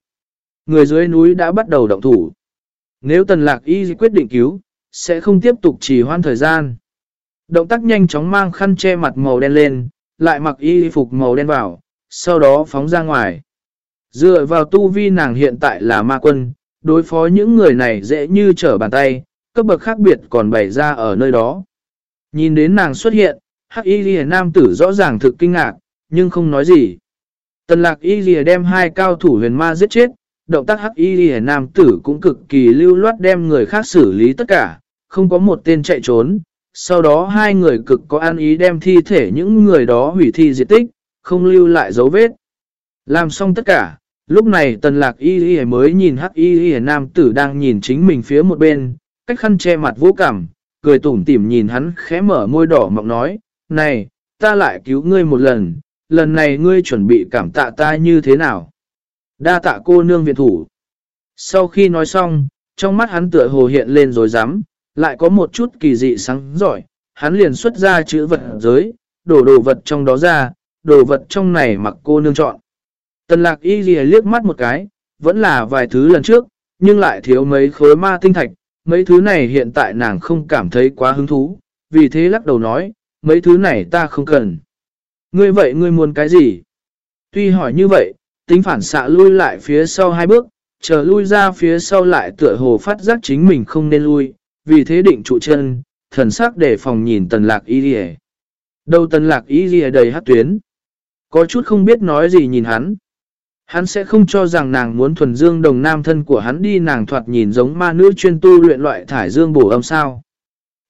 Người dưới núi đã bắt đầu động thủ. Nếu tần lạc y quyết định cứu, sẽ không tiếp tục trì hoãn thời gian. Động tác nhanh chóng mang khăn che mặt màu đen lên, lại mặc y phục màu đen vào, sau đó phóng ra ngoài. Dựa vào tu vi nàng hiện tại là ma quân, đối phó những người này dễ như trở bàn tay, cấp bậc khác biệt còn bày ra ở nơi đó. Nhìn đến nàng xuất hiện, hắc y ghi nam tử rõ ràng thực kinh ngạc, nhưng không nói gì. Tần lạc y ghi đem hai cao thủ huyền ma giết chết, động tác hắc y ghi nam tử cũng cực kỳ lưu loát đem người khác xử lý tất cả, không có một tên chạy trốn. Sau đó hai người cực có an ý đem thi thể những người đó hủy thi diệt tích, không lưu lại dấu vết. Làm xong tất cả, lúc này tần lạc y y mới nhìn hắc y y nam tử đang nhìn chính mình phía một bên, cách khăn che mặt vô cảm, cười tủm tỉm nhìn hắn khẽ mở môi đỏ mọng nói, này, ta lại cứu ngươi một lần, lần này ngươi chuẩn bị cảm tạ ta như thế nào? Đa tạ cô nương viện thủ. Sau khi nói xong, trong mắt hắn tựa hồ hiện lên rồi dám, lại có một chút kỳ dị sáng giỏi, hắn liền xuất ra chữ vật giới, đổ đồ vật trong đó ra, đồ vật trong này mặc cô nương chọn. Tần lạc y ghi liếc mắt một cái, vẫn là vài thứ lần trước, nhưng lại thiếu mấy khối ma tinh thạch, mấy thứ này hiện tại nàng không cảm thấy quá hứng thú, vì thế lắc đầu nói, mấy thứ này ta không cần. Ngươi vậy ngươi muốn cái gì? Tuy hỏi như vậy, tính phản xạ lui lại phía sau hai bước, chờ lui ra phía sau lại tựa hồ phát giác chính mình không nên lui, vì thế định trụ chân, thần sắc để phòng nhìn tần lạc y rìa. Đầu tần lạc y rìa đầy hát tuyến. Có chút không biết nói gì nhìn hắn. Hắn sẽ không cho rằng nàng muốn thuần dương đồng nam thân của hắn đi nàng thoạt nhìn giống ma nữ chuyên tu luyện loại thải dương bổ âm sao.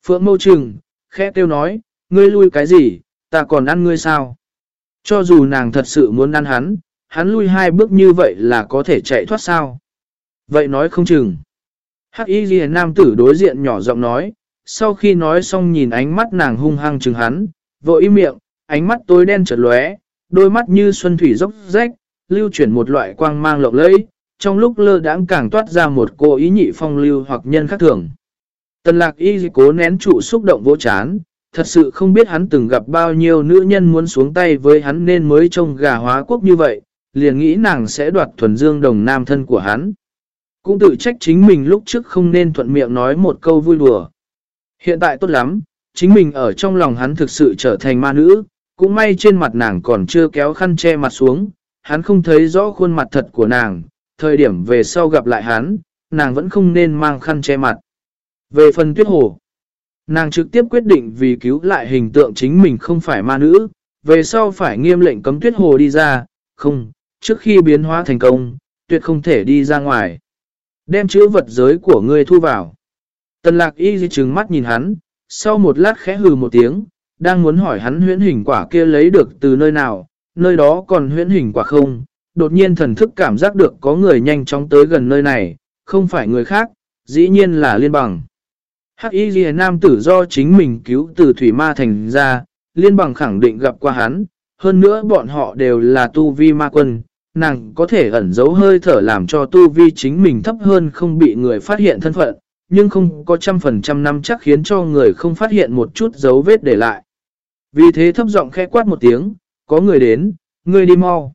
Phượng mâu trừng, khẽ tiêu nói, ngươi lui cái gì, ta còn ăn ngươi sao? Cho dù nàng thật sự muốn ăn hắn, hắn lui hai bước như vậy là có thể chạy thoát sao? Vậy nói không chừng. Hắc y ghi nam tử đối diện nhỏ giọng nói, sau khi nói xong nhìn ánh mắt nàng hung hăng chừng hắn, vội im miệng, ánh mắt tối đen chợt lóe, đôi mắt như xuân thủy dốc rách, lưu chuyển một loại quang mang lộng lẫy, trong lúc lơ đãng càng toát ra một cô ý nhị phong lưu hoặc nhân khác thường. Tần lạc y cố nén trụ xúc động vô chán, thật sự không biết hắn từng gặp bao nhiêu nữ nhân muốn xuống tay với hắn nên mới trông gà hóa quốc như vậy, liền nghĩ nàng sẽ đoạt thuần dương đồng nam thân của hắn. Cũng tự trách chính mình lúc trước không nên thuận miệng nói một câu vui đùa. Hiện tại tốt lắm, chính mình ở trong lòng hắn thực sự trở thành ma nữ, cũng may trên mặt nàng còn chưa kéo khăn che mặt xuống, hắn không thấy rõ khuôn mặt thật của nàng, thời điểm về sau gặp lại hắn, nàng vẫn không nên mang khăn che mặt. Về phần tuyết hồ, nàng trực tiếp quyết định vì cứu lại hình tượng chính mình không phải ma nữ, về sau phải nghiêm lệnh cấm tuyết hồ đi ra, không, trước khi biến hóa thành công, tuyệt không thể đi ra ngoài. Đem chữ vật giới của ngươi thu vào. Tần lạc y di trừng mắt nhìn hắn, sau một lát khẽ hừ một tiếng, đang muốn hỏi hắn huyễn hình quả kia lấy được từ nơi nào, nơi đó còn huyễn hình quả không, đột nhiên thần thức cảm giác được có người nhanh chóng tới gần nơi này, không phải người khác, dĩ nhiên là liên bằng. Hắc y ghi nam tử do chính mình cứu từ thủy ma thành ra, liên bằng khẳng định gặp qua hắn, hơn nữa bọn họ đều là tu vi ma quân, nàng có thể ẩn giấu hơi thở làm cho tu vi chính mình thấp hơn không bị người phát hiện thân phận, nhưng không có trăm phần trăm năm chắc khiến cho người không phát hiện một chút dấu vết để lại. Vì thế thấp giọng khẽ quát một tiếng, có người đến, người đi mau.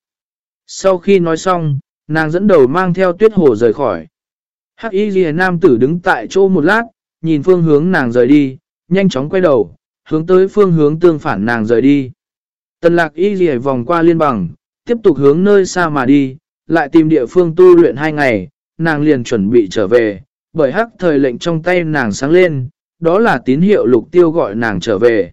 Sau khi nói xong, nàng dẫn đầu mang theo tuyết hồ rời khỏi. Hắc y ghi nam tử đứng tại chỗ một lát, nhìn phương hướng nàng rời đi, nhanh chóng quay đầu, hướng tới phương hướng tương phản nàng rời đi. Tần lạc y ghi vòng qua liên bằng, tiếp tục hướng nơi xa mà đi, lại tìm địa phương tu luyện hai ngày, nàng liền chuẩn bị trở về, bởi hắc thời lệnh trong tay nàng sáng lên, đó là tín hiệu lục tiêu gọi nàng trở về.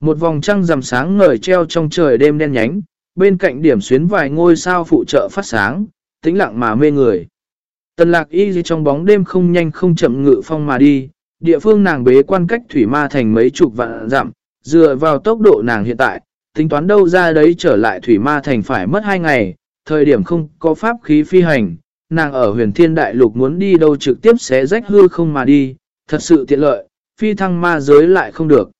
Một vòng trăng rằm sáng ngời treo trong trời đêm đen nhánh, bên cạnh điểm xuyến vài ngôi sao phụ trợ phát sáng, tĩnh lặng mà mê người. Tần lạc y trong bóng đêm không nhanh không chậm ngự phong mà đi, địa phương nàng bế quan cách thủy ma thành mấy chục vạn dặm, dựa vào tốc độ nàng hiện tại, tính toán đâu ra đấy trở lại thủy ma thành phải mất hai ngày, thời điểm không có pháp khí phi hành, nàng ở huyền thiên đại lục muốn đi đâu trực tiếp xé rách hư không mà đi, thật sự tiện lợi, phi thăng ma giới lại không được.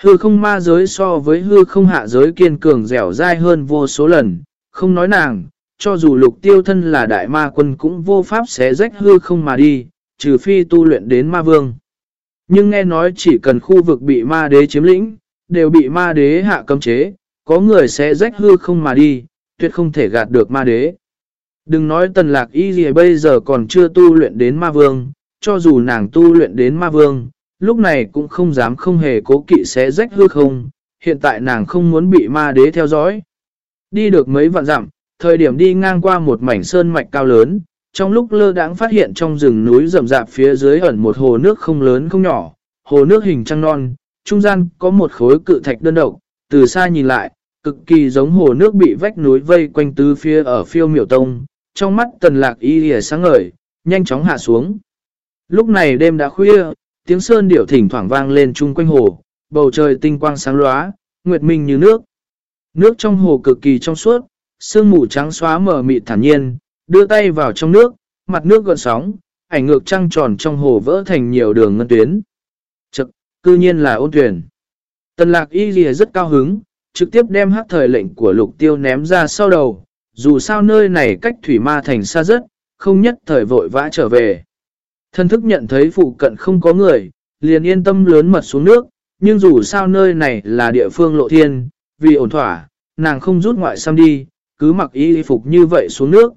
Hư không ma giới so với hư không hạ giới kiên cường dẻo dai hơn vô số lần, không nói nàng, cho dù lục tiêu thân là đại ma quân cũng vô pháp xé rách hư không mà đi, trừ phi tu luyện đến ma vương. Nhưng nghe nói chỉ cần khu vực bị ma đế chiếm lĩnh, đều bị ma đế hạ cấm chế, có người sẽ rách hư không mà đi, tuyệt không thể gạt được ma đế. Đừng nói tần lạc y gì bây giờ còn chưa tu luyện đến ma vương, cho dù nàng tu luyện đến ma vương, lúc này cũng không dám không hề cố kỵ sẽ rách hư không, hiện tại nàng không muốn bị ma đế theo dõi. Đi được mấy vạn dặm, thời điểm đi ngang qua một mảnh sơn mạch cao lớn, trong lúc lơ đãng phát hiện trong rừng núi rậm rạp phía dưới ẩn một hồ nước không lớn không nhỏ, hồ nước hình trăng non, trung gian có một khối cự thạch đơn độc, từ xa nhìn lại, cực kỳ giống hồ nước bị vách núi vây quanh tứ phía ở phiêu miểu tông, trong mắt tần lạc y lìa sáng ngời, nhanh chóng hạ xuống. Lúc này đêm đã khuya, tiếng sơn điểu thỉnh thoảng vang lên chung quanh hồ, bầu trời tinh quang sáng lóa, nguyệt minh như nước. Nước trong hồ cực kỳ trong suốt, sương mù trắng xóa mở mịt thản nhiên, đưa tay vào trong nước, mặt nước gợn sóng, ảnh ngược trăng tròn trong hồ vỡ thành nhiều đường ngân tuyến. Cư nhiên là ôn tuyển. Tần lạc y lìa rất cao hứng, trực tiếp đem hát thời lệnh của lục tiêu ném ra sau đầu, dù sao nơi này cách thủy ma thành xa rất, không nhất thời vội vã trở về. Thân thức nhận thấy phụ cận không có người, liền yên tâm lớn mật xuống nước, nhưng dù sao nơi này là địa phương lộ thiên, vì ổn thỏa, nàng không rút ngoại xăm đi, cứ mặc y phục như vậy xuống nước.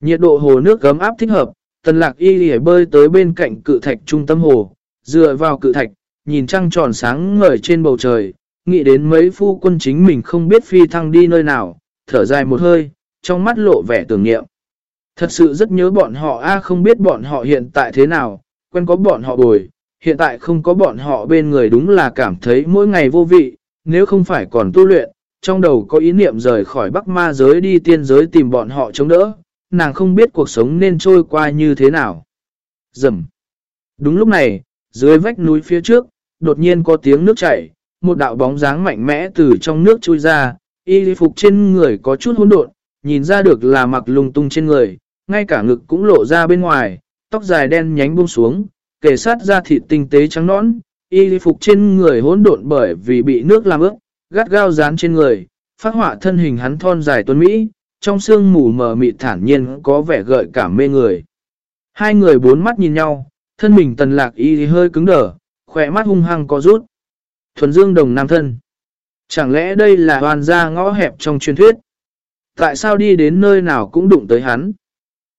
Nhiệt độ hồ nước gấm áp thích hợp, tần lạc y lì bơi tới bên cạnh cự thạch trung tâm hồ, dựa vào cự thạch, nhìn trăng tròn sáng ngời trên bầu trời, nghĩ đến mấy phu quân chính mình không biết phi thăng đi nơi nào, thở dài một hơi, trong mắt lộ vẻ tưởng niệm. Thật sự rất nhớ bọn họ a không biết bọn họ hiện tại thế nào, quen có bọn họ bồi, hiện tại không có bọn họ bên người đúng là cảm thấy mỗi ngày vô vị, nếu không phải còn tu luyện, trong đầu có ý niệm rời khỏi bắc ma giới đi tiên giới tìm bọn họ chống đỡ, nàng không biết cuộc sống nên trôi qua như thế nào. Dầm. Đúng lúc này, dưới vách núi phía trước, đột nhiên có tiếng nước chảy, một đạo bóng dáng mạnh mẽ từ trong nước trôi ra, y phục trên người có chút hỗn độn, nhìn ra được là mặc lung tung trên người, ngay cả ngực cũng lộ ra bên ngoài, tóc dài đen nhánh buông xuống, kề sát ra thịt tinh tế trắng nõn, y phục trên người hỗn độn bởi vì bị nước làm ướt, gắt gao dán trên người, phát họa thân hình hắn thon dài tuấn Mỹ, trong sương mù mờ mịt thản nhiên có vẻ gợi cảm mê người. Hai người bốn mắt nhìn nhau, thân mình tần lạc y hơi cứng đở, khỏe mắt hung hăng có rút. Thuần dương đồng nam thân. Chẳng lẽ đây là hoàn gia ngõ hẹp trong truyền thuyết? Tại sao đi đến nơi nào cũng đụng tới hắn?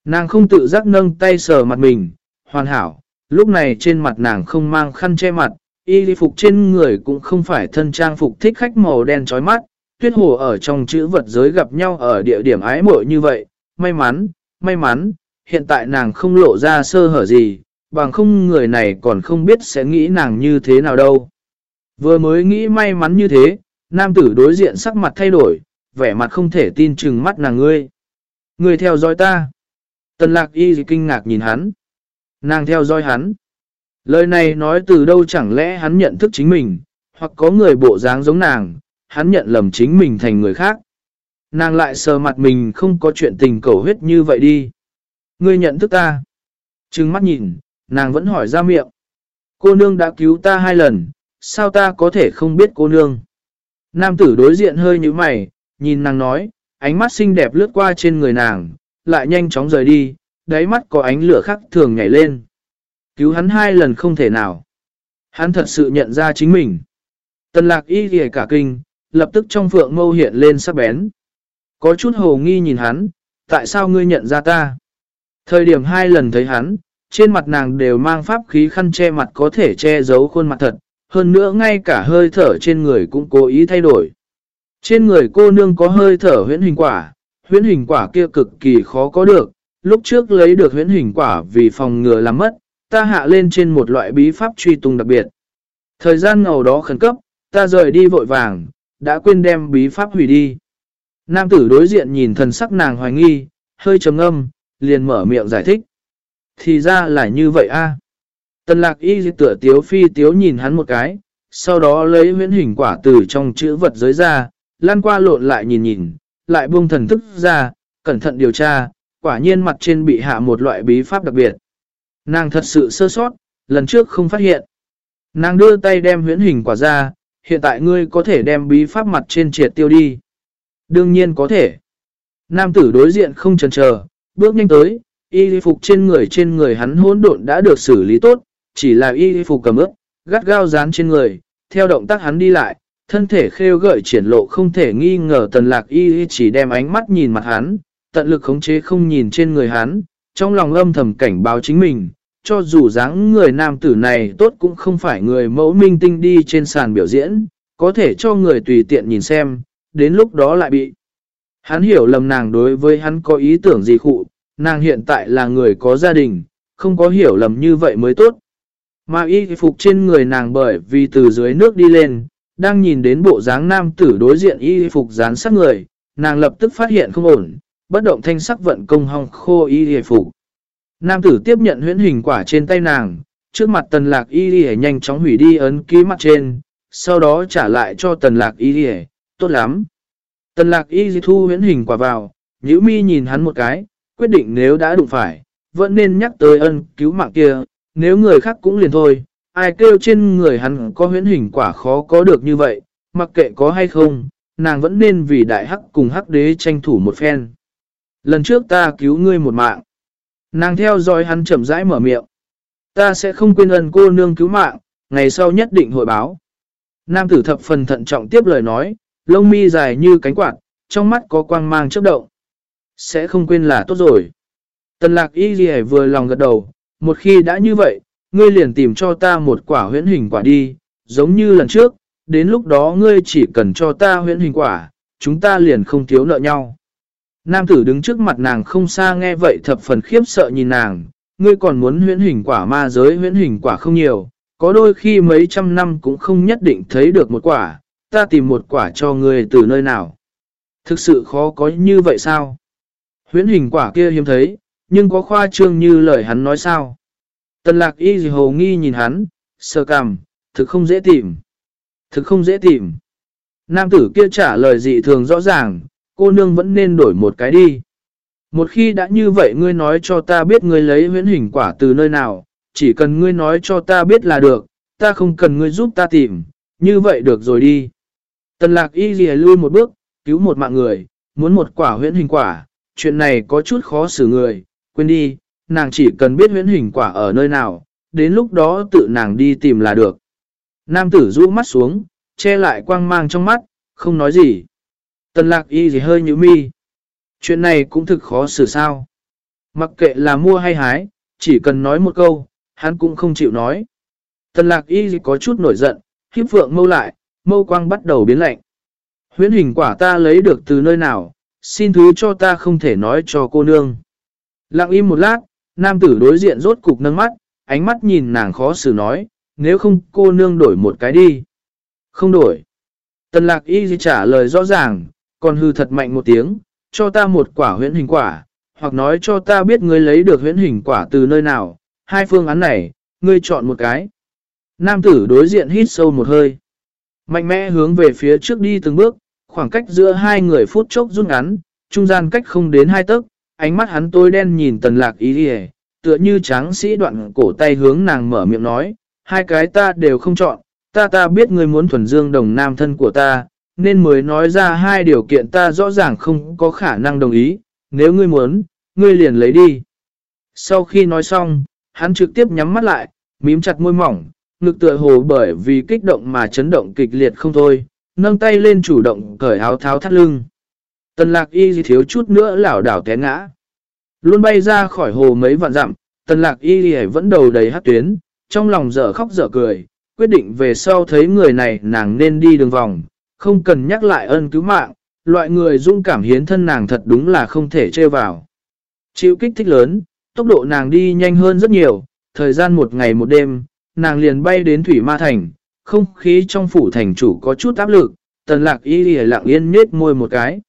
Nàng không tự giác nâng tay sờ mặt mình, hoàn hảo, lúc này trên mặt nàng không mang khăn che mặt, y phục trên người cũng không phải thân trang phục thích khách màu đen trói mắt, tuyết hồ ở trong chữ vật giới gặp nhau ở địa điểm ái muội như vậy, may mắn, may mắn, hiện tại nàng không lộ ra sơ hở gì, bằng không người này còn không biết sẽ nghĩ nàng như thế nào đâu. Vừa mới nghĩ may mắn như thế, nam tử đối diện sắc mặt thay đổi, vẻ mặt không thể tin chừng mắt nàng ngươi. Ngươi theo dõi ta. Tần lạc y kinh ngạc nhìn hắn. Nàng theo dõi hắn. Lời này nói từ đâu chẳng lẽ hắn nhận thức chính mình, hoặc có người bộ dáng giống nàng, hắn nhận lầm chính mình thành người khác. Nàng lại sờ mặt mình không có chuyện tình cầu huyết như vậy đi. Ngươi nhận thức ta. Trừng mắt nhìn, nàng vẫn hỏi ra miệng. Cô nương đã cứu ta hai lần, sao ta có thể không biết cô nương? Nam tử đối diện hơi như mày, nhìn nàng nói, ánh mắt xinh đẹp lướt qua trên người nàng, lại nhanh chóng rời đi, đáy mắt có ánh lửa khắc thường nhảy lên. Cứu hắn hai lần không thể nào. Hắn thật sự nhận ra chính mình. Tần lạc y ghề cả kinh, lập tức trong phượng mâu hiện lên sắc bén. Có chút hồ nghi nhìn hắn, tại sao ngươi nhận ra ta? Thời điểm hai lần thấy hắn, trên mặt nàng đều mang pháp khí khăn che mặt có thể che giấu khuôn mặt thật, hơn nữa ngay cả hơi thở trên người cũng cố ý thay đổi. Trên người cô nương có hơi thở huyễn hình quả, huyễn hình quả kia cực kỳ khó có được, lúc trước lấy được huyễn hình quả vì phòng ngừa làm mất, ta hạ lên trên một loại bí pháp truy tung đặc biệt. Thời gian ngầu đó khẩn cấp, ta rời đi vội vàng, đã quên đem bí pháp hủy đi. Nam tử đối diện nhìn thần sắc nàng hoài nghi, hơi trầm âm, liền mở miệng giải thích. Thì ra là như vậy a. Tần lạc y tựa tiếu phi tiếu nhìn hắn một cái, sau đó lấy huyễn hình quả từ trong chữ vật giới ra, lan qua lộn lại nhìn nhìn, lại buông thần thức ra, cẩn thận điều tra, quả nhiên mặt trên bị hạ một loại bí pháp đặc biệt. Nàng thật sự sơ sót, lần trước không phát hiện. Nàng đưa tay đem huyễn hình quả ra, hiện tại ngươi có thể đem bí pháp mặt trên triệt tiêu đi. Đương nhiên có thể. Nam tử đối diện không chần chờ, bước nhanh tới, y phục trên người trên người hắn hỗn độn đã được xử lý tốt, chỉ là y phục cầm ướp, gắt gao dán trên người, theo động tác hắn đi lại, thân thể khêu gợi triển lộ không thể nghi ngờ tần lạc y chỉ đem ánh mắt nhìn mặt hắn, tận lực khống chế không nhìn trên người hắn, trong lòng âm thầm cảnh báo chính mình, cho dù dáng người nam tử này tốt cũng không phải người mẫu minh tinh đi trên sàn biểu diễn, có thể cho người tùy tiện nhìn xem, đến lúc đó lại bị. Hắn hiểu lầm nàng đối với hắn có ý tưởng gì khụ, nàng hiện tại là người có gia đình, không có hiểu lầm như vậy mới tốt. Mà y phục trên người nàng bởi vì từ dưới nước đi lên, đang nhìn đến bộ dáng nam tử đối diện y phục dán sắc người, nàng lập tức phát hiện không ổn, bất động thanh sắc vận công hong khô y phục. Nam tử tiếp nhận huyễn hình quả trên tay nàng, trước mặt tần lạc y đi nhanh chóng hủy đi ấn ký mặt trên, sau đó trả lại cho tần lạc y đi tốt lắm. Tần lạc y thu huyễn hình quả vào, nhữ mi nhìn hắn một cái, quyết định nếu đã đụng phải, vẫn nên nhắc tới ân cứu mạng kia, nếu người khác cũng liền thôi, ai kêu trên người hắn có huyễn hình quả khó có được như vậy, mặc kệ có hay không, nàng vẫn nên vì đại hắc cùng hắc đế tranh thủ một phen. Lần trước ta cứu ngươi một mạng. Nàng theo dõi hắn chậm rãi mở miệng. Ta sẽ không quên ân cô nương cứu mạng, ngày sau nhất định hội báo. Nam tử thập phần thận trọng tiếp lời nói, lông mi dài như cánh quạt, trong mắt có quang mang chớp động. Sẽ không quên là tốt rồi. Tần lạc y gì vừa lòng gật đầu, một khi đã như vậy, ngươi liền tìm cho ta một quả huyễn hình quả đi, giống như lần trước, đến lúc đó ngươi chỉ cần cho ta huyễn hình quả, chúng ta liền không thiếu nợ nhau. Nam tử đứng trước mặt nàng không xa nghe vậy thập phần khiếp sợ nhìn nàng, ngươi còn muốn huyễn hình quả ma giới huyễn hình quả không nhiều, có đôi khi mấy trăm năm cũng không nhất định thấy được một quả, ta tìm một quả cho ngươi từ nơi nào. Thực sự khó có như vậy sao? Huyễn hình quả kia hiếm thấy, nhưng có khoa trương như lời hắn nói sao? Tần lạc y gì hồ nghi nhìn hắn, sờ cằm, thực không dễ tìm. Thực không dễ tìm. Nam tử kia trả lời dị thường rõ ràng, cô nương vẫn nên đổi một cái đi. Một khi đã như vậy ngươi nói cho ta biết ngươi lấy huyễn hình quả từ nơi nào, chỉ cần ngươi nói cho ta biết là được, ta không cần ngươi giúp ta tìm, như vậy được rồi đi. Tần lạc y gì lui một bước, cứu một mạng người, muốn một quả huyễn hình quả, chuyện này có chút khó xử người, quên đi, nàng chỉ cần biết huyễn hình quả ở nơi nào, đến lúc đó tự nàng đi tìm là được. Nam tử rũ mắt xuống, che lại quang mang trong mắt, không nói gì. Tần lạc y gì hơi như mi. Chuyện này cũng thực khó xử sao. Mặc kệ là mua hay hái, chỉ cần nói một câu, hắn cũng không chịu nói. Tần lạc y gì có chút nổi giận, khiếp phượng mâu lại, mâu quang bắt đầu biến lạnh. Huyễn hình quả ta lấy được từ nơi nào, xin thứ cho ta không thể nói cho cô nương. Lặng im một lát, nam tử đối diện rốt cục nâng mắt, ánh mắt nhìn nàng khó xử nói, nếu không cô nương đổi một cái đi. Không đổi. Tần lạc y trả lời rõ ràng, còn hư thật mạnh một tiếng, cho ta một quả huyễn hình quả, hoặc nói cho ta biết ngươi lấy được huyễn hình quả từ nơi nào, hai phương án này, ngươi chọn một cái. Nam tử đối diện hít sâu một hơi. Mạnh mẽ hướng về phía trước đi từng bước, khoảng cách giữa hai người phút chốc rút ngắn, trung gian cách không đến hai tấc, ánh mắt hắn tối đen nhìn tần lạc ý đi tựa như tráng sĩ đoạn cổ tay hướng nàng mở miệng nói, hai cái ta đều không chọn, ta ta biết ngươi muốn thuần dương đồng nam thân của ta, nên mới nói ra hai điều kiện ta rõ ràng không có khả năng đồng ý, nếu ngươi muốn, ngươi liền lấy đi. Sau khi nói xong, hắn trực tiếp nhắm mắt lại, mím chặt môi mỏng, ngực tựa hồ bởi vì kích động mà chấn động kịch liệt không thôi, nâng tay lên chủ động cởi áo tháo thắt lưng. Tần lạc y thiếu chút nữa lảo đảo té ngã. Luôn bay ra khỏi hồ mấy vạn dặm, tần lạc y vẫn đầu đầy hát tuyến, trong lòng dở khóc dở cười, quyết định về sau thấy người này nàng nên đi đường vòng, không cần nhắc lại ân cứu mạng, loại người dung cảm hiến thân nàng thật đúng là không thể trêu vào. Chịu kích thích lớn, tốc độ nàng đi nhanh hơn rất nhiều, thời gian một ngày một đêm, nàng liền bay đến Thủy Ma Thành, không khí trong phủ thành chủ có chút áp lực, tần lạc y lì lặng yên nết môi một cái.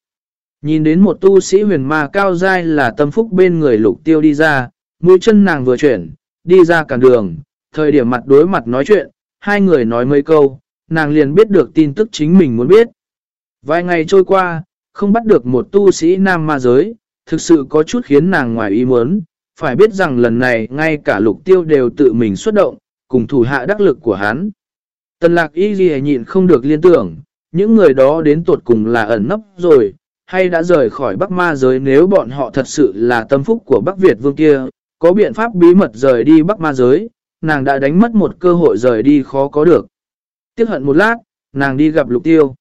Nhìn đến một tu sĩ huyền ma cao dai là tâm phúc bên người lục tiêu đi ra, mũi chân nàng vừa chuyển, đi ra cả đường, thời điểm mặt đối mặt nói chuyện, hai người nói mấy câu, nàng liền biết được tin tức chính mình muốn biết. Vài ngày trôi qua, không bắt được một tu sĩ nam ma giới, thực sự có chút khiến nàng ngoài ý muốn, phải biết rằng lần này ngay cả lục tiêu đều tự mình xuất động, cùng thủ hạ đắc lực của hắn. Tần lạc y ghi nhịn không được liên tưởng, những người đó đến tuột cùng là ẩn nấp rồi, hay đã rời khỏi Bắc Ma giới nếu bọn họ thật sự là tâm phúc của Bắc Việt vương kia, có biện pháp bí mật rời đi Bắc Ma giới, nàng đã đánh mất một cơ hội rời đi khó có được. tiếc hận một lát, nàng đi gặp Lục Tiêu.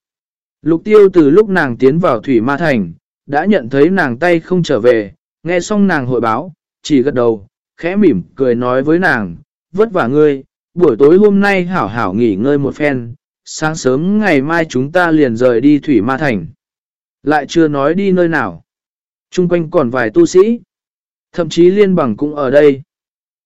Lục Tiêu từ lúc nàng tiến vào Thủy Ma Thành, đã nhận thấy nàng tay không trở về, nghe xong nàng hội báo, chỉ gật đầu, khẽ mỉm cười nói với nàng, vất vả ngươi, buổi tối hôm nay hảo hảo nghỉ ngơi một phen, sáng sớm ngày mai chúng ta liền rời đi Thủy Ma Thành. Lại chưa nói đi nơi nào. Trung quanh còn vài tu sĩ. Thậm chí liên bằng cũng ở đây.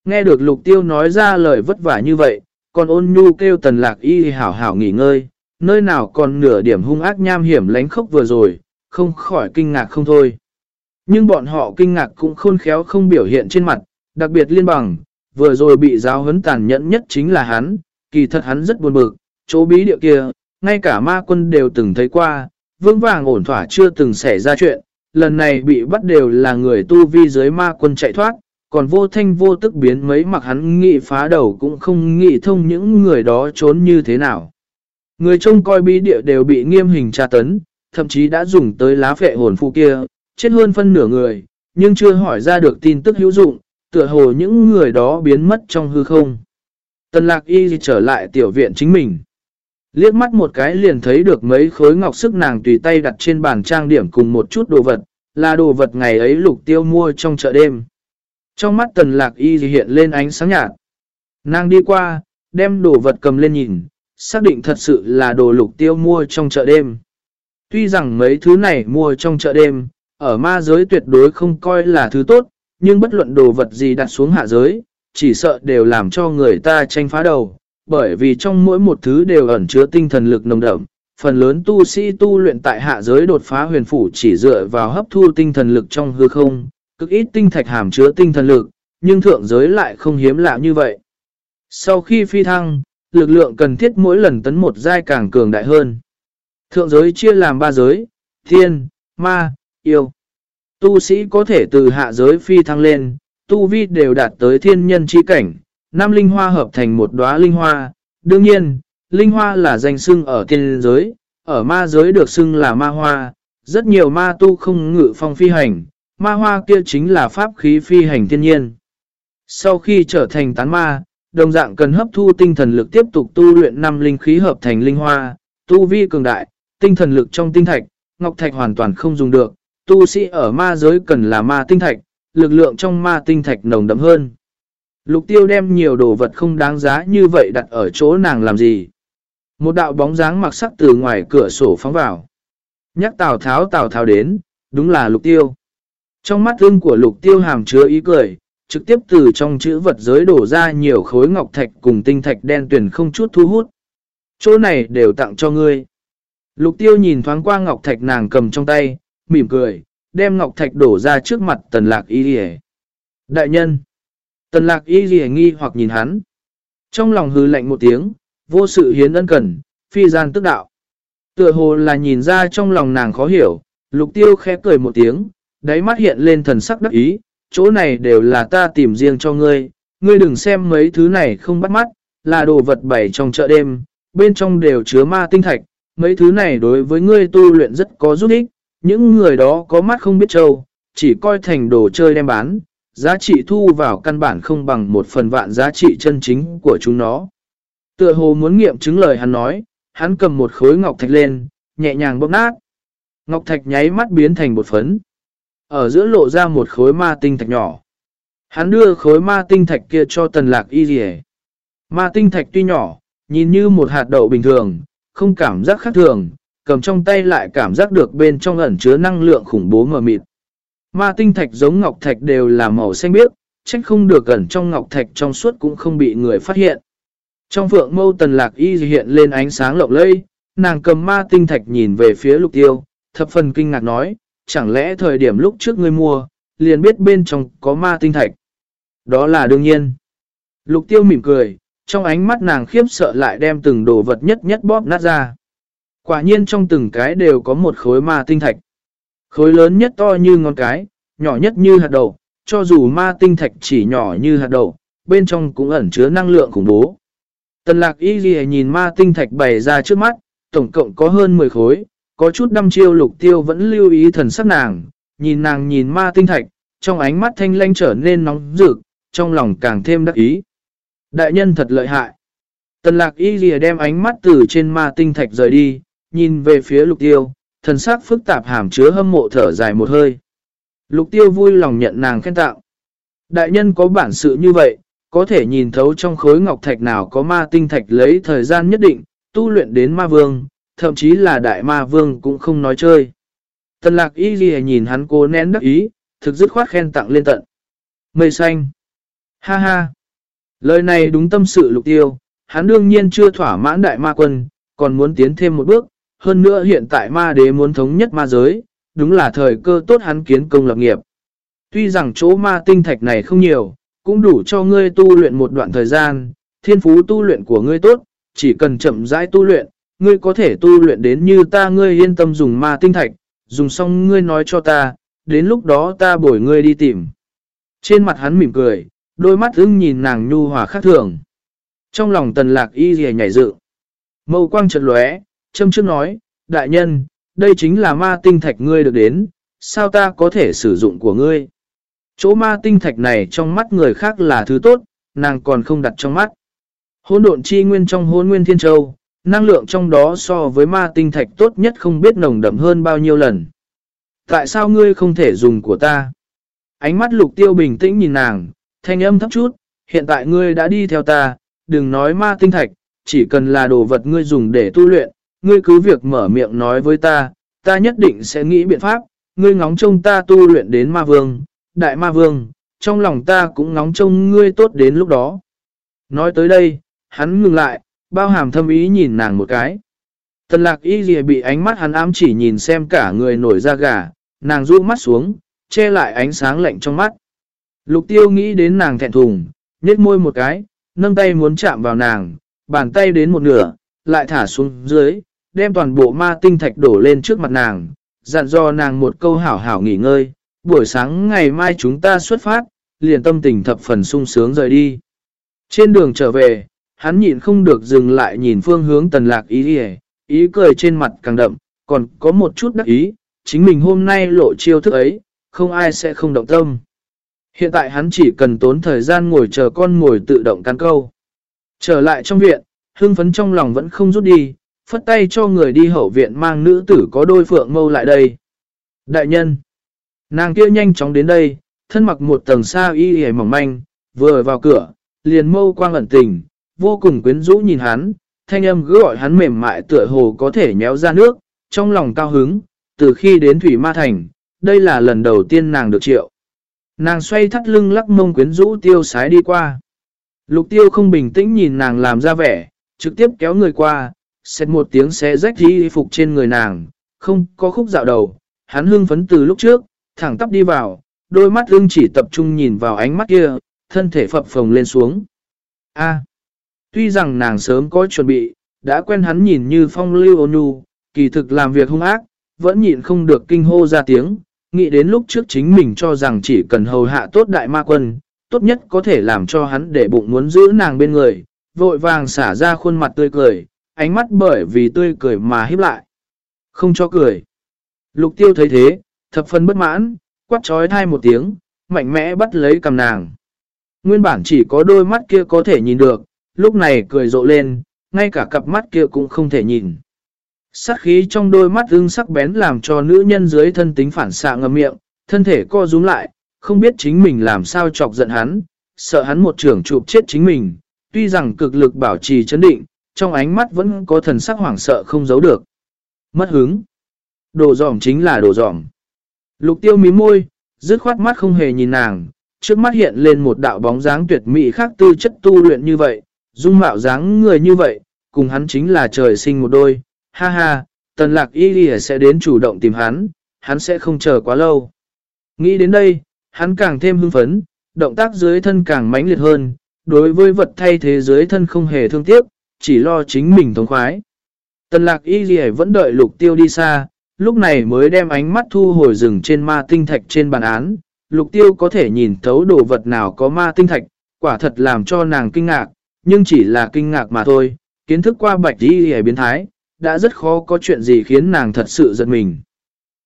Nghe được lục tiêu nói ra lời vất vả như vậy, còn ôn nhu kêu tần lạc y hảo hảo nghỉ ngơi, nơi nào còn nửa điểm hung ác nham hiểm lánh khốc vừa rồi, không khỏi kinh ngạc không thôi. Nhưng bọn họ kinh ngạc cũng khôn khéo không biểu hiện trên mặt, đặc biệt liên bằng, vừa rồi bị giáo huấn tàn nhẫn nhất chính là hắn, kỳ thật hắn rất buồn bực, chỗ bí địa kia, ngay cả ma quân đều từng thấy qua, vững vàng ổn thỏa chưa từng xảy ra chuyện, lần này bị bắt đều là người tu vi dưới ma quân chạy thoát, còn vô thanh vô tức biến mấy mặc hắn nghị phá đầu cũng không nghĩ thông những người đó trốn như thế nào. Người trông coi bí địa đều bị nghiêm hình tra tấn, thậm chí đã dùng tới lá phệ hồn phu kia, chết hơn phân nửa người, nhưng chưa hỏi ra được tin tức hữu dụng, tựa hồ những người đó biến mất trong hư không. Tần lạc y trở lại tiểu viện chính mình. Liếc mắt một cái liền thấy được mấy khối ngọc sức nàng tùy tay đặt trên bàn trang điểm cùng một chút đồ vật, là đồ vật ngày ấy lục tiêu mua trong chợ đêm. Trong mắt tần lạc y hiện lên ánh sáng nhạt. Nàng đi qua, đem đồ vật cầm lên nhìn, xác định thật sự là đồ lục tiêu mua trong chợ đêm. Tuy rằng mấy thứ này mua trong chợ đêm, ở ma giới tuyệt đối không coi là thứ tốt, nhưng bất luận đồ vật gì đặt xuống hạ giới, chỉ sợ đều làm cho người ta tranh phá đầu, bởi vì trong mỗi một thứ đều ẩn chứa tinh thần lực nồng đậm. Phần lớn tu sĩ tu luyện tại hạ giới đột phá huyền phủ chỉ dựa vào hấp thu tinh thần lực trong hư không, cực ít tinh thạch hàm chứa tinh thần lực, nhưng thượng giới lại không hiếm lạ như vậy. Sau khi phi thăng, lực lượng cần thiết mỗi lần tấn một giai càng cường đại hơn. Thượng giới chia làm ba giới, thiên, ma, yêu. Tu sĩ có thể từ hạ giới phi thăng lên, tu vi đều đạt tới thiên nhân chi cảnh, năm linh hoa hợp thành một đóa linh hoa. Đương nhiên, linh hoa là danh xưng ở thiên giới, ở ma giới được xưng là ma hoa. Rất nhiều ma tu không ngự phong phi hành, ma hoa kia chính là pháp khí phi hành thiên nhiên. Sau khi trở thành tán ma, đồng dạng cần hấp thu tinh thần lực tiếp tục tu luyện năm linh khí hợp thành linh hoa, tu vi cường đại, tinh thần lực trong tinh thạch, ngọc thạch hoàn toàn không dùng được, tu sĩ ở ma giới cần là ma tinh thạch, lực lượng trong ma tinh thạch nồng đậm hơn. Lục tiêu đem nhiều đồ vật không đáng giá như vậy đặt ở chỗ nàng làm gì. Một đạo bóng dáng mặc sắc từ ngoài cửa sổ phóng vào. Nhắc Tào Tháo Tào Tháo đến, đúng là lục tiêu. Trong mắt ưng của lục tiêu hàm chứa ý cười, trực tiếp từ trong chữ vật giới đổ ra nhiều khối ngọc thạch cùng tinh thạch đen tuyển không chút thu hút. Chỗ này đều tặng cho ngươi. Lục tiêu nhìn thoáng qua ngọc thạch nàng cầm trong tay, mỉm cười, đem ngọc thạch đổ ra trước mặt tần lạc y rìa. Đại nhân! Tần lạc y rìa nghi hoặc nhìn hắn. Trong lòng hư lạnh một tiếng, vô sự hiến ân cần, phi gian tức đạo. Tựa hồ là nhìn ra trong lòng nàng khó hiểu, lục tiêu khẽ cười một tiếng, đáy mắt hiện lên thần sắc đắc ý, chỗ này đều là ta tìm riêng cho ngươi, ngươi đừng xem mấy thứ này không bắt mắt, là đồ vật bày trong chợ đêm, bên trong đều chứa ma tinh thạch, mấy thứ này đối với ngươi tu luyện rất có giúp ích, những người đó có mắt không biết trâu, chỉ coi thành đồ chơi đem bán, giá trị thu vào căn bản không bằng một phần vạn giá trị chân chính của chúng nó. Tựa hồ muốn nghiệm chứng lời hắn nói, hắn cầm một khối ngọc thạch lên, nhẹ nhàng bóp nát. Ngọc thạch nháy mắt biến thành bột phấn. Ở giữa lộ ra một khối ma tinh thạch nhỏ. Hắn đưa khối ma tinh thạch kia cho tần lạc y rỉ. Ma tinh thạch tuy nhỏ, nhìn như một hạt đậu bình thường, không cảm giác khác thường, cầm trong tay lại cảm giác được bên trong ẩn chứa năng lượng khủng bố mờ mịt. Ma tinh thạch giống ngọc thạch đều là màu xanh biếc, trách không được ẩn trong ngọc thạch trong suốt cũng không bị người phát hiện. Trong phượng mâu tần lạc y hiện lên ánh sáng lộng lẫy, nàng cầm ma tinh thạch nhìn về phía lục tiêu, thập phần kinh ngạc nói, chẳng lẽ thời điểm lúc trước ngươi mua, liền biết bên trong có ma tinh thạch. Đó là đương nhiên. Lục tiêu mỉm cười, trong ánh mắt nàng khiếp sợ lại đem từng đồ vật nhất nhất bóp nát ra. Quả nhiên trong từng cái đều có một khối ma tinh thạch. Khối lớn nhất to như ngón cái, nhỏ nhất như hạt đậu, cho dù ma tinh thạch chỉ nhỏ như hạt đậu, bên trong cũng ẩn chứa năng lượng khủng bố. Tần lạc y ghi nhìn ma tinh thạch bày ra trước mắt, tổng cộng có hơn 10 khối, có chút đâm chiêu lục tiêu vẫn lưu ý thần sắc nàng, nhìn nàng nhìn ma tinh thạch, trong ánh mắt thanh lanh trở nên nóng rực, trong lòng càng thêm đắc ý. Đại nhân thật lợi hại. Tần lạc y ghi đem ánh mắt từ trên ma tinh thạch rời đi, nhìn về phía lục tiêu, thần sắc phức tạp hàm chứa hâm mộ thở dài một hơi. Lục tiêu vui lòng nhận nàng khen tạo. Đại nhân có bản sự như vậy, có thể nhìn thấu trong khối ngọc thạch nào có ma tinh thạch lấy thời gian nhất định, tu luyện đến ma vương, thậm chí là đại ma vương cũng không nói chơi. Tần lạc y ghi nhìn hắn cố nén đắc ý, thực dứt khoát khen tặng lên tận. Mây xanh. Ha ha. Lời này đúng tâm sự lục tiêu, hắn đương nhiên chưa thỏa mãn đại ma quân, còn muốn tiến thêm một bước. Hơn nữa hiện tại ma đế muốn thống nhất ma giới, đúng là thời cơ tốt hắn kiến công lập nghiệp. Tuy rằng chỗ ma tinh thạch này không nhiều, cũng đủ cho ngươi tu luyện một đoạn thời gian, thiên phú tu luyện của ngươi tốt, chỉ cần chậm rãi tu luyện, ngươi có thể tu luyện đến như ta ngươi yên tâm dùng ma tinh thạch, dùng xong ngươi nói cho ta, đến lúc đó ta bổi ngươi đi tìm. Trên mặt hắn mỉm cười, đôi mắt ưng nhìn nàng nhu hòa khác thường. Trong lòng tần lạc y rìa nhảy dự. Mâu quang trật lóe, châm trước nói, đại nhân, đây chính là ma tinh thạch ngươi được đến, sao ta có thể sử dụng của ngươi? Chỗ ma tinh thạch này trong mắt người khác là thứ tốt, nàng còn không đặt trong mắt. Hôn độn chi nguyên trong hôn nguyên thiên châu, năng lượng trong đó so với ma tinh thạch tốt nhất không biết nồng đậm hơn bao nhiêu lần. Tại sao ngươi không thể dùng của ta? Ánh mắt lục tiêu bình tĩnh nhìn nàng, thanh âm thấp chút, hiện tại ngươi đã đi theo ta, đừng nói ma tinh thạch, chỉ cần là đồ vật ngươi dùng để tu luyện, ngươi cứ việc mở miệng nói với ta, ta nhất định sẽ nghĩ biện pháp, ngươi ngóng trông ta tu luyện đến ma vương, đại ma vương, trong lòng ta cũng ngóng trông ngươi tốt đến lúc đó. Nói tới đây, hắn ngừng lại, bao hàm thâm ý nhìn nàng một cái. Tần lạc y gì bị ánh mắt hắn ám chỉ nhìn xem cả người nổi da gà, nàng ru mắt xuống, che lại ánh sáng lạnh trong mắt. Lục tiêu nghĩ đến nàng thẹn thùng, nhét môi một cái, nâng tay muốn chạm vào nàng, bàn tay đến một nửa, lại thả xuống dưới, đem toàn bộ ma tinh thạch đổ lên trước mặt nàng, dặn dò nàng một câu hảo hảo nghỉ ngơi, buổi sáng ngày mai chúng ta xuất phát, liền tâm tình thập phần sung sướng rời đi. Trên đường trở về, hắn nhịn không được dừng lại nhìn phương hướng tần lạc ý ý, ý cười trên mặt càng đậm, còn có một chút đắc ý, chính mình hôm nay lộ chiêu thức ấy, không ai sẽ không động tâm. Hiện tại hắn chỉ cần tốn thời gian ngồi chờ con ngồi tự động cắn câu. Trở lại trong viện, hương phấn trong lòng vẫn không rút đi, phất tay cho người đi hậu viện mang nữ tử có đôi phượng mâu lại đây. Đại nhân, nàng kia nhanh chóng đến đây, thân mặc một tầng sa y hề mỏng manh, vừa vào cửa, liền mâu quang ẩn tình, vô cùng quyến rũ nhìn hắn, thanh âm cứ gọi hắn mềm mại tựa hồ có thể nhéo ra nước, trong lòng cao hứng, từ khi đến Thủy Ma Thành, đây là lần đầu tiên nàng được triệu. Nàng xoay thắt lưng lắc mông quyến rũ tiêu sái đi qua. Lục tiêu không bình tĩnh nhìn nàng làm ra vẻ, trực tiếp kéo người qua, xét một tiếng xé rách đi phục trên người nàng, không có khúc dạo đầu, hắn hưng phấn từ lúc trước, thẳng tắp đi vào, đôi mắt ưng chỉ tập trung nhìn vào ánh mắt kia, thân thể phập phồng lên xuống. A. tuy rằng nàng sớm có chuẩn bị, đã quen hắn nhìn như phong lưu ô nhu, kỳ thực làm việc hung ác, vẫn nhịn không được kinh hô ra tiếng, nghĩ đến lúc trước chính mình cho rằng chỉ cần hầu hạ tốt đại ma quân, tốt nhất có thể làm cho hắn để bụng muốn giữ nàng bên người, vội vàng xả ra khuôn mặt tươi cười, ánh mắt bởi vì tươi cười mà hiếp lại. Không cho cười. Lục tiêu thấy thế, thập phân bất mãn, quát trói thai một tiếng, mạnh mẽ bắt lấy cầm nàng. Nguyên bản chỉ có đôi mắt kia có thể nhìn được, lúc này cười rộ lên, ngay cả cặp mắt kia cũng không thể nhìn. Sát khí trong đôi mắt ưng sắc bén làm cho nữ nhân dưới thân tính phản xạ ngầm miệng, thân thể co rúm lại, không biết chính mình làm sao chọc giận hắn, sợ hắn một trưởng chụp chết chính mình, tuy rằng cực lực bảo trì chấn định, trong ánh mắt vẫn có thần sắc hoảng sợ không giấu được. Mất hứng. Đồ dỏm chính là đồ dỏm. Lục tiêu mí môi, dứt khoát mắt không hề nhìn nàng, trước mắt hiện lên một đạo bóng dáng tuyệt mỹ khác tư chất tu luyện như vậy, dung mạo dáng người như vậy, cùng hắn chính là trời sinh một đôi, ha ha, tần lạc y lì sẽ đến chủ động tìm hắn, hắn sẽ không chờ quá lâu. Nghĩ đến đây, hắn càng thêm hưng phấn, động tác dưới thân càng mãnh liệt hơn, đối với vật thay thế dưới thân không hề thương tiếc, chỉ lo chính mình thống khoái. Tần lạc y lì vẫn đợi lục tiêu đi xa, lúc này mới đem ánh mắt thu hồi rừng trên ma tinh thạch trên bàn án. Lục tiêu có thể nhìn thấu đồ vật nào có ma tinh thạch, quả thật làm cho nàng kinh ngạc, nhưng chỉ là kinh ngạc mà thôi. Kiến thức qua bạch y gì biến thái, đã rất khó có chuyện gì khiến nàng thật sự giật mình.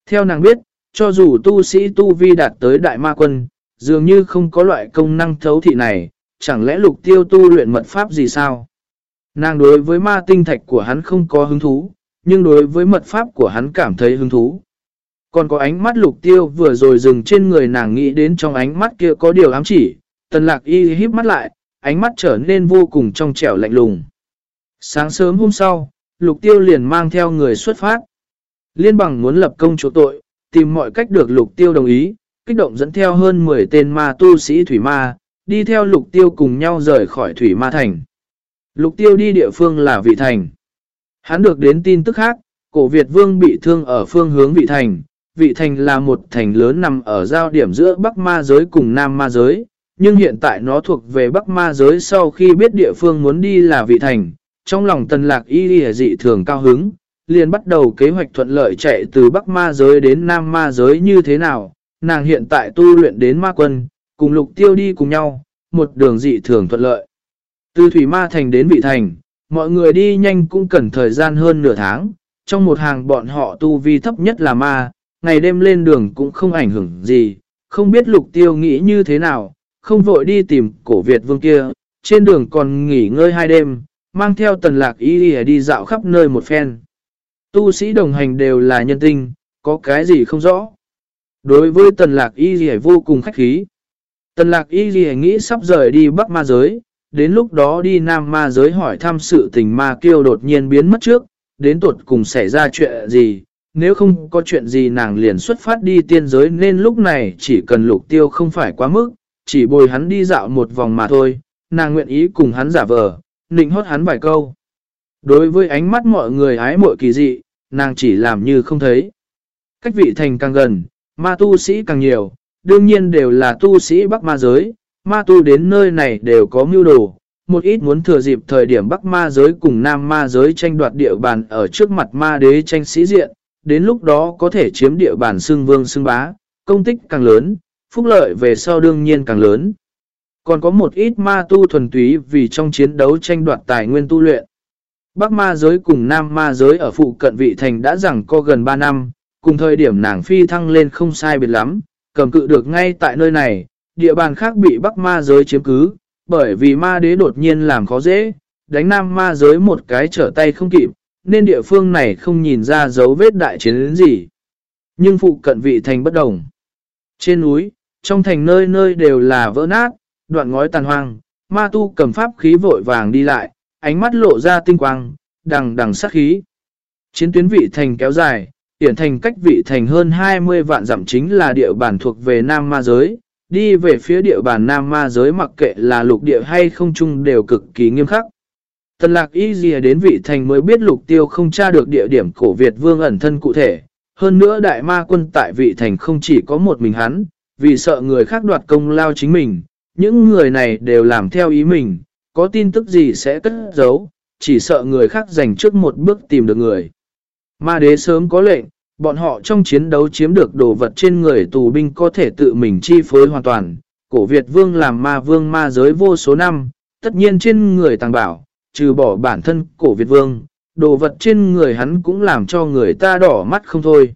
Theo nàng biết, cho dù tu sĩ tu vi đạt tới đại ma quân, dường như không có loại công năng thấu thị này, chẳng lẽ lục tiêu tu luyện mật pháp gì sao? Nàng đối với ma tinh thạch của hắn không có hứng thú, nhưng đối với mật pháp của hắn cảm thấy hứng thú. Còn có ánh mắt lục tiêu vừa rồi dừng trên người nàng nghĩ đến trong ánh mắt kia có điều ám chỉ, tần lạc y híp mắt lại, ánh mắt trở nên vô cùng trong trẻo lạnh lùng. Sáng sớm hôm sau, lục tiêu liền mang theo người xuất phát. Liên bằng muốn lập công chỗ tội, tìm mọi cách được lục tiêu đồng ý, kích động dẫn theo hơn 10 tên ma tu sĩ thủy ma, đi theo lục tiêu cùng nhau rời khỏi thủy ma thành. Lục tiêu đi địa phương là vị thành. Hắn được đến tin tức khác, cổ Việt vương bị thương ở phương hướng vị thành. Vị thành là một thành lớn nằm ở giao điểm giữa Bắc ma giới cùng Nam ma giới, nhưng hiện tại nó thuộc về Bắc ma giới sau khi biết địa phương muốn đi là vị thành. Trong lòng tần lạc y đi dị thường cao hứng, liền bắt đầu kế hoạch thuận lợi chạy từ Bắc ma giới đến Nam ma giới như thế nào. Nàng hiện tại tu luyện đến ma quân, cùng lục tiêu đi cùng nhau, một đường dị thường thuận lợi. Từ Thủy Ma Thành đến Vị Thành, mọi người đi nhanh cũng cần thời gian hơn nửa tháng. Trong một hàng bọn họ tu vi thấp nhất là ma, ngày đêm lên đường cũng không ảnh hưởng gì. Không biết lục tiêu nghĩ như thế nào, không vội đi tìm cổ Việt vương kia. Trên đường còn nghỉ ngơi hai đêm, mang theo tần lạc y đi dạo khắp nơi một phen. Tu sĩ đồng hành đều là nhân tinh, có cái gì không rõ. Đối với tần lạc y vô cùng khách khí. Tần lạc y nghĩ sắp rời đi bắc ma giới, đến lúc đó đi nam ma giới hỏi thăm sự tình ma kiêu đột nhiên biến mất trước, đến tuột cùng xảy ra chuyện gì, nếu không có chuyện gì nàng liền xuất phát đi tiên giới nên lúc này chỉ cần lục tiêu không phải quá mức, chỉ bồi hắn đi dạo một vòng mà thôi, nàng nguyện ý cùng hắn giả vờ, nịnh hót hắn vài câu. Đối với ánh mắt mọi người ái mội kỳ dị, nàng chỉ làm như không thấy. Cách vị thành càng gần, ma tu sĩ càng nhiều, đương nhiên đều là tu sĩ bắc ma giới, ma tu đến nơi này đều có mưu đồ, một ít muốn thừa dịp thời điểm Bắc ma giới cùng Nam ma giới tranh đoạt địa bàn ở trước mặt ma đế tranh sĩ diện, đến lúc đó có thể chiếm địa bàn xương vương xương bá, công tích càng lớn, phúc lợi về sau đương nhiên càng lớn. Còn có một ít ma tu thuần túy vì trong chiến đấu tranh đoạt tài nguyên tu luyện. Bắc ma giới cùng Nam ma giới ở phụ cận vị thành đã rằng có gần 3 năm, cùng thời điểm nàng phi thăng lên không sai biệt lắm, cầm cự được ngay tại nơi này, địa bàn khác bị Bắc ma giới chiếm cứ, bởi vì ma đế đột nhiên làm khó dễ, đánh nam ma giới một cái trở tay không kịp, nên địa phương này không nhìn ra dấu vết đại chiến đến gì. Nhưng phụ cận vị thành bất đồng. Trên núi, trong thành nơi nơi đều là vỡ nát, đoạn ngói tàn hoang, ma tu cầm pháp khí vội vàng đi lại, ánh mắt lộ ra tinh quang, đằng đằng sát khí. Chiến tuyến vị thành kéo dài, tiển thành cách vị thành hơn 20 vạn dặm chính là địa bàn thuộc về Nam Ma Giới, đi về phía địa bàn Nam Ma giới mặc kệ là lục địa hay không chung đều cực kỳ nghiêm khắc. Tần lạc y gì đến vị thành mới biết lục tiêu không tra được địa điểm cổ Việt vương ẩn thân cụ thể. Hơn nữa đại ma quân tại vị thành không chỉ có một mình hắn, vì sợ người khác đoạt công lao chính mình. Những người này đều làm theo ý mình, có tin tức gì sẽ cất giấu, chỉ sợ người khác giành trước một bước tìm được người. Ma đế sớm có lệnh, Bọn họ trong chiến đấu chiếm được đồ vật trên người tù binh có thể tự mình chi phối hoàn toàn. Cổ Việt vương làm ma vương ma giới vô số năm, tất nhiên trên người tàng bảo, trừ bỏ bản thân cổ Việt vương, đồ vật trên người hắn cũng làm cho người ta đỏ mắt không thôi.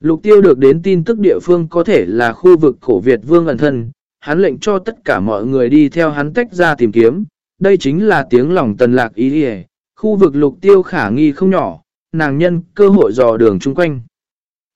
Lục tiêu được đến tin tức địa phương có thể là khu vực cổ Việt vương ẩn thân, hắn lệnh cho tất cả mọi người đi theo hắn tách ra tìm kiếm, đây chính là tiếng lòng tần lạc ý hề. Khu vực lục tiêu khả nghi không nhỏ, nàng nhân cơ hội dò đường chung quanh.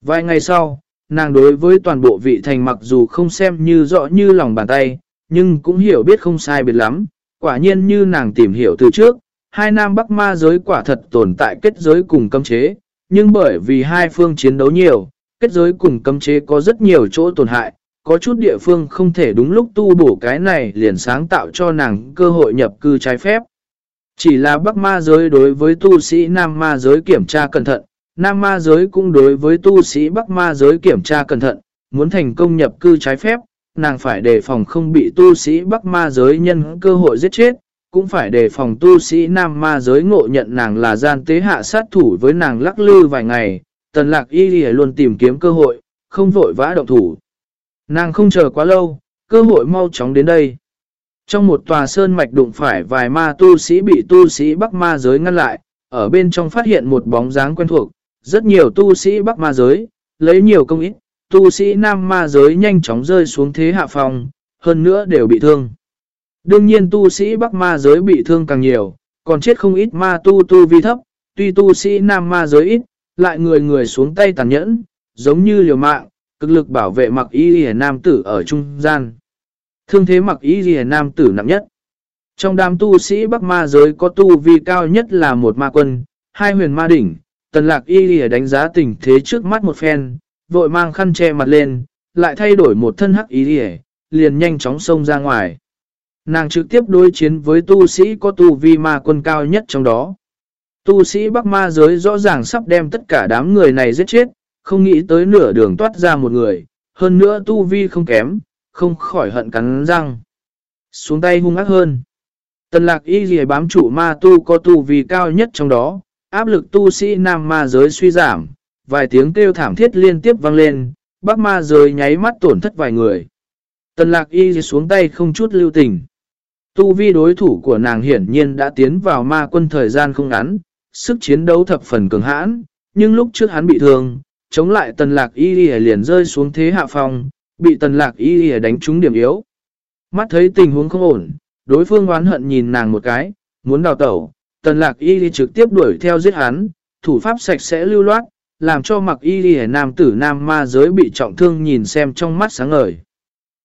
Vài ngày sau, nàng đối với toàn bộ vị thành mặc dù không xem như rõ như lòng bàn tay, nhưng cũng hiểu biết không sai biệt lắm. Quả nhiên như nàng tìm hiểu từ trước, hai nam bắc ma giới quả thật tồn tại kết giới cùng cấm chế, nhưng bởi vì hai phương chiến đấu nhiều, kết giới cùng cấm chế có rất nhiều chỗ tổn hại, có chút địa phương không thể đúng lúc tu bổ cái này liền sáng tạo cho nàng cơ hội nhập cư trái phép. Chỉ là bắc ma giới đối với tu sĩ nam ma giới kiểm tra cẩn thận, nam ma giới cũng đối với tu sĩ bắc ma giới kiểm tra cẩn thận, muốn thành công nhập cư trái phép, nàng phải đề phòng không bị tu sĩ bắc ma giới nhân cơ hội giết chết, cũng phải đề phòng tu sĩ nam ma giới ngộ nhận nàng là gian tế hạ sát thủ với nàng lắc lư vài ngày, tần lạc y lì luôn tìm kiếm cơ hội, không vội vã động thủ. Nàng không chờ quá lâu, cơ hội mau chóng đến đây. Trong một tòa sơn mạch đụng phải vài ma tu sĩ bị tu sĩ bắc ma giới ngăn lại, ở bên trong phát hiện một bóng dáng quen thuộc, rất nhiều tu sĩ bắc ma giới, lấy nhiều công ít, tu sĩ nam ma giới nhanh chóng rơi xuống thế hạ phòng, hơn nữa đều bị thương. Đương nhiên tu sĩ bắc ma giới bị thương càng nhiều, còn chết không ít ma tu tu vi thấp, tuy tu sĩ nam ma giới ít, lại người người xuống tay tàn nhẫn, giống như liều mạng, cực lực bảo vệ mặc y hề nam tử ở trung gian. Thương thế mặc ý gì nam tử nặng nhất. Trong đám tu sĩ bắc ma giới có tu vi cao nhất là một ma quân, hai huyền ma đỉnh, tần lạc y hề đánh giá tình thế trước mắt một phen, vội mang khăn che mặt lên, lại thay đổi một thân hắc y hề, liền nhanh chóng xông ra ngoài. Nàng trực tiếp đối chiến với tu sĩ có tu vi ma quân cao nhất trong đó. Tu sĩ Bắc Ma giới rõ ràng sắp đem tất cả đám người này giết chết, không nghĩ tới nửa đường toát ra một người, hơn nữa tu vi không kém, không khỏi hận cắn răng. Xuống tay hung ác hơn. Tần lạc y gì bám trụ ma tu có tu vi cao nhất trong đó, áp lực tu sĩ nam ma giới suy giảm, vài tiếng kêu thảm thiết liên tiếp vang lên, bác ma giới nháy mắt tổn thất vài người. Tần lạc y gì xuống tay không chút lưu tình. Tu vi đối thủ của nàng hiển nhiên đã tiến vào ma quân thời gian không ngắn, sức chiến đấu thập phần cường hãn, nhưng lúc trước hắn bị thương, chống lại tần lạc y y liền rơi xuống thế hạ phong, bị tần lạc y y đánh trúng điểm yếu. Mắt thấy tình huống không ổn, đối phương oán hận nhìn nàng một cái, muốn đào tẩu, tần lạc y y trực tiếp đuổi theo giết hắn, thủ pháp sạch sẽ lưu loát, làm cho mặc y y nam tử nam ma giới bị trọng thương nhìn xem trong mắt sáng ngời.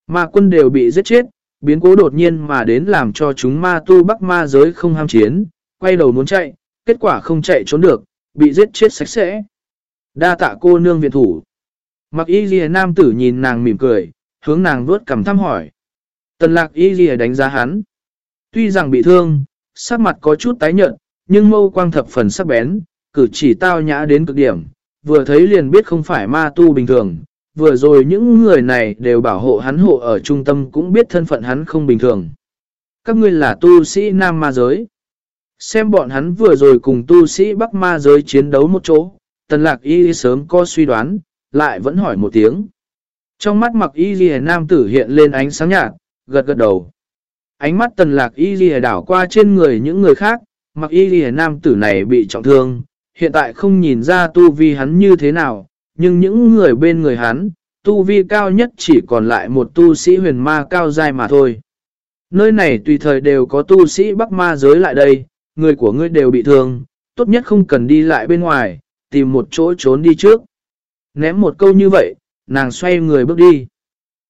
Ma quân đều bị giết chết, biến cố đột nhiên mà đến làm cho chúng ma tu bắc ma giới không ham chiến, quay đầu muốn chạy, kết quả không chạy trốn được, bị giết chết sạch sẽ. Đa tạ cô nương viện thủ. Mặc y ghi nam tử nhìn nàng mỉm cười, hướng nàng vuốt cầm thăm hỏi. Tần lạc y ghi đánh giá hắn. Tuy rằng bị thương, sắc mặt có chút tái nhợt, nhưng mâu quang thập phần sắc bén, cử chỉ tao nhã đến cực điểm, vừa thấy liền biết không phải ma tu bình thường. Vừa rồi những người này đều bảo hộ hắn hộ ở trung tâm cũng biết thân phận hắn không bình thường. Các ngươi là tu sĩ nam ma giới. Xem bọn hắn vừa rồi cùng tu sĩ Bắc Ma giới chiến đấu một chỗ, tần lạc y sớm có suy đoán, lại vẫn hỏi một tiếng. Trong mắt mặc y ghi nam tử hiện lên ánh sáng nhạt, gật gật đầu. Ánh mắt tần lạc y ghi đảo qua trên người những người khác, mặc y ghi nam tử này bị trọng thương, hiện tại không nhìn ra tu vi hắn như thế nào, nhưng những người bên người hắn, tu vi cao nhất chỉ còn lại một tu sĩ huyền ma cao dai mà thôi. Nơi này tùy thời đều có tu sĩ bắc ma giới lại đây, người của ngươi đều bị thương, tốt nhất không cần đi lại bên ngoài, tìm một chỗ trốn đi trước. Ném một câu như vậy, nàng xoay người bước đi.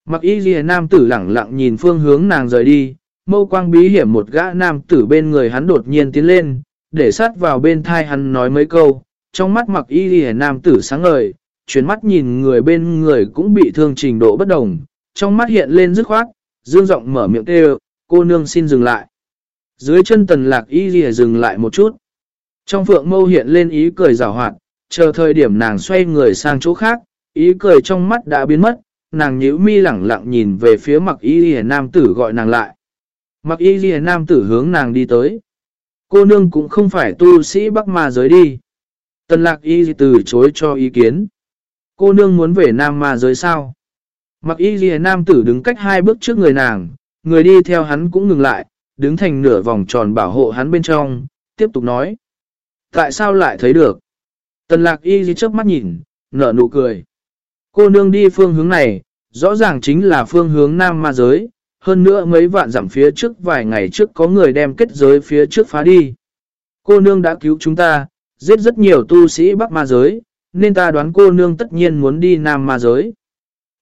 Mặc y ghi nam tử lẳng lặng nhìn phương hướng nàng rời đi, mâu quang bí hiểm một gã nam tử bên người hắn đột nhiên tiến lên, để sát vào bên thai hắn nói mấy câu, trong mắt mặc y ghi nam tử sáng ngời, chuyến mắt nhìn người bên người cũng bị thương trình độ bất đồng, trong mắt hiện lên dứt khoát, dương giọng mở miệng kêu, cô nương xin dừng lại. Dưới chân tần lạc y ghi dừng lại một chút. Trong phượng mâu hiện lên ý cười rào hoạt, chờ thời điểm nàng xoay người sang chỗ khác, ý cười trong mắt đã biến mất, nàng nhíu mi lẳng lặng nhìn về phía mặc y lìa nam tử gọi nàng lại. Mặc y lìa nam tử hướng nàng đi tới. Cô nương cũng không phải tu sĩ bắc ma giới đi. Tần lạc y từ chối cho ý kiến. Cô nương muốn về nam ma giới sao? Mặc y lìa nam tử đứng cách hai bước trước người nàng, người đi theo hắn cũng ngừng lại, đứng thành nửa vòng tròn bảo hộ hắn bên trong, tiếp tục nói. Tại sao lại thấy được? Tần lạc y dì trước mắt nhìn, nở nụ cười. Cô nương đi phương hướng này, rõ ràng chính là phương hướng nam ma giới, hơn nữa mấy vạn dặm phía trước vài ngày trước có người đem kết giới phía trước phá đi. Cô nương đã cứu chúng ta, giết rất nhiều tu sĩ Bắc ma giới, nên ta đoán cô nương tất nhiên muốn đi Nam ma giới.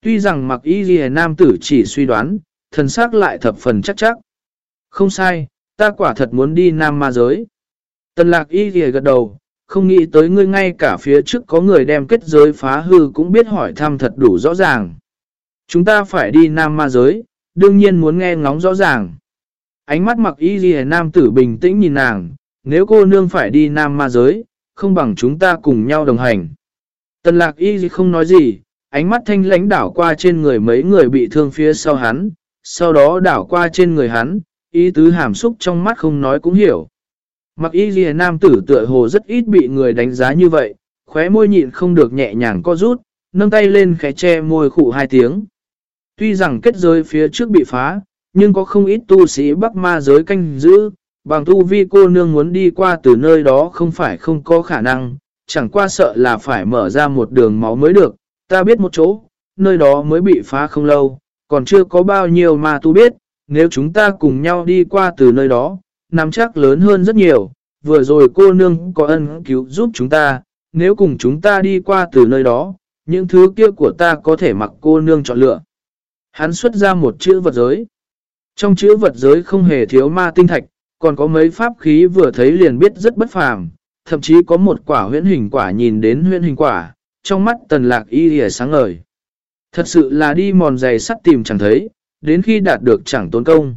Tuy rằng mặc y ghi nam tử chỉ suy đoán, thần xác lại thập phần chắc chắc. Không sai, ta quả thật muốn đi Nam ma giới. Tần lạc y ghi gật đầu, không nghĩ tới ngươi ngay cả phía trước có người đem kết giới phá hư cũng biết hỏi thăm thật đủ rõ ràng. Chúng ta phải đi Nam ma giới, đương nhiên muốn nghe ngóng rõ ràng. Ánh mắt mặc y ghi nam tử bình tĩnh nhìn nàng, nếu cô nương phải đi Nam ma giới, không bằng chúng ta cùng nhau đồng hành. Tần lạc y không nói gì, ánh mắt thanh lãnh đảo qua trên người mấy người bị thương phía sau hắn, sau đó đảo qua trên người hắn, ý tứ hàm xúc trong mắt không nói cũng hiểu. Mặc y ghi nam tử tựa hồ rất ít bị người đánh giá như vậy, khóe môi nhịn không được nhẹ nhàng co rút, nâng tay lên khẽ che môi khụ hai tiếng. Tuy rằng kết giới phía trước bị phá, nhưng có không ít tu sĩ bắc ma giới canh giữ, bằng tu vi cô nương muốn đi qua từ nơi đó không phải không có khả năng, chẳng qua sợ là phải mở ra một đường máu mới được, ta biết một chỗ, nơi đó mới bị phá không lâu, còn chưa có bao nhiêu mà tu biết, nếu chúng ta cùng nhau đi qua từ nơi đó, nắm chắc lớn hơn rất nhiều, vừa rồi cô nương có ân cứu giúp chúng ta, nếu cùng chúng ta đi qua từ nơi đó, những thứ kia của ta có thể mặc cô nương chọn lựa. Hắn xuất ra một chữ vật giới. Trong chữ vật giới không hề thiếu ma tinh thạch, còn có mấy pháp khí vừa thấy liền biết rất bất phàm, thậm chí có một quả huyễn hình quả nhìn đến huyễn hình quả, trong mắt tần lạc y hề sáng ngời. Thật sự là đi mòn giày sắt tìm chẳng thấy, đến khi đạt được chẳng tốn công.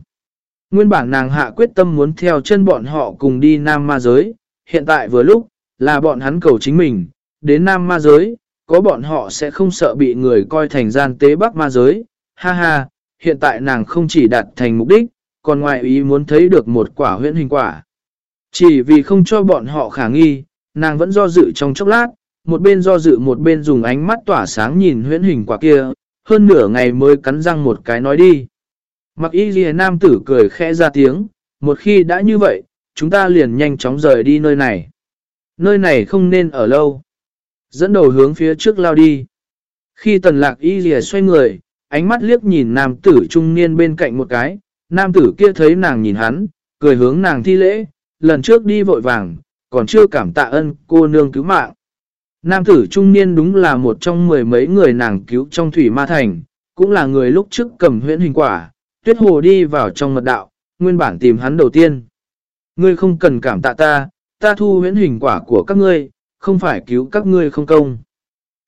Nguyên bản nàng hạ quyết tâm muốn theo chân bọn họ cùng đi Nam Ma Giới, hiện tại vừa lúc, là bọn hắn cầu chính mình, đến Nam Ma Giới, có bọn họ sẽ không sợ bị người coi thành gian tế Bắc Ma Giới. Ha ha, hiện tại nàng không chỉ đạt thành mục đích, còn ngoại ý muốn thấy được một quả huyễn hình quả. Chỉ vì không cho bọn họ khả nghi, nàng vẫn do dự trong chốc lát, một bên do dự một bên dùng ánh mắt tỏa sáng nhìn huyễn hình quả kia, hơn nửa ngày mới cắn răng một cái nói đi. Mặc y ghi nam tử cười khẽ ra tiếng, một khi đã như vậy, chúng ta liền nhanh chóng rời đi nơi này. Nơi này không nên ở lâu. Dẫn đầu hướng phía trước lao đi. Khi tần lạc y ghi xoay người, ánh mắt liếc nhìn nam tử trung niên bên cạnh một cái, nam tử kia thấy nàng nhìn hắn, cười hướng nàng thi lễ, lần trước đi vội vàng, còn chưa cảm tạ ân cô nương cứu mạng. Nam tử trung niên đúng là một trong mười mấy người nàng cứu trong thủy ma thành, cũng là người lúc trước cầm huyễn hình quả, tuyết hồ đi vào trong mật đạo, nguyên bản tìm hắn đầu tiên. Ngươi không cần cảm tạ ta, ta thu huyễn hình quả của các ngươi, không phải cứu các ngươi không công.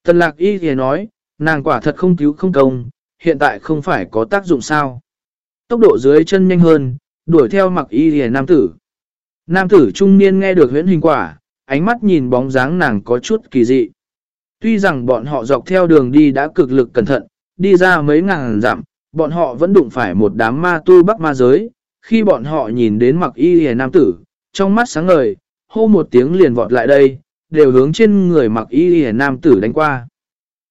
Tần lạc y thì nói, nàng quả thật không cứu không công, hiện tại không phải có tác dụng sao. Tốc độ dưới chân nhanh hơn, đuổi theo mặc y thì nam tử. Nam tử trung niên nghe được huyễn hình quả, ánh mắt nhìn bóng dáng nàng có chút kỳ dị. Tuy rằng bọn họ dọc theo đường đi đã cực lực cẩn thận, đi ra mấy ngàn dặm, bọn họ vẫn đụng phải một đám ma tu bắc ma giới. Khi bọn họ nhìn đến mặc y hề nam tử, trong mắt sáng ngời, hô một tiếng liền vọt lại đây, đều hướng trên người mặc y hề nam tử đánh qua.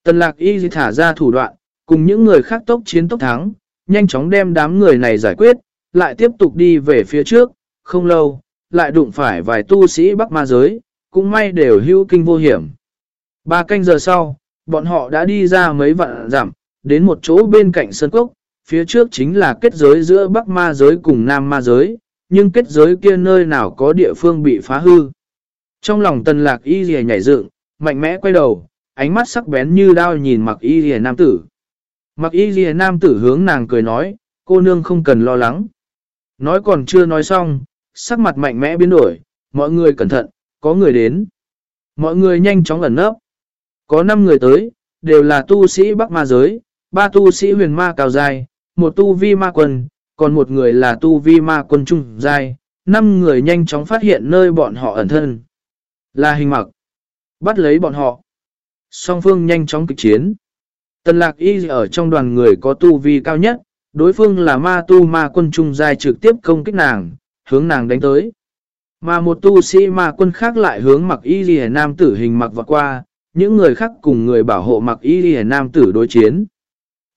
Tần lạc y thả ra thủ đoạn, cùng những người khác tốc chiến tốc thắng, nhanh chóng đem đám người này giải quyết, lại tiếp tục đi về phía trước, không lâu, lại đụng phải vài tu sĩ bắc ma giới, cũng may đều hữu kinh vô hiểm. Ba canh giờ sau, bọn họ đã đi ra mấy vạn dặm đến một chỗ bên cạnh sân cốc, phía trước chính là kết giới giữa Bắc ma giới cùng Nam ma giới, nhưng kết giới kia nơi nào có địa phương bị phá hư. Trong lòng tần lạc y rìa nhảy dựng, mạnh mẽ quay đầu, ánh mắt sắc bén như đao nhìn mặc y rìa nam tử. Mặc y rìa nam tử hướng nàng cười nói, cô nương không cần lo lắng. Nói còn chưa nói xong, sắc mặt mạnh mẽ biến đổi, mọi người cẩn thận, có người đến. Mọi người nhanh chóng ẩn nấp. Có 5 người tới, đều là tu sĩ Bắc Ma Giới, ba tu sĩ huyền ma cao dài, một tu vi ma quân, còn một người là tu vi ma quân trung dài. Năm người nhanh chóng phát hiện nơi bọn họ ẩn thân. Là hình mặc. Bắt lấy bọn họ. Song phương nhanh chóng kịch chiến. Tần lạc y ở trong đoàn người có tu vi cao nhất, đối phương là ma tu ma quân trung dài trực tiếp công kích nàng, hướng nàng đánh tới. Mà một tu sĩ ma quân khác lại hướng mặc y ghi nam tử hình mặc vọt qua, những người khác cùng người bảo hộ mặc y ghi nam tử đối chiến.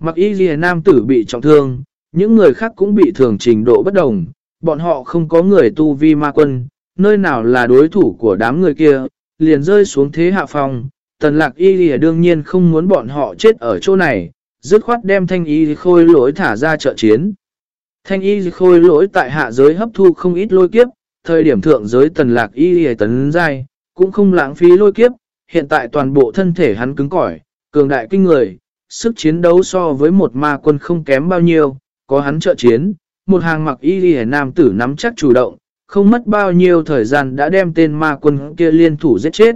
Mặc y ghi nam tử bị trọng thương, những người khác cũng bị thường trình độ bất đồng, bọn họ không có người tu vi ma quân, nơi nào là đối thủ của đám người kia, liền rơi xuống thế hạ phong. Tần lạc y ghi đương nhiên không muốn bọn họ chết ở chỗ này, dứt khoát đem thanh y khôi lỗi thả ra trợ chiến. Thanh y khôi lỗi tại hạ giới hấp thu không ít lôi kiếp, thời điểm thượng giới tần lạc y y tấn dai, cũng không lãng phí lôi kiếp, hiện tại toàn bộ thân thể hắn cứng cỏi, cường đại kinh người, sức chiến đấu so với một ma quân không kém bao nhiêu, có hắn trợ chiến, một hàng mặc y ghi nam tử nắm chắc chủ động, không mất bao nhiêu thời gian đã đem tên ma quân kia liên thủ giết chết.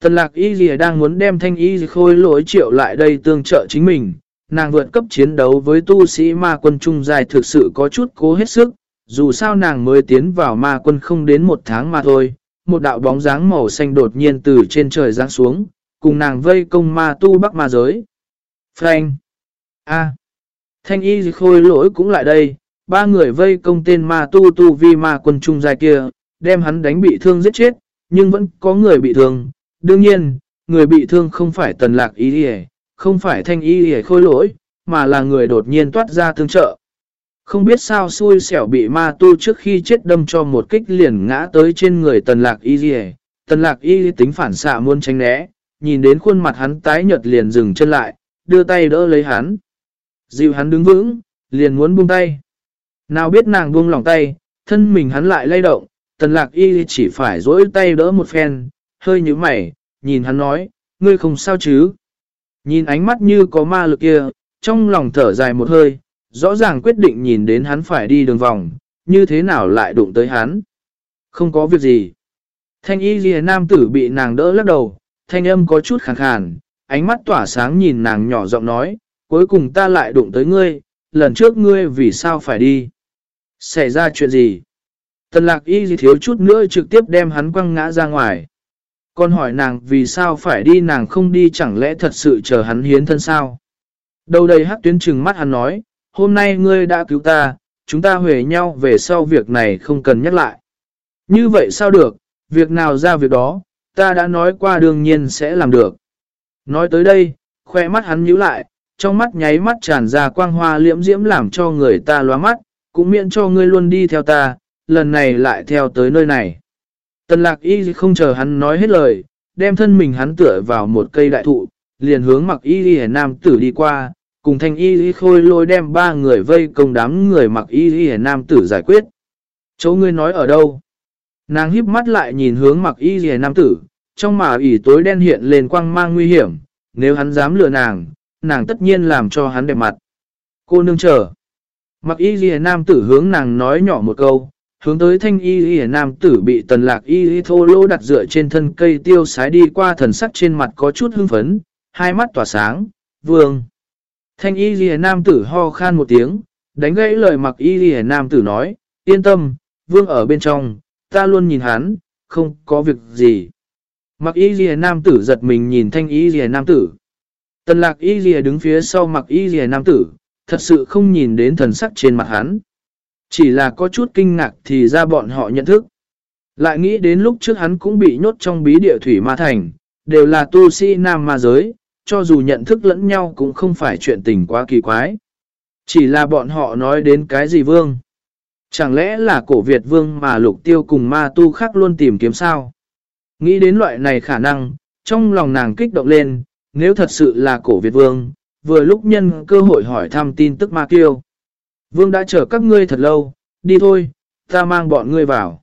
Tần lạc y ghi đang muốn đem thanh y khôi lỗi triệu lại đây tương trợ chính mình, nàng vượt cấp chiến đấu với tu sĩ ma quân trung dài thực sự có chút cố hết sức, dù sao nàng mới tiến vào ma quân không đến một tháng mà thôi, một đạo bóng dáng màu xanh đột nhiên từ trên trời giáng xuống, cùng nàng vây công ma tu bắc ma giới. Frank! A! Thanh y khôi lỗi cũng lại đây, ba người vây công tên ma tu tu vi ma quân trung dài kia, đem hắn đánh bị thương giết chết, nhưng vẫn có người bị thương. Đương nhiên, người bị thương không phải tần lạc y đi không phải thanh y đi khôi lỗi, mà là người đột nhiên toát ra tương trợ. Không biết sao xui xẻo bị ma tu trước khi chết đâm cho một kích liền ngã tới trên người tần lạc y đi Tần lạc y tính phản xạ muốn tránh né, nhìn đến khuôn mặt hắn tái nhợt liền dừng chân lại, đưa tay đỡ lấy hắn. Dịu hắn đứng vững, liền muốn buông tay. Nào biết nàng buông lòng tay, thân mình hắn lại lay động, tần lạc y chỉ phải dỗi tay đỡ một phen, hơi như mày, nhìn hắn nói, ngươi không sao chứ. Nhìn ánh mắt như có ma lực kia, trong lòng thở dài một hơi, rõ ràng quyết định nhìn đến hắn phải đi đường vòng, như thế nào lại đụng tới hắn. Không có việc gì. Thanh y ghi nam tử bị nàng đỡ lắc đầu, thanh âm có chút khẳng khàn, ánh mắt tỏa sáng nhìn nàng nhỏ giọng nói, cuối cùng ta lại đụng tới ngươi, lần trước ngươi vì sao phải đi. Xảy ra chuyện gì? Tần lạc y gì thiếu chút nữa trực tiếp đem hắn quăng ngã ra ngoài. Còn hỏi nàng vì sao phải đi nàng không đi chẳng lẽ thật sự chờ hắn hiến thân sao? Đầu đầy hắc tuyến trừng mắt hắn nói, hôm nay ngươi đã cứu ta, chúng ta huề nhau về sau việc này không cần nhắc lại. Như vậy sao được, việc nào ra việc đó, ta đã nói qua đương nhiên sẽ làm được. Nói tới đây, khoe mắt hắn nhíu lại, trong mắt nháy mắt tràn ra quang hoa liễm diễm làm cho người ta loa mắt, cũng miễn cho ngươi luôn đi theo ta, lần này lại theo tới nơi này. Tần lạc y không chờ hắn nói hết lời, đem thân mình hắn tựa vào một cây đại thụ, liền hướng mặc y y nam tử đi qua, cùng thanh y y khôi lôi đem ba người vây công đám người mặc y y nam tử giải quyết. Chỗ ngươi nói ở đâu? Nàng híp mắt lại nhìn hướng mặc y y nam tử, trong mà ỉ tối đen hiện lên quang mang nguy hiểm, nếu hắn dám lừa nàng, nàng tất nhiên làm cho hắn đẹp mặt. Cô nương chờ. Mặc y ghi nam tử hướng nàng nói nhỏ một câu, hướng tới thanh y ghi nam tử bị tần lạc y ghi thô lô đặt dựa trên thân cây tiêu sái đi qua thần sắc trên mặt có chút hưng phấn, hai mắt tỏa sáng, vương. Thanh y ghi nam tử ho khan một tiếng, đánh gãy lời mặc y ghi nam tử nói, yên tâm, vương ở bên trong, ta luôn nhìn hắn, không có việc gì. Mặc y rìa nam tử giật mình nhìn thanh y rìa nam tử. Tần lạc y rìa đứng phía sau mặc y rìa nam tử, thật sự không nhìn đến thần sắc trên mặt hắn. Chỉ là có chút kinh ngạc thì ra bọn họ nhận thức. Lại nghĩ đến lúc trước hắn cũng bị nhốt trong bí địa thủy ma thành, đều là tu sĩ nam ma giới, cho dù nhận thức lẫn nhau cũng không phải chuyện tình quá kỳ quái. Chỉ là bọn họ nói đến cái gì vương? Chẳng lẽ là cổ Việt vương mà lục tiêu cùng ma tu khác luôn tìm kiếm sao? Nghĩ đến loại này khả năng, trong lòng nàng kích động lên, nếu thật sự là cổ Việt vương, vừa lúc nhân cơ hội hỏi thăm tin tức ma kiêu. Vương đã chờ các ngươi thật lâu, đi thôi, ta mang bọn ngươi vào.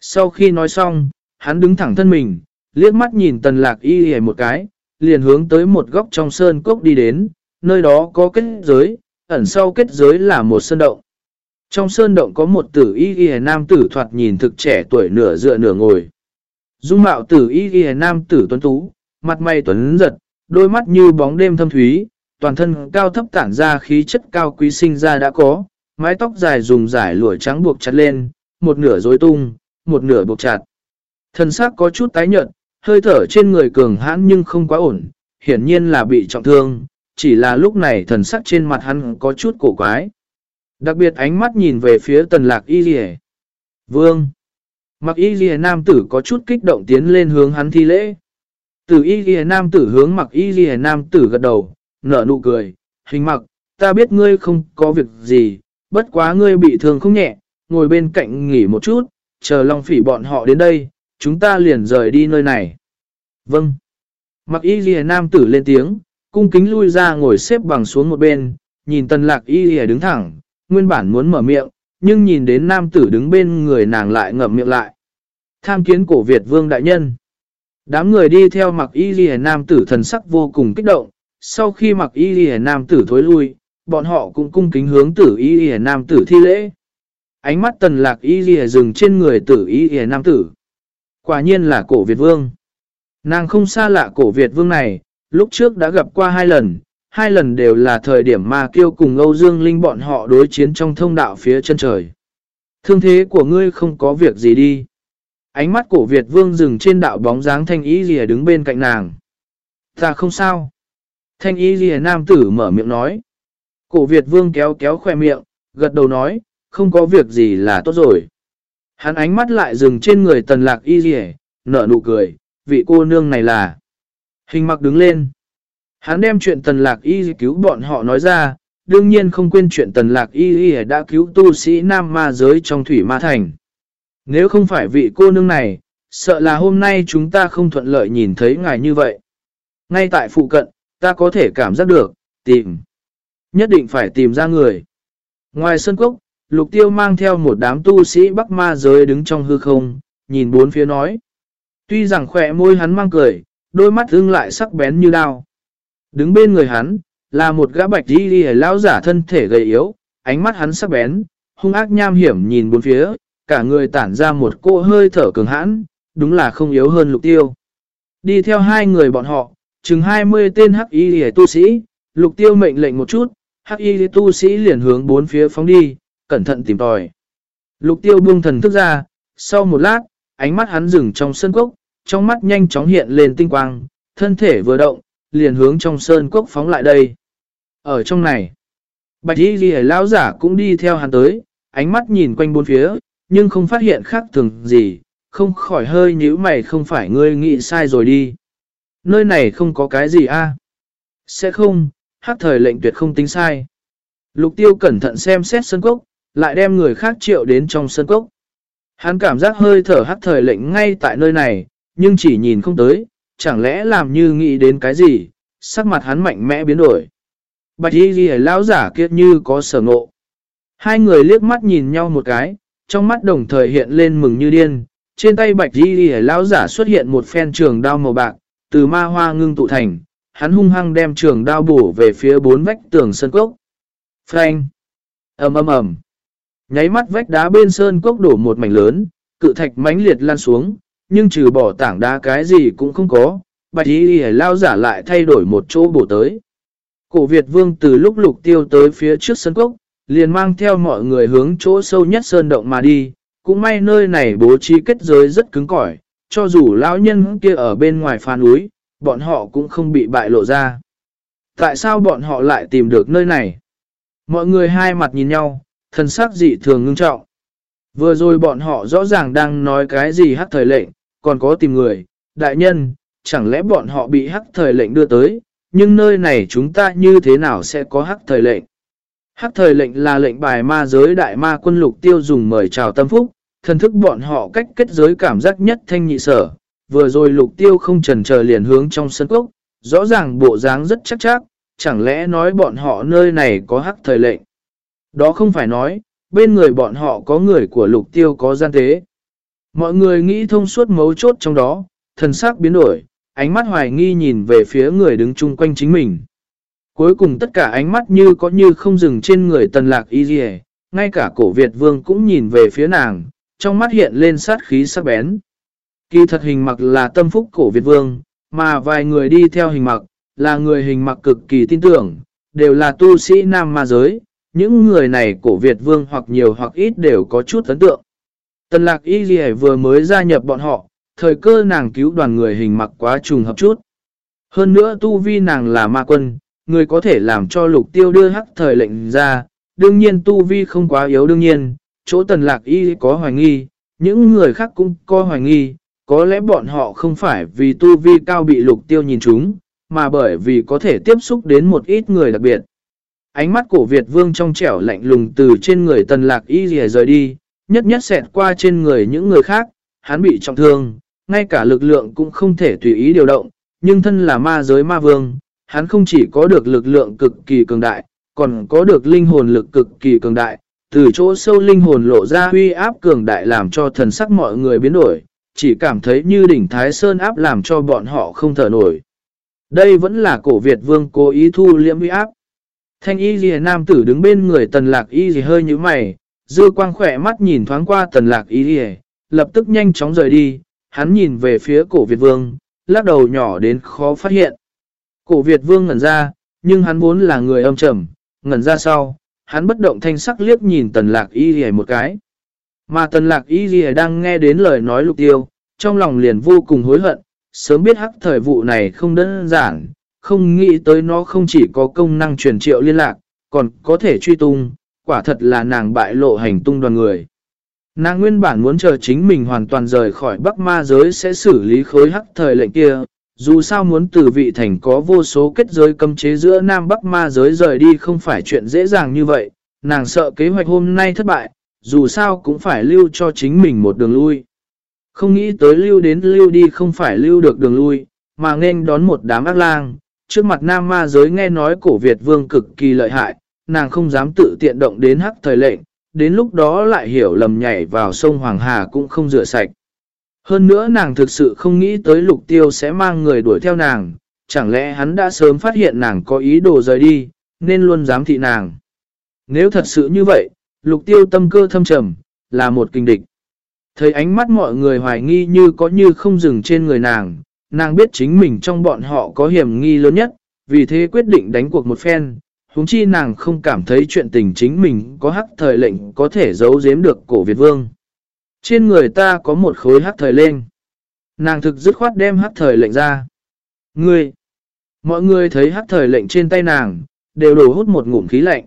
Sau khi nói xong, hắn đứng thẳng thân mình, liếc mắt nhìn tần lạc y hề một cái, liền hướng tới một góc trong sơn cốc đi đến, nơi đó có kết giới, ẩn sau kết giới là một sơn động. Trong sơn động có một tử y y nam tử thoạt nhìn thực trẻ tuổi nửa dựa nửa ngồi. Dung mạo tử y ghi nam tử tuấn tú, mặt mày tuấn giật, đôi mắt như bóng đêm thâm thúy, toàn thân cao thấp tản ra khí chất cao quý sinh ra đã có, mái tóc dài dùng giải lụa trắng buộc chặt lên, một nửa rối tung, một nửa buộc chặt. Thân xác có chút tái nhợt, hơi thở trên người cường hãn nhưng không quá ổn, hiển nhiên là bị trọng thương, chỉ là lúc này thần sắc trên mặt hắn có chút cổ quái. Đặc biệt ánh mắt nhìn về phía tần lạc y lìa. Vương! Mặc y ghi nam tử có chút kích động tiến lên hướng hắn thi lễ. Tử y ghi nam tử hướng mặc y ghi nam tử gật đầu, nở nụ cười, hình mặc, ta biết ngươi không có việc gì, bất quá ngươi bị thương không nhẹ, ngồi bên cạnh nghỉ một chút, chờ Long Phỉ bọn họ đến đây, chúng ta liền rời đi nơi này. Vâng. Mặc y ghi nam tử lên tiếng, cung kính lui ra ngồi xếp bằng xuống một bên, nhìn tần lạc y ghi đứng thẳng, nguyên bản muốn mở miệng, nhưng nhìn đến nam tử đứng bên người nàng lại ngậm miệng lại. Tham kiến cổ Việt vương đại nhân. Đám người đi theo mặc y ghi nam tử thần sắc vô cùng kích động, sau khi mặc y ghi nam tử thối lui, bọn họ cũng cung kính hướng tử y ghi nam tử thi lễ. Ánh mắt tần lạc y ghi dừng trên người tử y ghi nam tử. Quả nhiên là cổ Việt vương. Nàng không xa lạ cổ Việt vương này, lúc trước đã gặp qua hai lần, hai lần đều là thời điểm mà kêu cùng Âu Dương Linh bọn họ đối chiến trong thông đạo phía chân trời. Thương thế của ngươi không có việc gì đi. Ánh mắt cổ Việt vương dừng trên đạo bóng dáng thanh ý gì đứng bên cạnh nàng. Ta không sao. Thanh ý gì nam tử mở miệng nói. Cổ Việt vương kéo kéo khoe miệng, gật đầu nói, không có việc gì là tốt rồi. Hắn ánh mắt lại dừng trên người tần lạc y gì nở nụ cười, vị cô nương này là. Hình mặc đứng lên. Hắn đem chuyện tần lạc y cứu bọn họ nói ra, đương nhiên không quên chuyện tần lạc y y đã cứu tu sĩ nam ma giới trong thủy ma thành. Nếu không phải vị cô nương này, sợ là hôm nay chúng ta không thuận lợi nhìn thấy ngài như vậy. Ngay tại phụ cận, ta có thể cảm giác được, tìm. Nhất định phải tìm ra người. Ngoài sân cốc, lục tiêu mang theo một đám tu sĩ bắc ma giới đứng trong hư không, nhìn bốn phía nói. Tuy rằng khỏe môi hắn mang cười, đôi mắt ưng lại sắc bén như đao. Đứng bên người hắn, là một gã bạch đi đi lao giả thân thể gầy yếu, ánh mắt hắn sắc bén, hung ác nham hiểm nhìn bốn phía, cả người tản ra một cỗ hơi thở cường hãn, đúng là không yếu hơn lục tiêu. Đi theo hai người bọn họ, chừng 20 tên hắc y tu sĩ, lục tiêu mệnh lệnh một chút, hắc y tu sĩ liền hướng bốn phía phóng đi, cẩn thận tìm tòi. Lục tiêu buông thần thức ra, sau một lát, ánh mắt hắn dừng trong sân cốc, trong mắt nhanh chóng hiện lên tinh quang, thân thể vừa động, liền hướng trong sơn cốc phóng lại đây. Ở trong này, bạch y ghi lão giả cũng đi theo hắn tới, ánh mắt nhìn quanh bốn phía, nhưng không phát hiện khác thường gì, không khỏi hơi nhíu mày không phải ngươi nghĩ sai rồi đi. Nơi này không có cái gì a Sẽ không, hát thời lệnh tuyệt không tính sai. Lục tiêu cẩn thận xem xét sân cốc, lại đem người khác triệu đến trong sân cốc. Hắn cảm giác hơi thở hát thời lệnh ngay tại nơi này, nhưng chỉ nhìn không tới, chẳng lẽ làm như nghĩ đến cái gì, sắc mặt hắn mạnh mẽ biến đổi. Bạch y ghi lão giả kiết như có sở ngộ. Hai người liếc mắt nhìn nhau một cái, trong mắt đồng thời hiện lên mừng như điên. Trên tay bạch di ghi lão giả xuất hiện một phen trường đao màu bạc, từ ma hoa ngưng tụ thành, hắn hung hăng đem trường đao bổ về phía bốn vách tường sân cốc. Phanh! ầm ầm ầm Nháy mắt vách đá bên sơn cốc đổ một mảnh lớn, cự thạch mãnh liệt lan xuống, nhưng trừ bỏ tảng đá cái gì cũng không có, bạch y y lao giả lại thay đổi một chỗ bổ tới. Cổ Việt vương từ lúc lục tiêu tới phía trước sân cốc, liền mang theo mọi người hướng chỗ sâu nhất sơn động mà đi, cũng may nơi này bố trí kết giới rất cứng cỏi, cho dù lão nhân kia ở bên ngoài phá núi, bọn họ cũng không bị bại lộ ra. Tại sao bọn họ lại tìm được nơi này? Mọi người hai mặt nhìn nhau, thần sắc dị thường ngưng trọng. Vừa rồi bọn họ rõ ràng đang nói cái gì hắc thời lệnh, còn có tìm người, đại nhân, chẳng lẽ bọn họ bị hắc thời lệnh đưa tới, nhưng nơi này chúng ta như thế nào sẽ có hắc thời lệnh? Hắc thời lệnh là lệnh bài ma giới đại ma quân lục tiêu dùng mời chào tâm phúc, thần thức bọn họ cách kết giới cảm giác nhất thanh nhị sở. Vừa rồi lục tiêu không trần chờ liền hướng trong sân cốc, rõ ràng bộ dáng rất chắc chắc, chẳng lẽ nói bọn họ nơi này có hắc thời lệnh. Đó không phải nói, bên người bọn họ có người của lục tiêu có gian tế. Mọi người nghĩ thông suốt mấu chốt trong đó, thần sắc biến đổi, ánh mắt hoài nghi nhìn về phía người đứng chung quanh chính mình. Cuối cùng tất cả ánh mắt như có như không dừng trên người tần lạc y dì ngay cả cổ Việt vương cũng nhìn về phía nàng, trong mắt hiện lên sát khí sắc bén. Kỳ thật hình mặc là tâm phúc cổ Việt vương, mà vài người đi theo hình mặc, là người hình mặc cực kỳ tin tưởng, đều là tu sĩ nam ma giới, những người này cổ Việt vương hoặc nhiều hoặc ít đều có chút ấn tượng. Tần lạc y dì vừa mới gia nhập bọn họ, thời cơ nàng cứu đoàn người hình mặc quá trùng hợp chút. Hơn nữa tu vi nàng là ma quân, người có thể làm cho lục tiêu đưa hắc thời lệnh ra, đương nhiên tu vi không quá yếu đương nhiên, chỗ tần lạc y có hoài nghi, những người khác cũng có hoài nghi, có lẽ bọn họ không phải vì tu vi cao bị lục tiêu nhìn chúng, mà bởi vì có thể tiếp xúc đến một ít người đặc biệt. Ánh mắt cổ Việt vương trong trẻo lạnh lùng từ trên người tần lạc y rìa rời đi, nhất nhất xẹt qua trên người những người khác, hắn bị trọng thương, ngay cả lực lượng cũng không thể tùy ý điều động, nhưng thân là ma giới ma vương, hắn không chỉ có được lực lượng cực kỳ cường đại, còn có được linh hồn lực cực kỳ cường đại, từ chỗ sâu linh hồn lộ ra huy áp cường đại làm cho thần sắc mọi người biến đổi, chỉ cảm thấy như đỉnh Thái Sơn áp làm cho bọn họ không thở nổi. Đây vẫn là cổ Việt vương cố ý thu liễm huy áp. Thanh y ghi nam tử đứng bên người tần lạc y gì hơi như mày, dư quang khỏe mắt nhìn thoáng qua tần lạc y ghi, lập tức nhanh chóng rời đi, hắn nhìn về phía cổ Việt vương, lắc đầu nhỏ đến khó phát hiện. Cổ Việt vương ngẩn ra, nhưng hắn vốn là người âm trầm, ngẩn ra sau, hắn bất động thanh sắc liếc nhìn tần lạc y ghi một cái. Mà tần lạc y ghi đang nghe đến lời nói lục tiêu, trong lòng liền vô cùng hối hận, sớm biết hắc thời vụ này không đơn giản, không nghĩ tới nó không chỉ có công năng truyền triệu liên lạc, còn có thể truy tung, quả thật là nàng bại lộ hành tung đoàn người. Nàng nguyên bản muốn chờ chính mình hoàn toàn rời khỏi Bắc Ma giới sẽ xử lý khối hắc thời lệnh kia, dù sao muốn từ vị thành có vô số kết giới cấm chế giữa Nam Bắc Ma giới rời đi không phải chuyện dễ dàng như vậy, nàng sợ kế hoạch hôm nay thất bại, dù sao cũng phải lưu cho chính mình một đường lui. Không nghĩ tới lưu đến lưu đi không phải lưu được đường lui, mà nên đón một đám ác lang. Trước mặt nam ma giới nghe nói cổ Việt vương cực kỳ lợi hại, nàng không dám tự tiện động đến hắc thời lệnh, đến lúc đó lại hiểu lầm nhảy vào sông Hoàng Hà cũng không rửa sạch. Hơn nữa nàng thực sự không nghĩ tới lục tiêu sẽ mang người đuổi theo nàng, chẳng lẽ hắn đã sớm phát hiện nàng có ý đồ rời đi, nên luôn dám thị nàng. Nếu thật sự như vậy, lục tiêu tâm cơ thâm trầm, là một kinh địch. Thấy ánh mắt mọi người hoài nghi như có như không dừng trên người nàng, nàng biết chính mình trong bọn họ có hiểm nghi lớn nhất, vì thế quyết định đánh cuộc một phen. Húng chi nàng không cảm thấy chuyện tình chính mình có hắc thời lệnh có thể giấu giếm được cổ Việt Vương. Trên người ta có một khối hắc thời lên. Nàng thực dứt khoát đem hắc thời lệnh ra. Ngươi! Mọi người thấy hắc thời lệnh trên tay nàng, đều đổ hút một ngụm khí lạnh.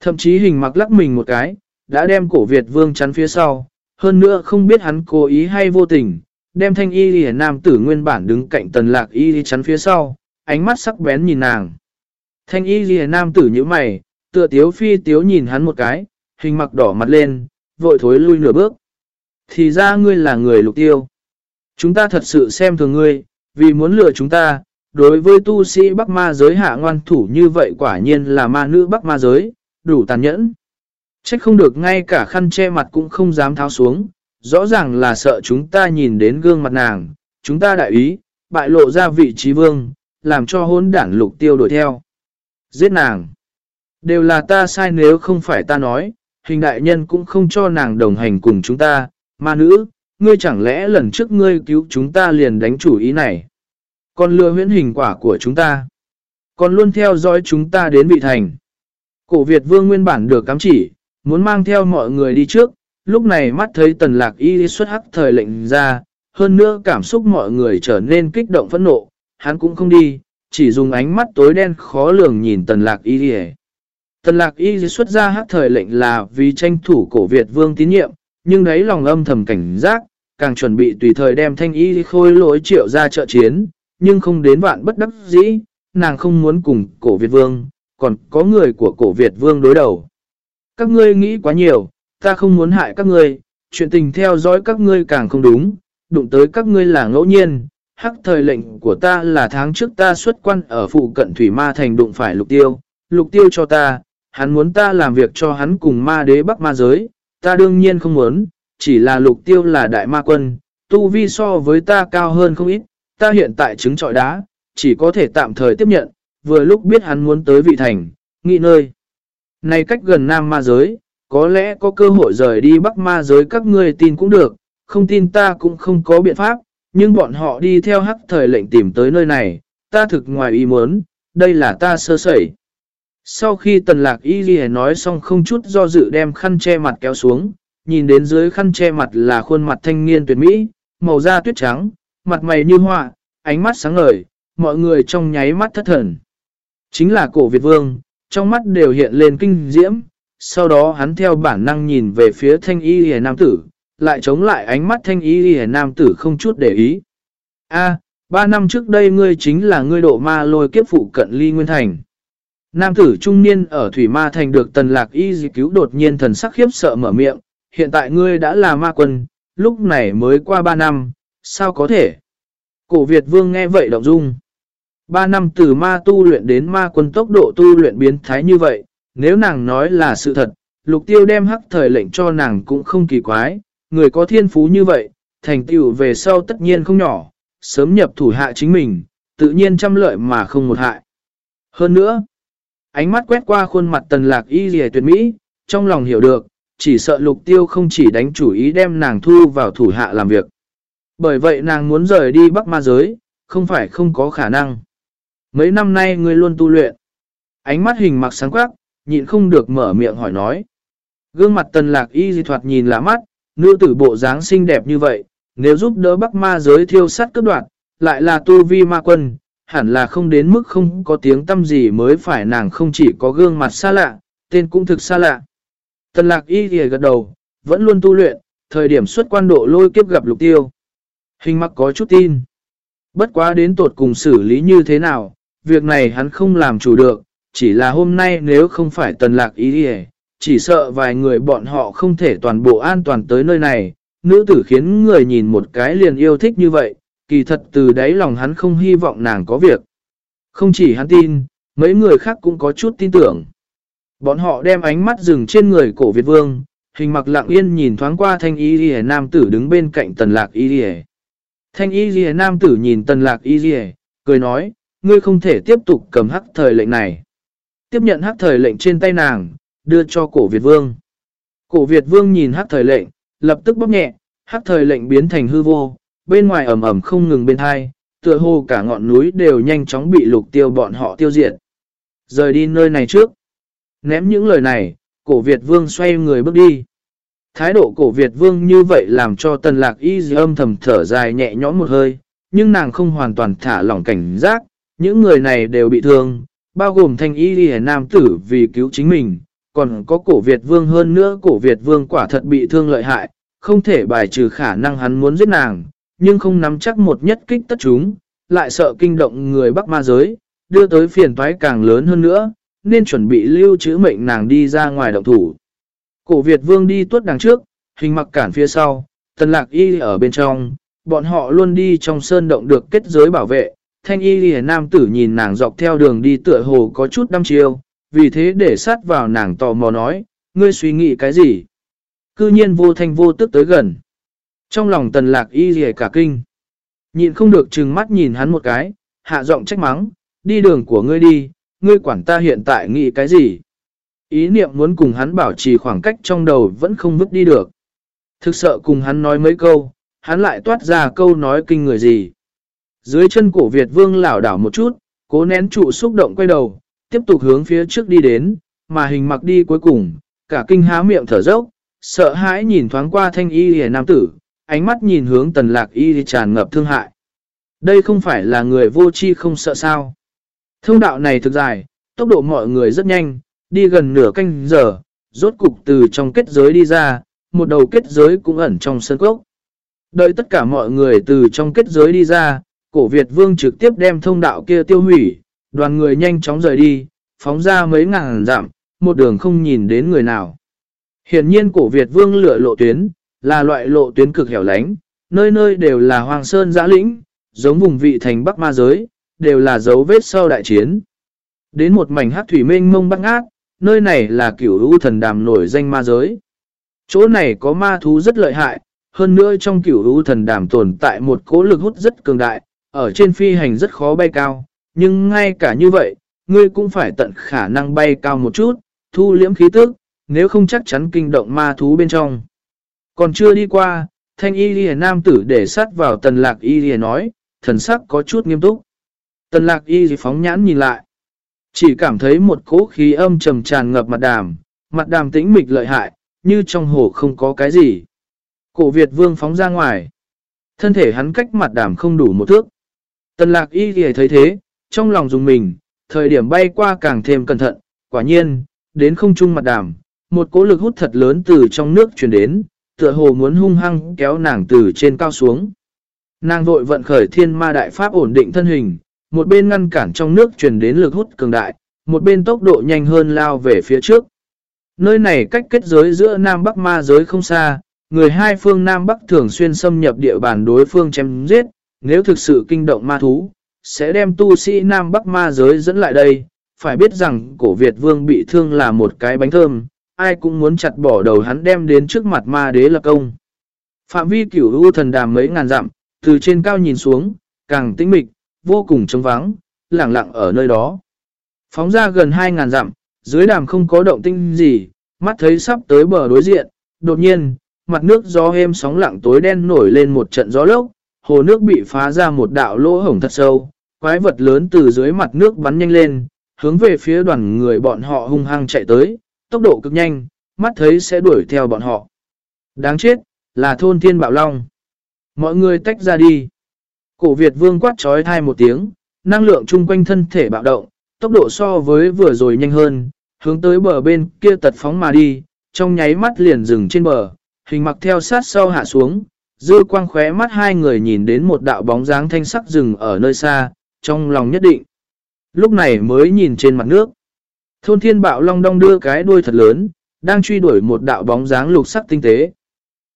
Thậm chí hình mặc lắc mình một cái, đã đem cổ Việt Vương chắn phía sau, hơn nữa không biết hắn cố ý hay vô tình, đem thanh y lìa nam tử nguyên bản đứng cạnh tần lạc y chắn phía sau, ánh mắt sắc bén nhìn nàng. Thanh y lìa nam tử như mày, tựa tiếu phi tiếu nhìn hắn một cái, hình mặc đỏ mặt lên, vội thối lui nửa bước. Thì ra ngươi là người lục tiêu. Chúng ta thật sự xem thường ngươi, vì muốn lừa chúng ta, đối với tu sĩ Bắc Ma giới hạ ngoan thủ như vậy quả nhiên là ma nữ Bắc Ma giới, đủ tàn nhẫn. Trách không được ngay cả khăn che mặt cũng không dám tháo xuống, rõ ràng là sợ chúng ta nhìn đến gương mặt nàng, chúng ta đại ý, bại lộ ra vị trí vương, làm cho hôn đảng lục tiêu đuổi theo. Giết nàng. Đều là ta sai nếu không phải ta nói, hình đại nhân cũng không cho nàng đồng hành cùng chúng ta, ma nữ, ngươi chẳng lẽ lần trước ngươi cứu chúng ta liền đánh chủ ý này. Còn lừa huyễn hình quả của chúng ta. Còn luôn theo dõi chúng ta đến vị thành. Cổ Việt vương nguyên bản được cắm chỉ, muốn mang theo mọi người đi trước, lúc này mắt thấy tần lạc y xuất hắc thời lệnh ra, hơn nữa cảm xúc mọi người trở nên kích động phẫn nộ, hắn cũng không đi, chỉ dùng ánh mắt tối đen khó lường nhìn tần lạc y Tần lạc y xuất ra hắc thời lệnh là vì tranh thủ cổ Việt vương tín nhiệm, nhưng đấy lòng âm thầm cảnh giác, càng chuẩn bị tùy thời đem thanh y khôi lỗi triệu ra trợ chiến, nhưng không đến vạn bất đắc dĩ, nàng không muốn cùng cổ Việt vương, còn có người của cổ Việt vương đối đầu các ngươi nghĩ quá nhiều, ta không muốn hại các ngươi, chuyện tình theo dõi các ngươi càng không đúng, đụng tới các ngươi là ngẫu nhiên. Hắc thời lệnh của ta là tháng trước ta xuất quan ở phụ cận Thủy Ma Thành đụng phải lục tiêu, lục tiêu cho ta, hắn muốn ta làm việc cho hắn cùng ma đế bắc ma giới, ta đương nhiên không muốn, chỉ là lục tiêu là đại ma quân, tu vi so với ta cao hơn không ít, ta hiện tại chứng trọi đá, chỉ có thể tạm thời tiếp nhận, vừa lúc biết hắn muốn tới vị thành, nghị nơi. Này cách gần Nam ma giới, có lẽ có cơ hội rời đi Bắc ma giới các ngươi tin cũng được, không tin ta cũng không có biện pháp, nhưng bọn họ đi theo hắc thời lệnh tìm tới nơi này, ta thực ngoài ý muốn, đây là ta sơ sẩy. Sau khi tần lạc y ghi nói xong không chút do dự đem khăn che mặt kéo xuống, nhìn đến dưới khăn che mặt là khuôn mặt thanh niên tuyệt mỹ, màu da tuyết trắng, mặt mày như hoa, ánh mắt sáng ngời, mọi người trong nháy mắt thất thần. Chính là cổ Việt Vương, trong mắt đều hiện lên kinh diễm, sau đó hắn theo bản năng nhìn về phía thanh y ghi nam tử, lại chống lại ánh mắt thanh y ghi nam tử không chút để ý. A, ba năm trước đây ngươi chính là ngươi độ ma lôi kiếp phụ cận ly nguyên thành. Nam tử trung niên ở Thủy Ma Thành được tần lạc y dị cứu đột nhiên thần sắc khiếp sợ mở miệng, hiện tại ngươi đã là ma quân, lúc này mới qua ba năm, sao có thể? Cổ Việt Vương nghe vậy động dung. Ba năm từ ma tu luyện đến ma quân tốc độ tu luyện biến thái như vậy, nếu nàng nói là sự thật, lục tiêu đem hắc thời lệnh cho nàng cũng không kỳ quái, người có thiên phú như vậy, thành tựu về sau tất nhiên không nhỏ, sớm nhập thủ hạ chính mình, tự nhiên trăm lợi mà không một hại. Hơn nữa, ánh mắt quét qua khuôn mặt tần lạc y dì tuyệt mỹ, trong lòng hiểu được, chỉ sợ lục tiêu không chỉ đánh chủ ý đem nàng thu vào thủ hạ làm việc. Bởi vậy nàng muốn rời đi Bắc Ma Giới, không phải không có khả năng. Mấy năm nay ngươi luôn tu luyện. Ánh mắt hình mặc sáng quắc, nhịn không được mở miệng hỏi nói. Gương mặt tần lạc y di thoạt nhìn lạ mắt, nữ tử bộ dáng xinh đẹp như vậy, nếu giúp đỡ Bắc Ma Giới thiêu sát cấp đoạn, lại là tu vi ma quân, hẳn là không đến mức không có tiếng tâm gì mới phải nàng không chỉ có gương mặt xa lạ, tên cũng thực xa lạ. Tần lạc y thì gật đầu, vẫn luôn tu luyện, thời điểm xuất quan độ lôi kiếp gặp lục tiêu. Hình mặc có chút tin. Bất quá đến tột cùng xử lý như thế nào, việc này hắn không làm chủ được, chỉ là hôm nay nếu không phải tần lạc y thì chỉ sợ vài người bọn họ không thể toàn bộ an toàn tới nơi này. Nữ tử khiến người nhìn một cái liền yêu thích như vậy, kỳ thật từ đáy lòng hắn không hy vọng nàng có việc. Không chỉ hắn tin, mấy người khác cũng có chút tin tưởng. Bọn họ đem ánh mắt dừng trên người cổ Việt Vương, hình mặc lặng yên nhìn thoáng qua thanh y ghi nam tử đứng bên cạnh tần lạc y ghi Thanh y ghi nam tử nhìn tần lạc y ghi cười nói, ngươi không thể tiếp tục cầm hắc thời lệnh này. Tiếp nhận hắc thời lệnh trên tay nàng, đưa cho cổ Việt Vương. Cổ Việt Vương nhìn hắc thời lệnh, lập tức bóp nhẹ, hắc thời lệnh biến thành hư vô, bên ngoài ẩm ẩm không ngừng bên hai, tựa hồ cả ngọn núi đều nhanh chóng bị lục tiêu bọn họ tiêu diệt. Rời đi nơi này trước. Ném những lời này, cổ Việt Vương xoay người bước đi. Thái độ cổ Việt Vương như vậy làm cho tần lạc y âm thầm thở dài nhẹ nhõm một hơi, nhưng nàng không hoàn toàn thả lỏng cảnh giác, những người này đều bị thương, bao gồm thanh y đi nam tử vì cứu chính mình, còn có cổ Việt Vương hơn nữa cổ Việt Vương quả thật bị thương lợi hại, không thể bài trừ khả năng hắn muốn giết nàng, nhưng không nắm chắc một nhất kích tất chúng, lại sợ kinh động người Bắc ma giới, đưa tới phiền toái càng lớn hơn nữa, nên chuẩn bị lưu trữ mệnh nàng đi ra ngoài động thủ. Cổ Việt Vương đi tuốt đằng trước, hình mặc cản phía sau, tần lạc y ở bên trong, bọn họ luôn đi trong sơn động được kết giới bảo vệ. Thanh y lìa nam tử nhìn nàng dọc theo đường đi tựa hồ có chút đăm chiêu, vì thế để sát vào nàng tò mò nói, ngươi suy nghĩ cái gì? Cư nhiên vô thanh vô tức tới gần. Trong lòng tần lạc y lìa cả kinh. Nhịn không được trừng mắt nhìn hắn một cái, hạ giọng trách mắng, đi đường của ngươi đi, ngươi quản ta hiện tại nghĩ cái gì? Ý niệm muốn cùng hắn bảo trì khoảng cách trong đầu vẫn không vứt đi được. Thực sợ cùng hắn nói mấy câu, hắn lại toát ra câu nói kinh người gì. Dưới chân cổ Việt vương lảo đảo một chút, cố nén trụ xúc động quay đầu, tiếp tục hướng phía trước đi đến, mà hình mặc đi cuối cùng, cả kinh há miệng thở dốc, sợ hãi nhìn thoáng qua thanh y hề nam tử, ánh mắt nhìn hướng tần lạc y tràn ngập thương hại. Đây không phải là người vô chi không sợ sao. Thông đạo này thực dài, tốc độ mọi người rất nhanh, đi gần nửa canh giờ, rốt cục từ trong kết giới đi ra, một đầu kết giới cũng ẩn trong sân cốc. Đợi tất cả mọi người từ trong kết giới đi ra, cổ Việt vương trực tiếp đem thông đạo kia tiêu hủy, đoàn người nhanh chóng rời đi, phóng ra mấy ngàn dặm, một đường không nhìn đến người nào. Hiển nhiên cổ Việt vương lựa lộ tuyến, là loại lộ tuyến cực hẻo lánh, nơi nơi đều là hoàng sơn giã lĩnh, giống vùng vị thành Bắc Ma Giới, đều là dấu vết sau đại chiến. Đến một mảnh hát thủy mênh mông bắc ngát, nơi này là kiểu ưu thần đàm nổi danh ma giới. Chỗ này có ma thú rất lợi hại, hơn nữa trong kiểu ưu thần đàm tồn tại một cố lực hút rất cường đại, ở trên phi hành rất khó bay cao, nhưng ngay cả như vậy, ngươi cũng phải tận khả năng bay cao một chút, thu liễm khí tức, nếu không chắc chắn kinh động ma thú bên trong. Còn chưa đi qua, thanh y lìa nam tử để sát vào tần lạc y lìa nói, thần sắc có chút nghiêm túc. Tần lạc y phóng nhãn nhìn lại. Chỉ cảm thấy một cỗ khí âm trầm tràn ngập mặt đàm, mặt đàm tĩnh mịch lợi hại, như trong hồ không có cái gì. Cổ Việt vương phóng ra ngoài. Thân thể hắn cách mặt đàm không đủ một thước. Tần lạc y thì thấy thế, trong lòng dùng mình, thời điểm bay qua càng thêm cẩn thận, quả nhiên, đến không trung mặt đàm, một cỗ lực hút thật lớn từ trong nước chuyển đến, tựa hồ muốn hung hăng kéo nàng từ trên cao xuống. Nàng vội vận khởi thiên ma đại pháp ổn định thân hình, một bên ngăn cản trong nước truyền đến lực hút cường đại, một bên tốc độ nhanh hơn lao về phía trước. Nơi này cách kết giới giữa Nam Bắc ma giới không xa, người hai phương Nam Bắc thường xuyên xâm nhập địa bàn đối phương chém giết, nếu thực sự kinh động ma thú, sẽ đem tu sĩ Nam Bắc ma giới dẫn lại đây. Phải biết rằng cổ Việt vương bị thương là một cái bánh thơm, ai cũng muốn chặt bỏ đầu hắn đem đến trước mặt ma đế lập công. Phạm vi cửu u thần đàm mấy ngàn dặm, từ trên cao nhìn xuống, càng tĩnh mịch, vô cùng trống vắng, lặng lặng ở nơi đó. Phóng ra gần 2.000 dặm, dưới đàm không có động tinh gì, mắt thấy sắp tới bờ đối diện, đột nhiên, mặt nước gió êm sóng lặng tối đen nổi lên một trận gió lốc, hồ nước bị phá ra một đạo lỗ hổng thật sâu, quái vật lớn từ dưới mặt nước bắn nhanh lên, hướng về phía đoàn người bọn họ hung hăng chạy tới, tốc độ cực nhanh, mắt thấy sẽ đuổi theo bọn họ. Đáng chết, là thôn thiên bạo long. Mọi người tách ra đi. Cổ Việt vương quát trói thai một tiếng, năng lượng chung quanh thân thể bạo động, tốc độ so với vừa rồi nhanh hơn, hướng tới bờ bên kia tật phóng mà đi, trong nháy mắt liền dừng trên bờ, hình mặc theo sát sau hạ xuống, dư quang khóe mắt hai người nhìn đến một đạo bóng dáng thanh sắc rừng ở nơi xa, trong lòng nhất định. Lúc này mới nhìn trên mặt nước. Thôn thiên bạo long đong đưa cái đuôi thật lớn, đang truy đuổi một đạo bóng dáng lục sắc tinh tế.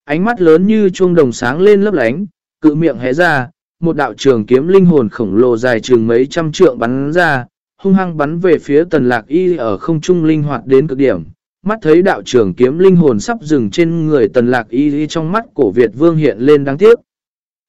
Ánh mắt lớn như chuông đồng sáng lên lấp lánh, cự miệng hé ra, một đạo trường kiếm linh hồn khổng lồ dài trường mấy trăm trượng bắn ra, hung hăng bắn về phía tần lạc y ở không trung linh hoạt đến cực điểm. Mắt thấy đạo trường kiếm linh hồn sắp dừng trên người tần lạc y trong mắt cổ Việt vương hiện lên đáng tiếc.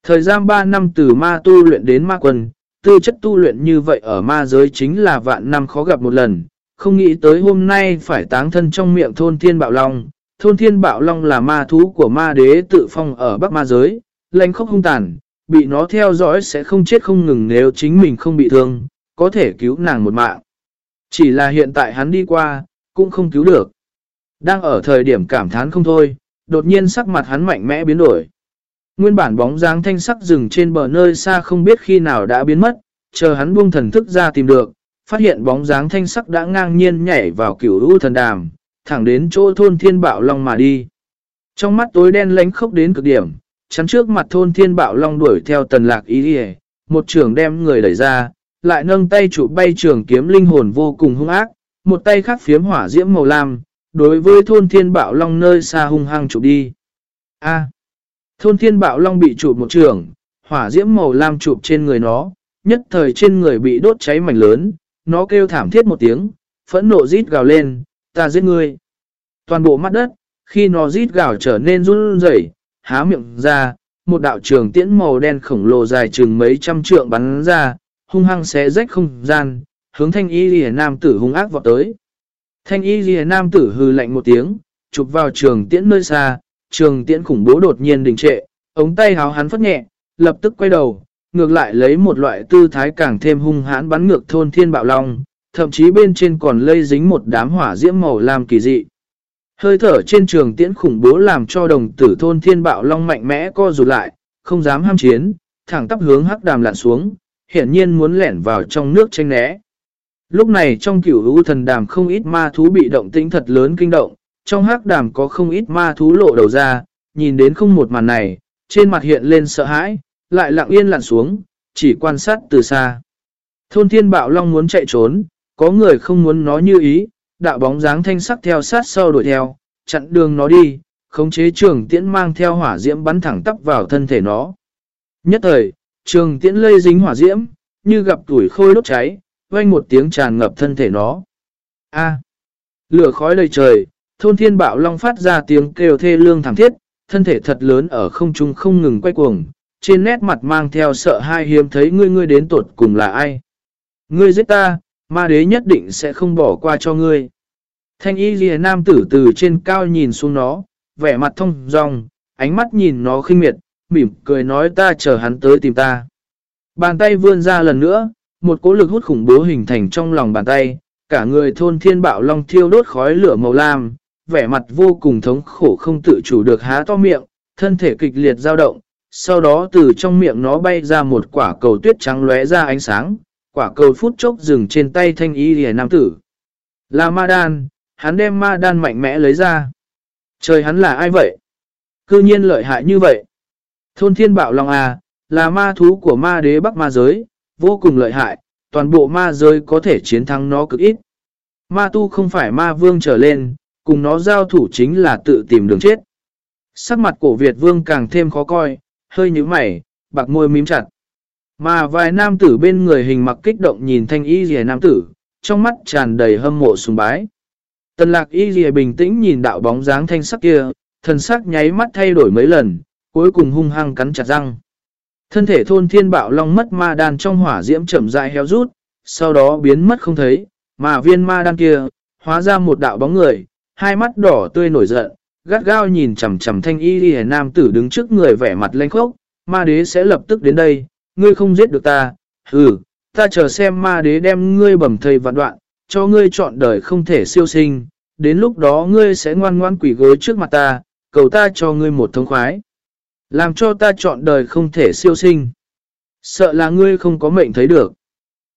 Thời gian 3 năm từ ma tu luyện đến ma quân, tư chất tu luyện như vậy ở ma giới chính là vạn năm khó gặp một lần, không nghĩ tới hôm nay phải táng thân trong miệng thôn thiên bạo long. Thôn thiên bạo long là ma thú của ma đế tự phong ở bắc ma giới, lãnh khốc hung tàn, bị nó theo dõi sẽ không chết không ngừng nếu chính mình không bị thương, có thể cứu nàng một mạng. Chỉ là hiện tại hắn đi qua, cũng không cứu được. Đang ở thời điểm cảm thán không thôi, đột nhiên sắc mặt hắn mạnh mẽ biến đổi. Nguyên bản bóng dáng thanh sắc rừng trên bờ nơi xa không biết khi nào đã biến mất, chờ hắn buông thần thức ra tìm được, phát hiện bóng dáng thanh sắc đã ngang nhiên nhảy vào cửu u thần đàm, thẳng đến chỗ thôn thiên bạo long mà đi. Trong mắt tối đen lánh khốc đến cực điểm, chắn trước mặt thôn thiên bạo long đuổi theo tần lạc ý đi một trường đem người đẩy ra, lại nâng tay chủ bay trường kiếm linh hồn vô cùng hung ác, một tay khác phiếm hỏa diễm màu lam, đối với thôn thiên bạo long nơi xa hung hăng chụp đi. A. thôn thiên bạo long bị chụp một trường, hỏa diễm màu lam chụp trên người nó, nhất thời trên người bị đốt cháy mảnh lớn, nó kêu thảm thiết một tiếng, phẫn nộ rít gào lên, ta giết ngươi. Toàn bộ mắt đất, khi nó rít gào trở nên run rẩy, há miệng ra, một đạo trường tiễn màu đen khổng lồ dài chừng mấy trăm trượng bắn ra, hung hăng xé rách không gian, hướng thanh y lìa nam tử hung ác vọt tới. Thanh y lìa nam tử hư lạnh một tiếng, chụp vào trường tiễn nơi xa, trường tiễn khủng bố đột nhiên đình trệ, ống tay háo hắn phất nhẹ, lập tức quay đầu, ngược lại lấy một loại tư thái càng thêm hung hãn bắn ngược thôn thiên bạo long, thậm chí bên trên còn lây dính một đám hỏa diễm màu lam kỳ dị. Hơi thở trên trường tiễn khủng bố làm cho đồng tử thôn thiên bạo long mạnh mẽ co rụt lại, không dám ham chiến, thẳng tắp hướng hắc đàm lặn xuống, hiển nhiên muốn lẻn vào trong nước tranh né. Lúc này trong cửu hữu thần đàm không ít ma thú bị động tĩnh thật lớn kinh động, trong hắc đàm có không ít ma thú lộ đầu ra, nhìn đến không một màn này, trên mặt hiện lên sợ hãi, lại lặng yên lặn xuống, chỉ quan sát từ xa. Thôn thiên bạo long muốn chạy trốn, có người không muốn nó như ý, đạo bóng dáng thanh sắc theo sát sau đuổi theo, chặn đường nó đi, khống chế trường tiễn mang theo hỏa diễm bắn thẳng tắp vào thân thể nó. Nhất thời, trường tiễn lây dính hỏa diễm, như gặp tuổi khôi đốt cháy, vang một tiếng tràn ngập thân thể nó. A. À, lửa khói đầy trời, thôn thiên bạo long phát ra tiếng kêu thê lương thảm thiết, thân thể thật lớn ở không trung không ngừng quay cuồng, trên nét mặt mang theo sợ hai hiếm thấy ngươi ngươi đến tuột cùng là ai. Ngươi giết ta, ma đế nhất định sẽ không bỏ qua cho ngươi. Thanh y ghi nam tử từ trên cao nhìn xuống nó, vẻ mặt thông dong, ánh mắt nhìn nó khinh miệt, mỉm cười nói ta chờ hắn tới tìm ta. Bàn tay vươn ra lần nữa, một cỗ lực hút khủng bố hình thành trong lòng bàn tay, cả người thôn thiên bạo long thiêu đốt khói lửa màu lam, vẻ mặt vô cùng thống khổ không tự chủ được há to miệng, thân thể kịch liệt dao động, sau đó từ trong miệng nó bay ra một quả cầu tuyết trắng lóe ra ánh sáng, quả cầu phút chốc dừng trên tay thanh y lìa nam tử. Là ma đan, hắn đem ma đan mạnh mẽ lấy ra. Trời hắn là ai vậy? Cư nhiên lợi hại như vậy. Thôn thiên bạo lòng à, là ma thú của ma đế bắc ma giới, vô cùng lợi hại, toàn bộ ma giới có thể chiến thắng nó cực ít. Ma tu không phải ma vương trở lên, cùng nó giao thủ chính là tự tìm đường chết. Sắc mặt cổ Việt vương càng thêm khó coi, hơi như mày, bạc môi mím chặt. Mà vài nam tử bên người hình mặc kích động nhìn thanh y rìa nam tử, trong mắt tràn đầy hâm mộ sùng bái. Tần lạc y rìa bình tĩnh nhìn đạo bóng dáng thanh sắc kia, thần sắc nháy mắt thay đổi mấy lần, cuối cùng hung hăng cắn chặt răng. Thân thể thôn thiên bạo long mất ma đan trong hỏa diễm chậm rãi héo rút, sau đó biến mất không thấy, mà viên ma đan kia, hóa ra một đạo bóng người, hai mắt đỏ tươi nổi giận, gắt gao nhìn chằm chằm thanh y đi nam tử đứng trước người vẻ mặt lanh khốc, ma đế sẽ lập tức đến đây, ngươi không giết được ta, ừ, ta chờ xem ma đế đem ngươi bầm thầy vạn đoạn, cho ngươi chọn đời không thể siêu sinh, đến lúc đó ngươi sẽ ngoan ngoan quỷ gối trước mặt ta, cầu ta cho ngươi một thông khoái. Làm cho ta chọn đời không thể siêu sinh. Sợ là ngươi không có mệnh thấy được.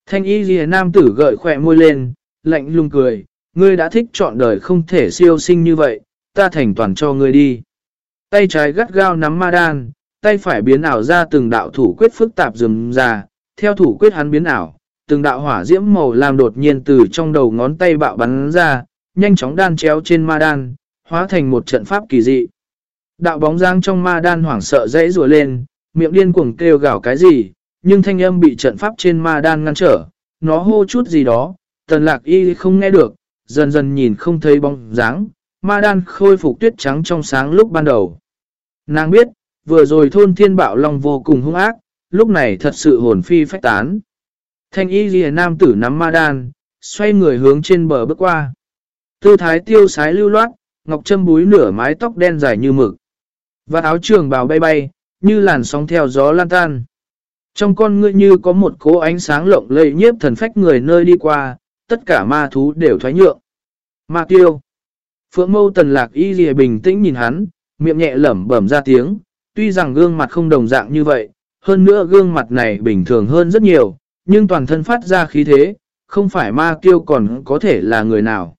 Thanh y ghi nam tử gợi khỏe môi lên, lạnh lùng cười, ngươi đã thích chọn đời không thể siêu sinh như vậy, ta thành toàn cho ngươi đi. Tay trái gắt gao nắm ma đan, tay phải biến ảo ra từng đạo thủ quyết phức tạp rườm ra, theo thủ quyết hắn biến ảo, từng đạo hỏa diễm màu làm đột nhiên từ trong đầu ngón tay bạo bắn ra, nhanh chóng đan chéo trên ma đan, hóa thành một trận pháp kỳ dị. Đạo bóng dáng trong ma đan hoảng sợ dãy rùa lên, miệng điên cuồng kêu gào cái gì, nhưng thanh âm bị trận pháp trên ma đan ngăn trở, nó hô chút gì đó, tần lạc y không nghe được, dần dần nhìn không thấy bóng dáng, ma đan khôi phục tuyết trắng trong sáng lúc ban đầu. Nàng biết, vừa rồi thôn thiên bạo long vô cùng hung ác, lúc này thật sự hồn phi phách tán. Thanh y ghi nam tử nắm ma đan, xoay người hướng trên bờ bước qua. Tư thái tiêu sái lưu loát, ngọc châm búi nửa mái tóc đen dài như mực. Và áo trường bào bay bay, như làn sóng theo gió lan tan. Trong con ngươi như có một cố ánh sáng lộng lẫy nhiếp thần phách người nơi đi qua, tất cả ma thú đều thoái nhượng. Ma tiêu. Phượng mâu tần lạc y dìa bình tĩnh nhìn hắn, miệng nhẹ lẩm bẩm ra tiếng, tuy rằng gương mặt không đồng dạng như vậy, hơn nữa gương mặt này bình thường hơn rất nhiều, nhưng toàn thân phát ra khí thế, không phải ma kiêu còn có thể là người nào.